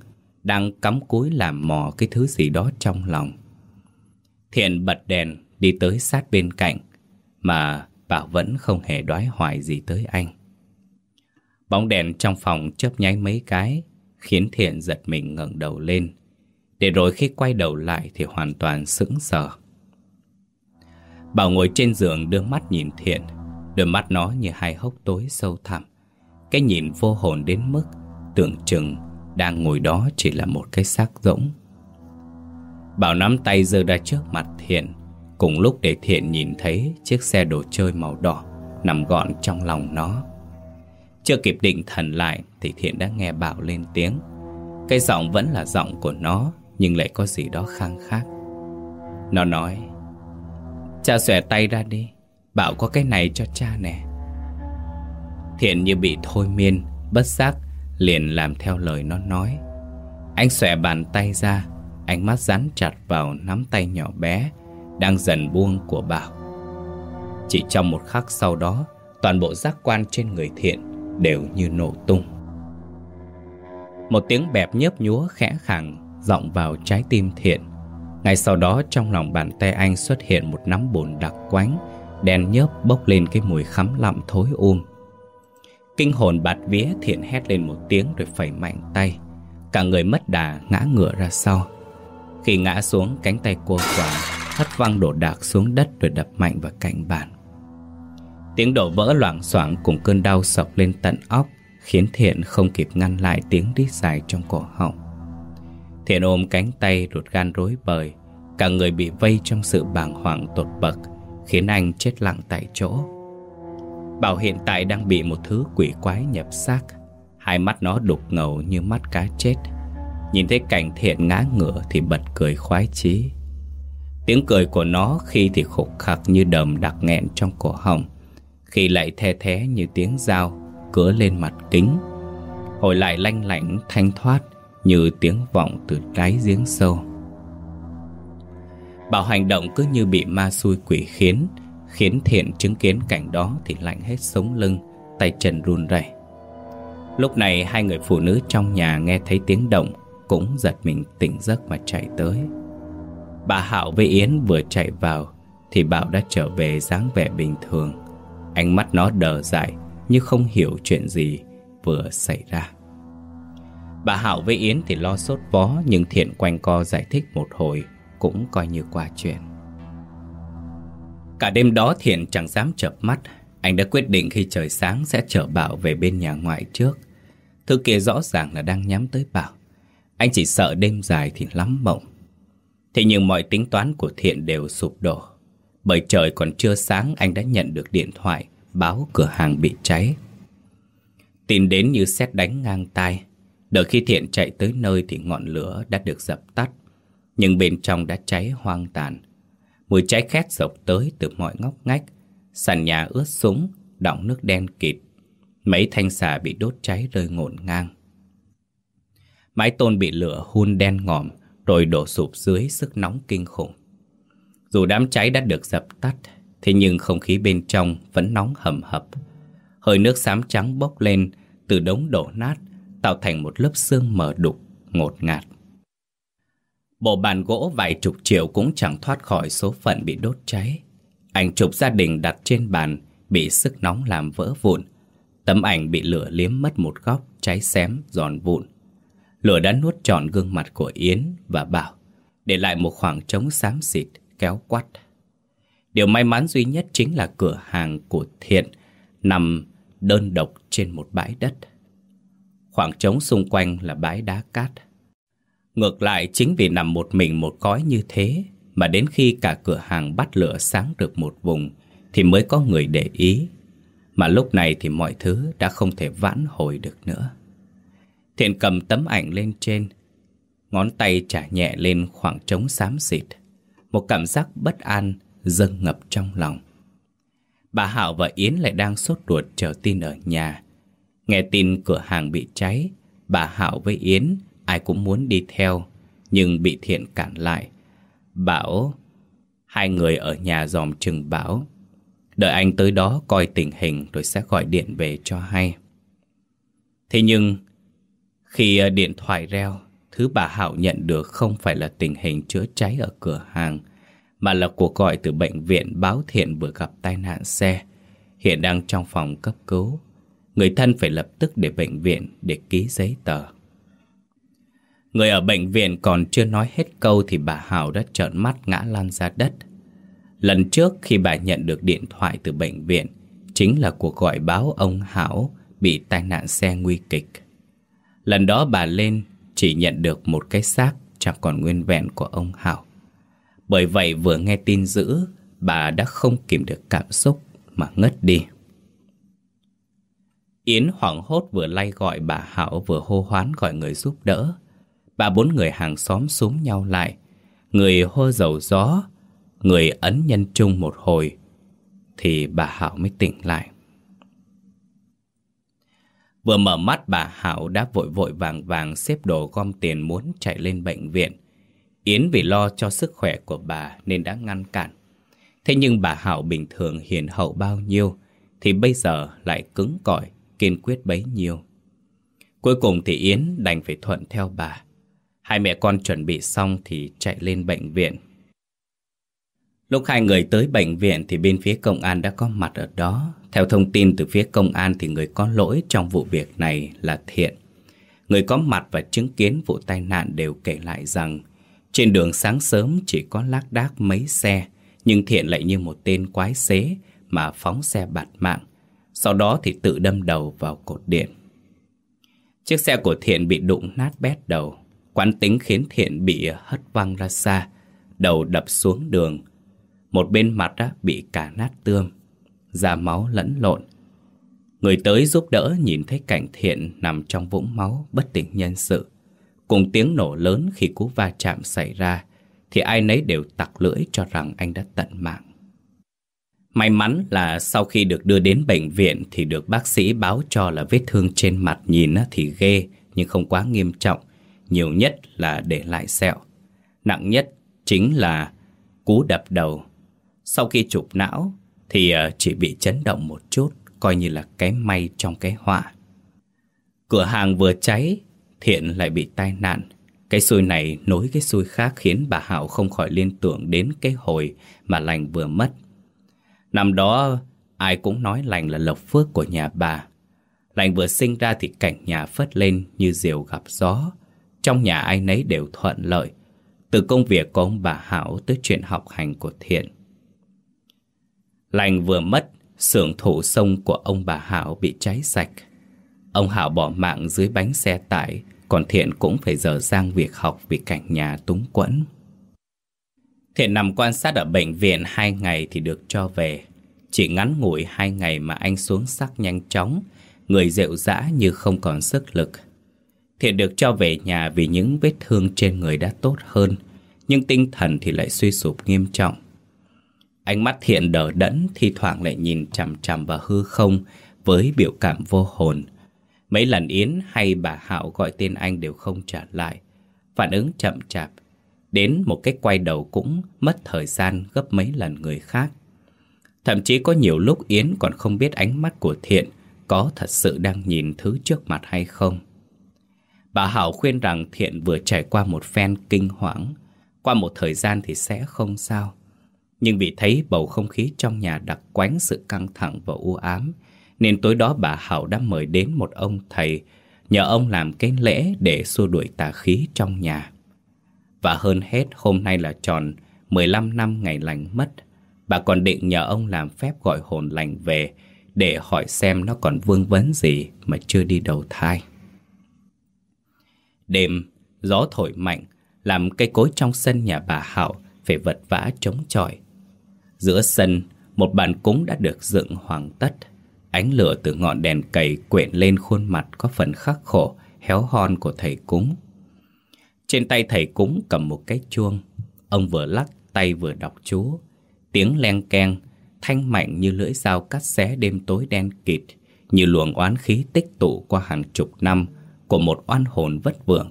đang cắm cúi làm mò cái thứ gì đó trong lòng. Thiện bật đèn đi tới sát bên cạnh, mà Bảo vẫn không hề đoái hoài gì tới anh. Bóng đèn trong phòng chớp nháy mấy cái, khiến Thiện giật mình ngẩng đầu lên. Để rồi khi quay đầu lại thì hoàn toàn sững sờ. Bảo ngồi trên giường đưa mắt nhìn Thiện, đôi mắt nó như hai hốc tối sâu thẳm. Cái nhìn vô hồn đến mức tưởng chừng đang ngồi đó chỉ là một cái xác rỗng. Bảo nắm tay giơ ra trước mặt Thiện, cùng lúc để Thiện nhìn thấy chiếc xe đồ chơi màu đỏ nằm gọn trong lòng nó. Chưa kịp định thần lại thì Thiện đã nghe Bảo lên tiếng. Cái giọng vẫn là giọng của nó nhưng lại có gì đó khang khác. Nó nói, Cha xòe tay ra đi, Bảo có cái này cho cha nè. Thiện như bị thôi miên, Bất giác liền làm theo lời nó nói. Anh xòe bàn tay ra, Ánh mắt dán chặt vào nắm tay nhỏ bé Đang dần buông của Bảo. Chỉ trong một khắc sau đó, Toàn bộ giác quan trên người Thiện Đều như nổ tung. Một tiếng bẹp nhớp nhúa khẽ khẳng Giọng vào trái tim Thiện. Ngay sau đó trong lòng bàn tay anh xuất hiện một nắm bùn đặc quánh, Đen nhớp bốc lên cái mùi khắm lặm thối um. Kinh hồn bạt vía, thiện hét lên một tiếng rồi phẩy mạnh tay. Cả người mất đà ngã ngựa ra sau. Khi ngã xuống, cánh tay cô quả Hất văng đổ đạc xuống đất rồi đập mạnh vào cạnh bàn. Tiếng đổ vỡ loảng xoảng cùng cơn đau sọc lên tận óc, Khiến Thiện không kịp ngăn lại tiếng rít dài trong cổ họng. Thiện ôm cánh tay ruột gan rối bời, Cả người bị vây trong sự bàng hoàng tột bậc, Khiến anh chết lặng tại chỗ. Bảo hiện tại đang bị một thứ quỷ quái nhập xác, Hai mắt nó đục ngầu như mắt cá chết. Nhìn thấy cảnh thiện ngã ngựa thì bật cười khoái chí. Tiếng cười của nó khi thì khục khặc như đầm đặc nghẹn trong cổ họng, Khi lại the thế như tiếng dao cứa lên mặt kính. Hồi lại lanh lảnh, thanh thoát như tiếng vọng từ đáy giếng sâu. Bảo hành động cứ như bị ma xui quỷ khiến, khiến thiện chứng kiến cảnh đó thì lạnh hết sống lưng, tay chân run rẩy. Lúc này hai người phụ nữ trong nhà nghe thấy tiếng động cũng giật mình tỉnh giấc mà chạy tới. Bà Hạo với Yến vừa chạy vào thì Bảo đã trở về dáng vẻ bình thường. Ánh mắt nó đờ dại như không hiểu chuyện gì vừa xảy ra. Bà Hảo với Yến thì lo sốt vó, Nhưng Thiện quanh co giải thích một hồi, Cũng coi như qua chuyện. Cả đêm đó Thiện chẳng dám chợp mắt. Anh đã quyết định khi trời sáng Sẽ chở Bảo về bên nhà ngoại trước. Thứ kia rõ ràng là đang nhắm tới Bảo. Anh chỉ sợ đêm dài thì lắm mộng. Thế nhưng mọi tính toán của Thiện đều sụp đổ. Bởi trời còn chưa sáng, Anh đã nhận được điện thoại, Báo cửa hàng bị cháy. Tin đến như xét đánh ngang tai Đợi khi Thiện chạy tới nơi thì ngọn lửa đã được dập tắt, nhưng bên trong đã cháy hoang tàn. Mùi cháy khét dọc tới từ mọi ngóc ngách, sàn nhà ướt súng, đọng nước đen kịt. Mấy thanh xà bị đốt cháy rơi ngổn ngang. Mái tôn bị lửa hun đen ngòm, rồi đổ sụp dưới sức nóng kinh khủng. Dù đám cháy đã được dập tắt, thế nhưng không khí bên trong vẫn nóng hầm hập. Hơi nước xám trắng bốc lên từ đống đổ nát tạo thành một lớp xương mờ đục, ngột ngạt. Bộ bàn gỗ vài chục triệu cũng chẳng thoát khỏi số phận bị đốt cháy. Ảnh chụp gia đình đặt trên bàn bị sức nóng làm vỡ vụn. Tấm ảnh bị lửa liếm mất một góc, cháy xém, giòn vụn. Lửa đã nuốt trọn gương mặt của Yến và Bảo, để lại một khoảng trống xám xịt, kéo quắt. Điều may mắn duy nhất chính là cửa hàng của Thiện nằm đơn độc trên một bãi đất. Khoảng trống xung quanh là bãi đá cát. Ngược lại chính vì nằm một mình một cõi như thế, Mà đến khi cả cửa hàng bắt lửa sáng được một vùng, Thì mới có người để ý. Mà lúc này thì mọi thứ đã không thể vãn hồi được nữa. Thiện cầm tấm ảnh lên trên, Ngón tay trả nhẹ lên khoảng trống xám xịt. Một cảm giác bất an dâng ngập trong lòng. Bà Hảo và Yến lại đang sốt ruột chờ tin ở nhà. Nghe tin cửa hàng bị cháy, bà Hảo với Yến ai cũng muốn đi theo, nhưng bị Thiện cản lại. Bảo hai người ở nhà dòm chừng Bảo. Đợi anh tới đó coi tình hình rồi sẽ gọi điện về cho hay. Thế nhưng, khi ờ, điện thoại reo, thứ bà Hảo nhận được không phải là tình hình chữa cháy ở cửa hàng, mà là cuộc gọi từ bệnh viện báo Thiện vừa gặp tai nạn xe, hiện đang trong phòng cấp cứu. Người thân phải lập tức để bệnh viện để ký giấy tờ. Người ở bệnh viện còn chưa nói hết câu thì bà Hảo đã trợn mắt ngã lăn ra đất. Lần trước khi bà nhận được điện thoại từ bệnh viện, chính là cuộc gọi báo ông Hảo bị tai nạn xe nguy kịch. Lần đó bà lên chỉ nhận được một cái xác chẳng còn nguyên vẹn của ông Hảo. Bởi vậy vừa nghe tin dữ, bà đã không kìm được cảm xúc mà ngất đi. Yến hoảng hốt vừa lay gọi bà Hảo vừa hô hoán gọi người giúp đỡ. Bà bốn người hàng xóm súm nhau lại. Người hô dầu gió, người ấn nhân chung một hồi. Thì bà Hảo mới tỉnh lại. Vừa mở mắt bà Hảo đã vội vội vàng vàng xếp đồ gom tiền muốn chạy lên bệnh viện. Yến vì lo cho sức khỏe của bà nên đã ngăn cản. Thế nhưng bà Hảo bình thường hiền hậu bao nhiêu thì bây giờ lại cứng cỏi, kiên quyết bấy nhiêu. Cuối cùng thì Yến đành phải thuận theo bà. Hai mẹ con chuẩn bị xong thì chạy lên bệnh viện. Lúc hai người tới bệnh viện thì bên phía công an đã có mặt ở đó. Theo thông tin từ phía công an thì người có lỗi trong vụ việc này là Thiện. Người có mặt và chứng kiến vụ tai nạn đều kể lại rằng trên đường sáng sớm chỉ có lác đác mấy xe, nhưng Thiện lại như một tên quái xế mà phóng xe bạt mạng. Sau đó thì tự đâm đầu vào cột điện. Chiếc xe của Thiện bị đụng nát bét đầu. Quán tính khiến Thiện bị hất văng ra xa, đầu đập xuống đường. Một bên mặt á, bị cả nát tương, da máu lẫn lộn. Người tới giúp đỡ nhìn thấy cảnh Thiện nằm trong vũng máu bất tỉnh nhân sự. Cùng tiếng nổ lớn khi cú va chạm xảy ra, thì ai nấy đều tặc lưỡi cho rằng anh đã tận mạng. May mắn là sau khi được đưa đến bệnh viện thì được bác sĩ báo cho là vết thương trên mặt nhìn thì ghê nhưng không quá nghiêm trọng, nhiều nhất là để lại sẹo. Nặng nhất chính là cú đập đầu. Sau khi chụp não thì ờ, chỉ bị chấn động một chút, coi như là cái may trong cái họa. Cửa hàng vừa cháy, Thiện lại bị tai nạn. Cái xui này nối cái xui khác khiến bà Hảo không khỏi liên tưởng đến cái hồi mà lành vừa mất. Năm đó ai cũng nói lành là lộc phước của nhà bà. Lành vừa sinh ra thì cảnh nhà phất lên như diều gặp gió. Trong nhà ai nấy đều thuận lợi. Từ công việc của ông bà Hảo tới chuyện học hành của Thiện. Lành vừa mất, xưởng thủ sông của ông bà Hảo bị cháy sạch. Ông Hảo bỏ mạng dưới bánh xe tải, còn Thiện cũng phải dở dang việc học vì cảnh nhà túng quẫn. Thiện nằm quan sát ở bệnh viện hai ngày thì được cho về. Chỉ ngắn ngủi hai ngày mà anh xuống sắc nhanh chóng, người rệu rã như không còn sức lực. Thiện được cho về nhà vì những vết thương trên người đã tốt hơn, nhưng tinh thần thì lại suy sụp nghiêm trọng. Ánh mắt Thiện đờ đẫn, thi thoảng lại nhìn chằm chằm vào hư không với biểu cảm vô hồn. Mấy lần Yến hay bà Hạo gọi tên anh đều không trả lại. Phản ứng chậm chạp, Đến một cái quay đầu cũng mất thời gian gấp mấy lần người khác. Thậm chí có nhiều lúc Yến còn không biết ánh mắt của Thiện có thật sự đang nhìn thứ trước mặt hay không. Bà Hảo khuyên rằng Thiện vừa trải qua một phen kinh hoàng, qua một thời gian thì sẽ không sao. Nhưng vì thấy bầu không khí trong nhà đặc quánh sự căng thẳng và u ám, nên tối đó bà Hảo đã mời đến một ông thầy, nhờ ông làm cái lễ để xua đuổi tà khí trong nhà. Và hơn hết hôm nay là tròn 15 năm ngày lành mất. Bà còn định nhờ ông làm phép gọi hồn lành về Để hỏi xem nó còn vương vấn gì mà chưa đi đầu thai. Đêm, gió thổi mạnh Làm cây cối trong sân nhà bà Hảo Phải vật vã chống chọi. Giữa sân, một bàn cúng đã được dựng hoàng tất. Ánh lửa từ ngọn đèn cầy quyện lên khuôn mặt có phần khắc khổ, héo hon của thầy cúng. Trên tay thầy cúng cầm một cái chuông Ông vừa lắc tay vừa đọc chú Tiếng len keng Thanh mạnh như lưỡi dao cắt xé đêm tối đen kịt như luồng oán khí tích tụ qua hàng chục năm của một oan hồn vất vưởng.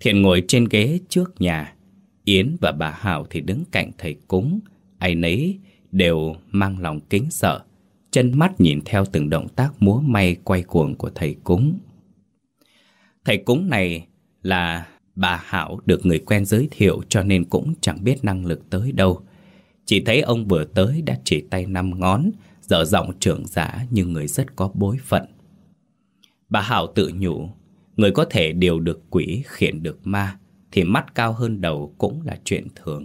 Thiện ngồi trên ghế trước nhà, Yến và bà Hảo thì đứng cạnh thầy cúng, ai nấy đều mang lòng kính sợ, chân mắt nhìn theo từng động tác múa may quay cuồng của thầy cúng. Thầy cúng này là bà Hảo được người quen giới thiệu cho nên cũng chẳng biết năng lực tới đâu. Chỉ thấy ông vừa tới đã chỉ tay năm ngón, dở giọng trưởng giả như người rất có bối phận. Bà Hảo tự nhủ, người có thể điều được quỷ khiển được ma thì mắt cao hơn đầu cũng là chuyện thường.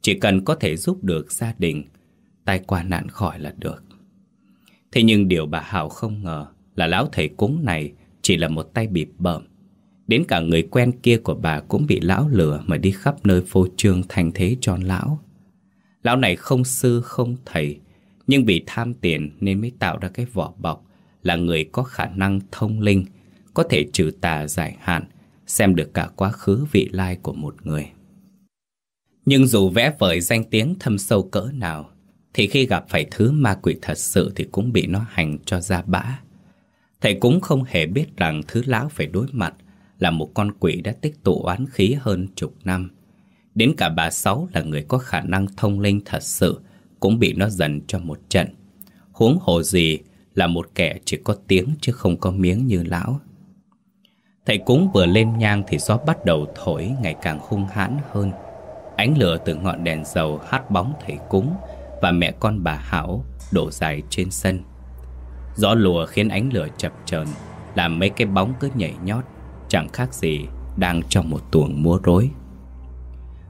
Chỉ cần có thể giúp được gia đình, tai qua nạn khỏi là được. Thế nhưng điều bà Hảo không ngờ là lão thầy cúng này chỉ là một tay bịp bợm. Đến cả người quen kia của bà cũng bị lão lừa mà đi khắp nơi phô trương thành thế cho lão. Lão này không sư không thầy, nhưng vì tham tiền nên mới tạo ra cái vỏ bọc là người có khả năng thông linh, có thể trừ tà giải hạn, xem được cả quá khứ vị lai của một người. Nhưng dù vẽ vời danh tiếng thâm sâu cỡ nào, thì khi gặp phải thứ ma quỷ thật sự thì cũng bị nó hành cho ra bã. Thầy cũng không hề biết rằng thứ lão phải đối mặt là một con quỷ đã tích tụ oán khí hơn chục năm. Đến cả bà Sáu là người có khả năng thông linh thật sự cũng bị nó dần cho một trận. Huống hồ gì là một kẻ chỉ có tiếng chứ không có miếng như lão. Thầy cúng vừa lên nhang thì gió bắt đầu thổi ngày càng hung hãn hơn. Ánh lửa từ ngọn đèn dầu hát bóng thầy cúng và mẹ con bà Hảo đổ dài trên sân. Gió lùa khiến ánh lửa chập chờn làm mấy cái bóng cứ nhảy nhót, chẳng khác gì đang trong một tuồng múa rối.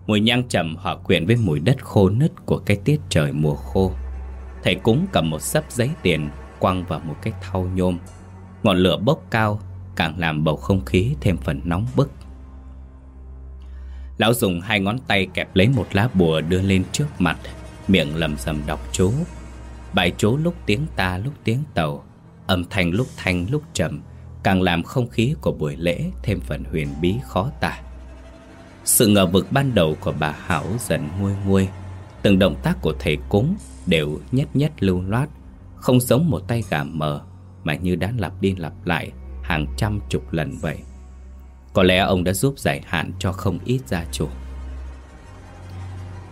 Mùi nhang trầm hòa quyện với mùi đất khô nứt của cái tiết trời mùa khô. Thầy cúng cầm một sấp giấy tiền quăng vào một cái thau nhôm. Ngọn lửa bốc cao càng làm bầu không khí thêm phần nóng bức. Lão dùng hai ngón tay kẹp lấy một lá bùa đưa lên trước mặt, miệng lầm rầm đọc chú. Bài chú lúc tiếng ta lúc tiếng tàu, âm thanh lúc thanh lúc trầm, càng làm không khí của buổi lễ thêm phần huyền bí khó tả. Sự ngờ vực ban đầu của bà Hảo dần nguôi nguôi, từng động tác của thầy cúng đều nhất nhất lưu loát, không giống một tay gà mờ mà như đã lặp đi lặp lại hàng trăm chục lần vậy. Có lẽ ông đã giúp giải hạn cho không ít gia chủ.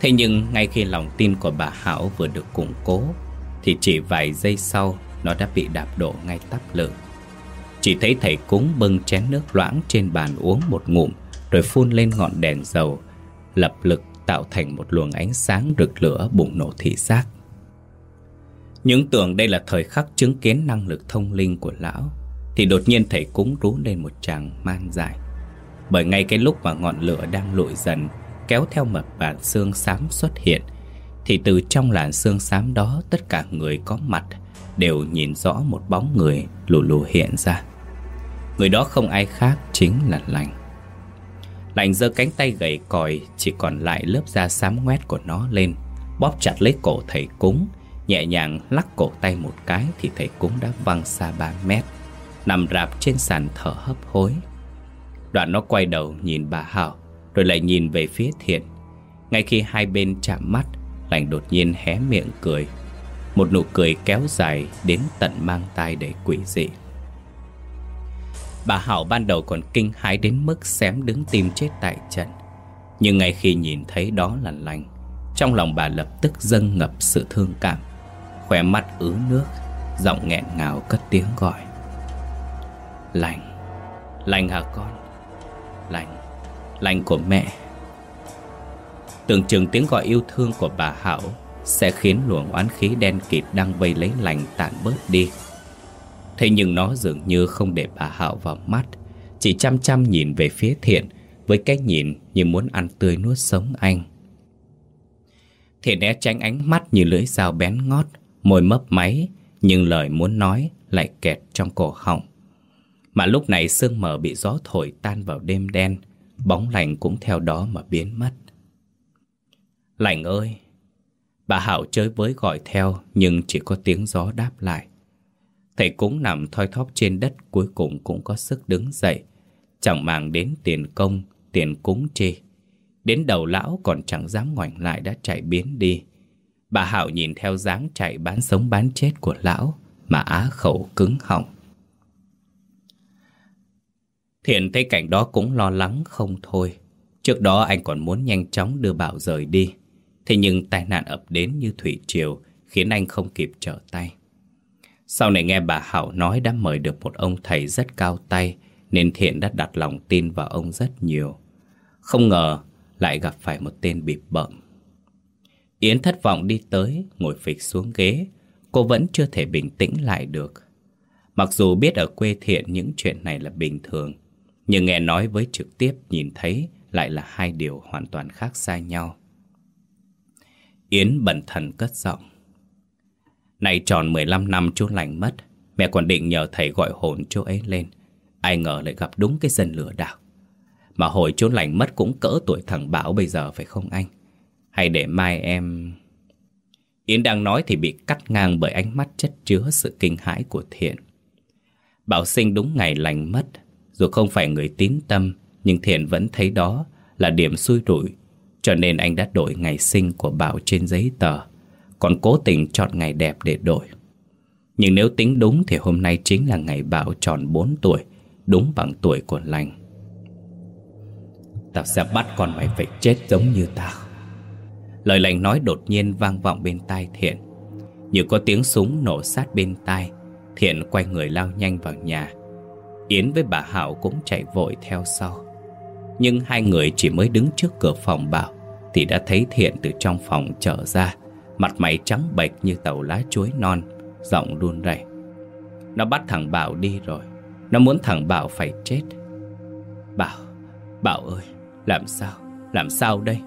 Thế nhưng ngay khi lòng tin của bà Hảo vừa được củng cố Thì chỉ vài giây sau nó đã bị đạp đổ ngay tắp lự chỉ thấy thầy cúng bưng chén nước loãng trên bàn uống một ngụm, Rồi phun lên ngọn đèn dầu, Lập lực tạo thành một luồng ánh sáng rực lửa bùng nổ thị giác. Những tưởng đây là thời khắc chứng kiến năng lực thông linh của lão, Thì đột nhiên thầy cúng rú lên một tràng man dài Bởi ngay cái lúc mà ngọn lửa đang lụi dần, kéo theo mập bản xương xám xuất hiện, Thì từ trong làn xương xám đó Tất cả người có mặt Đều nhìn rõ một bóng người lù lù hiện ra. Người đó không ai khác chính là lành. Lành giơ cánh tay gầy còi, Chỉ còn lại lớp da xám ngoét của nó lên, Bóp chặt lấy cổ thầy cúng, Nhẹ nhàng lắc cổ tay một cái Thì thầy cúng đã văng xa 3 mét, Nằm rạp trên sàn thở hấp hối. Đoạn nó quay đầu nhìn bà Hảo, rồi lại nhìn về phía thiện. Ngay khi hai bên chạm mắt, Lành đột nhiên hé miệng cười. Một nụ cười kéo dài Đến tận mang tai để quỷ dị. Bà Hảo ban đầu còn kinh hãi đến mức xém đứng tim chết tại trận. Nhưng ngay khi nhìn thấy đó là lành, Trong lòng bà lập tức dâng ngập sự thương cảm. Khỏe mắt ứ nước, Giọng nghẹn ngào cất tiếng gọi. Lành Lành hả con? Lành lành của mẹ. Tưởng chừng tiếng gọi yêu thương của bà Hảo Sẽ khiến luồng oán khí đen kịt đang vây lấy lành tản bớt đi. Thế nhưng nó dường như không để bà Hảo vào mắt. Chỉ chăm chăm nhìn về phía thiện, Với cái nhìn như muốn ăn tươi nuốt sống anh. Thiện né tránh ánh mắt như lưỡi dao bén ngót, Môi mấp máy, Nhưng lời muốn nói lại kẹt trong cổ họng. Mà lúc này sương mờ bị gió thổi tan vào đêm đen, Bóng lạnh cũng theo đó mà biến mất. Lạnh ơi! Bà Hảo chơi với gọi theo, Nhưng chỉ có tiếng gió đáp lại. Thầy cúng nằm thoi thóp trên đất Cuối cùng cũng có sức đứng dậy Chẳng màng đến tiền công, Tiền cúng chi Đến đầu lão còn chẳng dám ngoảnh lại Đã chạy biến đi Bà Hảo nhìn theo dáng chạy bán sống bán chết của lão, mà á khẩu cứng họng. Thiện thấy cảnh đó cũng lo lắng không thôi. Trước đó anh còn muốn nhanh chóng đưa Bảo rời đi. Thế nhưng tai nạn ập đến như thủy triều, khiến anh không kịp trở tay. Sau này nghe bà Hảo nói đã mời được một ông thầy rất cao tay nên Thiện đã đặt lòng tin vào ông rất nhiều. Không ngờ lại gặp phải một tên bịp bợm. Yến thất vọng đi tới, ngồi phịch xuống ghế. Cô vẫn chưa thể bình tĩnh lại được. Mặc dù biết ở quê Thiện những chuyện này là bình thường, nhưng nghe nói với trực tiếp nhìn thấy lại là hai điều hoàn toàn khác xa nhau. Yến bẩn thần cất giọng nay tròn 15 năm chú lành mất, mẹ còn định nhờ thầy gọi hồn chú ấy lên. Ai ngờ lại gặp đúng cái dân lừa đảo. Mà hồi chú lành mất cũng cỡ tuổi thằng Bảo bây giờ phải không anh? Hay để mai em... Yến đang nói thì bị cắt ngang bởi ánh mắt chất chứa sự kinh hãi của Thiện. Bảo sinh đúng ngày lành mất, dù không phải người tín tâm, nhưng Thiện vẫn thấy đó là điểm xui rủi, cho nên anh đã đổi ngày sinh của Bảo trên giấy tờ, còn cố tình chọn ngày đẹp để đổi. Nhưng nếu tính đúng thì hôm nay chính là ngày Bảo tròn 4 tuổi, đúng bằng tuổi của lành. Tao sẽ bắt con mày phải chết giống như tao. Lời lành nói đột nhiên vang vọng bên tai Thiện. Như có tiếng súng nổ sát bên tai, Thiện quay người lao nhanh vào nhà. Yến với bà Hảo cũng chạy vội theo sau. Nhưng hai người chỉ mới đứng trước cửa phòng Bảo thì đã thấy Thiện từ trong phòng trở ra, mặt mày trắng bệch như tàu lá chuối non, giọng run rẩy. Nó bắt thằng Bảo đi rồi, nó muốn thằng Bảo phải chết. Bảo, Bảo ơi, làm sao, làm sao đây?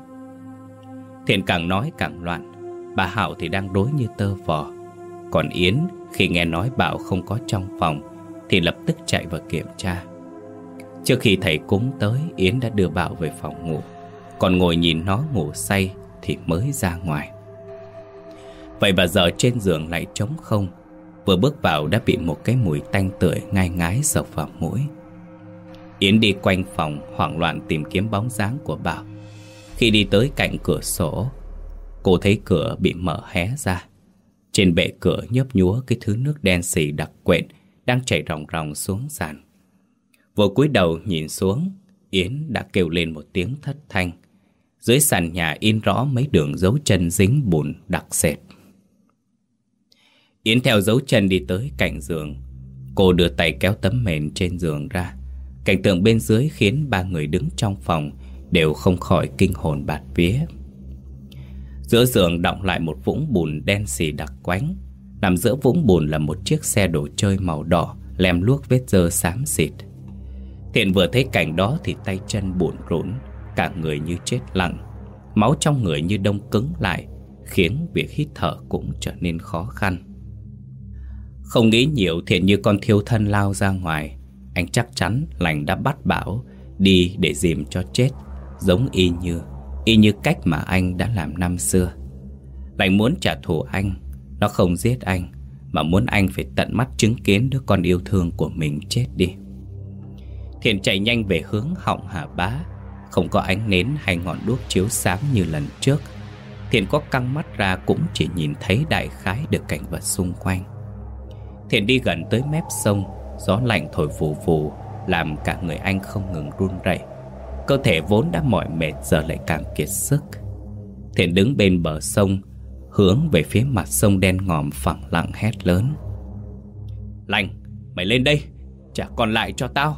Thiện càng nói càng loạn, bà Hảo thì đang đối như tơ vò. Còn Yến khi nghe nói Bảo không có trong phòng thì lập tức chạy vào kiểm tra. Trước khi thầy cúng tới, Yến đã đưa Bảo về phòng ngủ. Còn ngồi nhìn nó ngủ say thì mới ra ngoài. Vậy mà giờ trên giường lại trống không. Vừa bước vào đã bị một cái mùi tanh tưởi ngai ngái sộc vào mũi. Yến đi quanh phòng hoảng loạn tìm kiếm bóng dáng của Bảo. Khi đi tới cạnh cửa sổ, cô thấy cửa bị mở hé ra. Trên bệ cửa nhấp nhúa cái thứ nước đen xì đặc quện đang chảy ròng ròng xuống sàn. Vừa cúi đầu nhìn xuống, Yến đã kêu lên một tiếng thất thanh. Dưới sàn nhà in rõ mấy đường dấu chân dính bùn đặc sệt. Yến theo dấu chân đi tới cạnh giường. Cô đưa tay kéo tấm mền trên giường ra. Cảnh tượng bên dưới khiến ba người đứng trong phòng đều không khỏi kinh hồn bạt vía. Giữa giường động lại một vũng bùn đen xì đặc quánh. Nằm giữa vũng bùn là một chiếc xe đồ chơi màu đỏ lem luốc vết dơ xám xịt. Thiện vừa thấy cảnh đó thì tay chân buồn rũn, cả người như chết lặng. Máu trong người như đông cứng lại, khiến việc hít thở cũng trở nên khó khăn. Không nghĩ nhiều Thiện như con thiếu thân lao ra ngoài. Anh chắc chắn lành đã bắt bảo đi để dìm cho chết, giống y như, y như cách mà anh đã làm năm xưa. Lành muốn trả thù anh, nó không giết anh, mà muốn anh phải tận mắt chứng kiến đứa con yêu thương của mình chết đi. Thiện chạy nhanh về hướng họng Hà Bá Không có ánh nến hay ngọn đuốc chiếu sáng như lần trước Thiện có căng mắt ra cũng chỉ nhìn thấy đại khái được cảnh vật xung quanh Thiện đi gần tới mép sông Gió lạnh thổi phù phù Làm cả người anh không ngừng run rẩy Cơ thể vốn đã mỏi mệt giờ lại càng kiệt sức Thiện đứng bên bờ sông Hướng về phía mặt sông đen ngòm phẳng lặng hét lớn Lành, mày lên đây Trả còn lại cho tao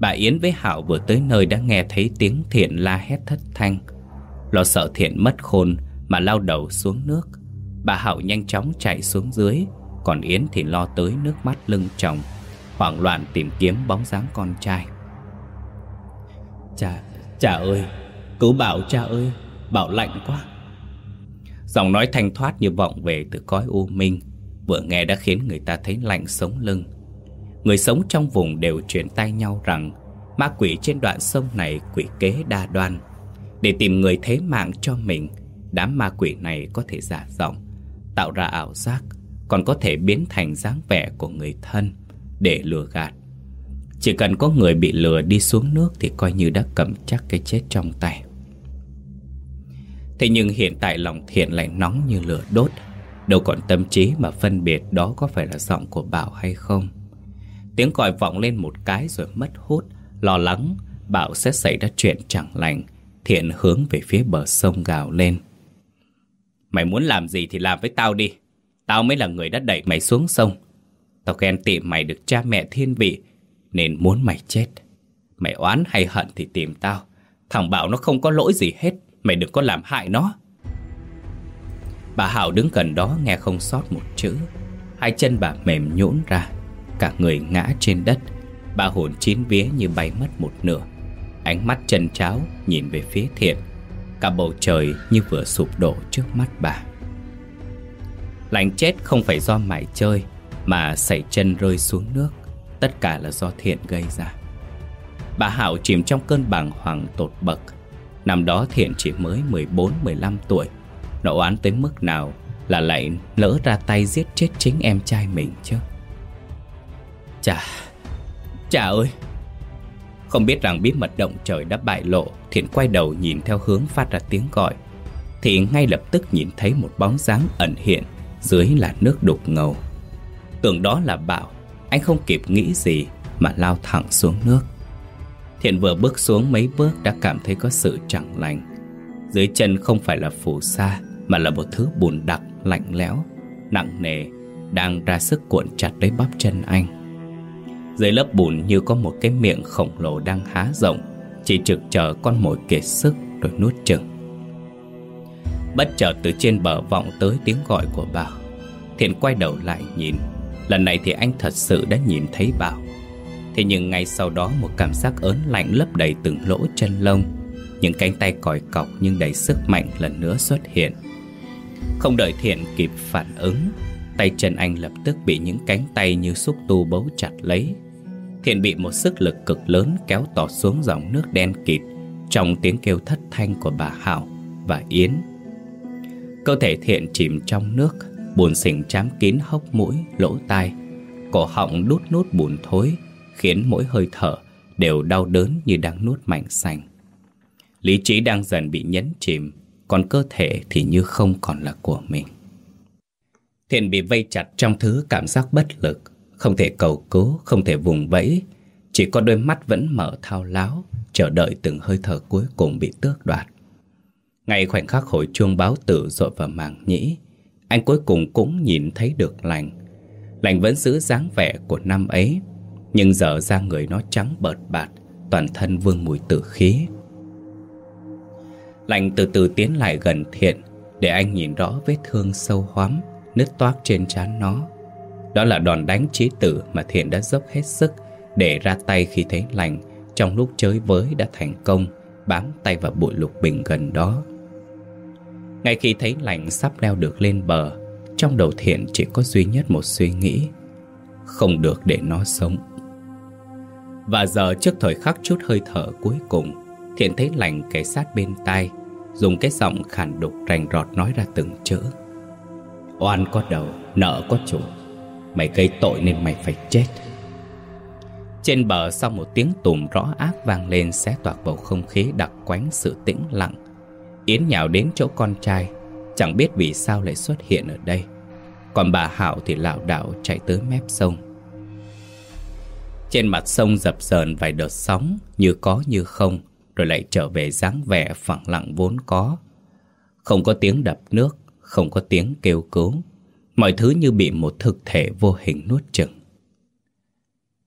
Bà Yến với Hảo vừa tới nơi đã nghe thấy tiếng Thiện la hét thất thanh. Lo sợ Thiện mất khôn mà lao đầu xuống nước. Bà Hảo nhanh chóng chạy xuống dưới, còn Yến thì lo tới nước mắt lưng chồng, hoảng loạn tìm kiếm bóng dáng con trai. Cha, cha ơi, cứu Bảo cha ơi, Bảo lạnh quá. Giọng nói thanh thoát như vọng về từ cõi u minh, vừa nghe đã khiến người ta thấy lạnh sống lưng. Người sống trong vùng đều truyền tay nhau rằng Ma quỷ trên đoạn sông này quỷ kế đa đoan Để tìm người thế mạng cho mình Đám ma quỷ này có thể giả giọng Tạo ra ảo giác còn có thể biến thành dáng vẻ của người thân Để lừa gạt. Chỉ cần có người bị lừa đi xuống nước Thì coi như đã cầm chắc cái chết trong tay. Thế nhưng hiện tại lòng thiện lại nóng như lửa đốt. Đâu còn tâm trí mà phân biệt đó có phải là giọng của Bảo hay không. Tiếng còi vọng lên một cái rồi mất hút. Lo lắng, Bảo sẽ xảy ra chuyện chẳng lành, Thiện hướng về phía bờ sông gào lên. Mày muốn làm gì thì làm với tao đi. Tao mới là người đã đẩy mày xuống sông. Tao ghen tị mày được cha mẹ thiên vị, Nên muốn mày chết. Mày oán hay hận thì tìm tao. Thằng Bảo nó không có lỗi gì hết, Mày đừng có làm hại nó. Bà Hảo đứng gần đó nghe không sót một chữ. Hai chân bà mềm nhũn ra, Cả người ngã trên đất. Bà hồn chín vía như bay mất một nửa. Ánh mắt chân cháo nhìn về phía thiện. Cả bầu trời như vừa sụp đổ trước mắt bà. Lạnh chết không phải do mải chơi, Mà sảy chân rơi xuống nước. Tất cả là do thiện gây ra. Bà Hảo chìm trong cơn bàng hoàng tột bậc. Năm đó thiện chỉ mới 14-15 tuổi. Nó oán tới mức nào Là lại lỡ ra tay giết chết chính em trai mình chứ? Chà Chà ơi! Không biết rằng bí mật động trời đã bại lộ, Thiện quay đầu nhìn theo hướng phát ra tiếng gọi. Thì ngay lập tức nhìn thấy một bóng dáng ẩn hiện. Dưới là nước đục ngầu. Tưởng đó là Bảo Anh không kịp nghĩ gì Mà lao thẳng xuống nước. Thiện vừa bước xuống mấy bước đã cảm thấy có sự chẳng lành. Dưới chân không phải là phù sa Mà là một thứ bùn đặc, lạnh lẽo, nặng nề Đang ra sức cuộn chặt lấy bắp chân anh. Dưới lớp bùn như có một cái miệng khổng lồ đang há rộng Chỉ trực chờ con mồi kiệt sức rồi nuốt chừng Bất chợt từ trên bờ vọng tới tiếng gọi của Bảo Thiện quay đầu lại nhìn. Lần này thì anh thật sự đã nhìn thấy Bảo Thế nhưng ngay sau đó một cảm giác ớn lạnh lấp đầy từng lỗ chân lông. Những cánh tay còi cọc nhưng đầy sức mạnh lần nữa xuất hiện. Không đợi Thiện kịp phản ứng, Tay chân anh lập tức bị những cánh tay như xúc tu bấu chặt lấy. Thiện bị một sức lực cực lớn kéo tọt xuống dòng nước đen kịt Trong tiếng kêu thất thanh của bà Hảo và Yến. Cơ thể Thiện chìm trong nước bùn sình chám kín hốc mũi, lỗ tai Cổ họng đút nút bùn thối khiến mỗi hơi thở đều đau đớn như đang nuốt mảnh xanh. Lý trí đang dần bị nhấn chìm, còn cơ thể thì như không còn là của mình. Thiện bị vây chặt trong thứ cảm giác bất lực, không thể cầu cứu, không thể vùng vẫy, chỉ có đôi mắt vẫn mở thao láo, chờ đợi từng hơi thở cuối cùng bị tước đoạt. Ngay khoảnh khắc hồi chuông báo tử rội vào màng nhĩ, anh cuối cùng cũng nhìn thấy được lành. Lành vẫn giữ dáng vẻ của năm ấy, nhưng giờ ra người nó trắng bợt bạt Toàn thân vương mùi tử khí. Lành từ từ tiến lại gần thiện Để anh nhìn rõ vết thương sâu hoắm Nứt toát trên trán nó. Đó là đòn đánh chí tử Mà thiện đã dốc hết sức Để ra tay khi thấy lành Trong lúc chơi với đã thành công Bám tay vào bụi lục bình gần đó. Ngay khi thấy lành sắp leo được lên bờ Trong đầu thiện chỉ có duy nhất một suy nghĩ Không được để nó sống. Và giờ trước thời khắc chút hơi thở cuối cùng Thiện thấy lành kẻ sát bên tai Dùng cái giọng khàn đục rành rọt nói ra từng chữ. Oan có đầu, nợ có chủ Mày gây tội nên mày phải chết. Trên bờ sau một tiếng tùm rõ ác vang lên Xé toạc bầu không khí đặc quánh sự tĩnh lặng. Yến nhào đến chỗ con trai, Chẳng biết vì sao lại xuất hiện ở đây. Còn bà Hảo thì lảo đảo chạy tới mép sông. Trên mặt sông dập dờn vài đợt sóng, Như có như không, Rồi lại trở về dáng vẻ phẳng lặng vốn có. Không có tiếng đập nước, Không có tiếng kêu cứu, Mọi thứ như bị một thực thể vô hình nuốt chừng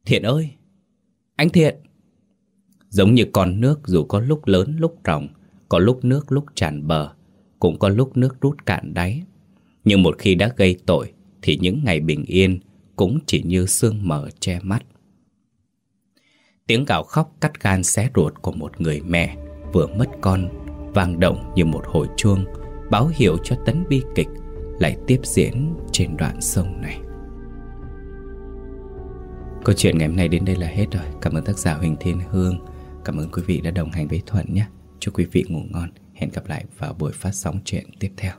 Thiện ơi! Anh Thiện! Giống như con nước dù có lúc lớn lúc ròng có lúc nước lúc tràn bờ, Cũng có lúc nước rút cạn đáy Nhưng một khi đã gây tội, Thì những ngày bình yên Cũng chỉ như sương mờ che mắt Tiếng gào khóc cắt gan xé ruột của một người mẹ vừa mất con, vang động như một hồi chuông, báo hiệu cho tấn bi kịch lại tiếp diễn trên đoạn sông này. Câu chuyện ngày hôm nay đến đây là hết rồi. Cảm ơn tác giả Huỳnh Thiên Hương. Cảm ơn quý vị đã đồng hành với Thuận nhé. Chúc quý vị ngủ ngon. Hẹn gặp lại vào buổi phát sóng chuyện tiếp theo.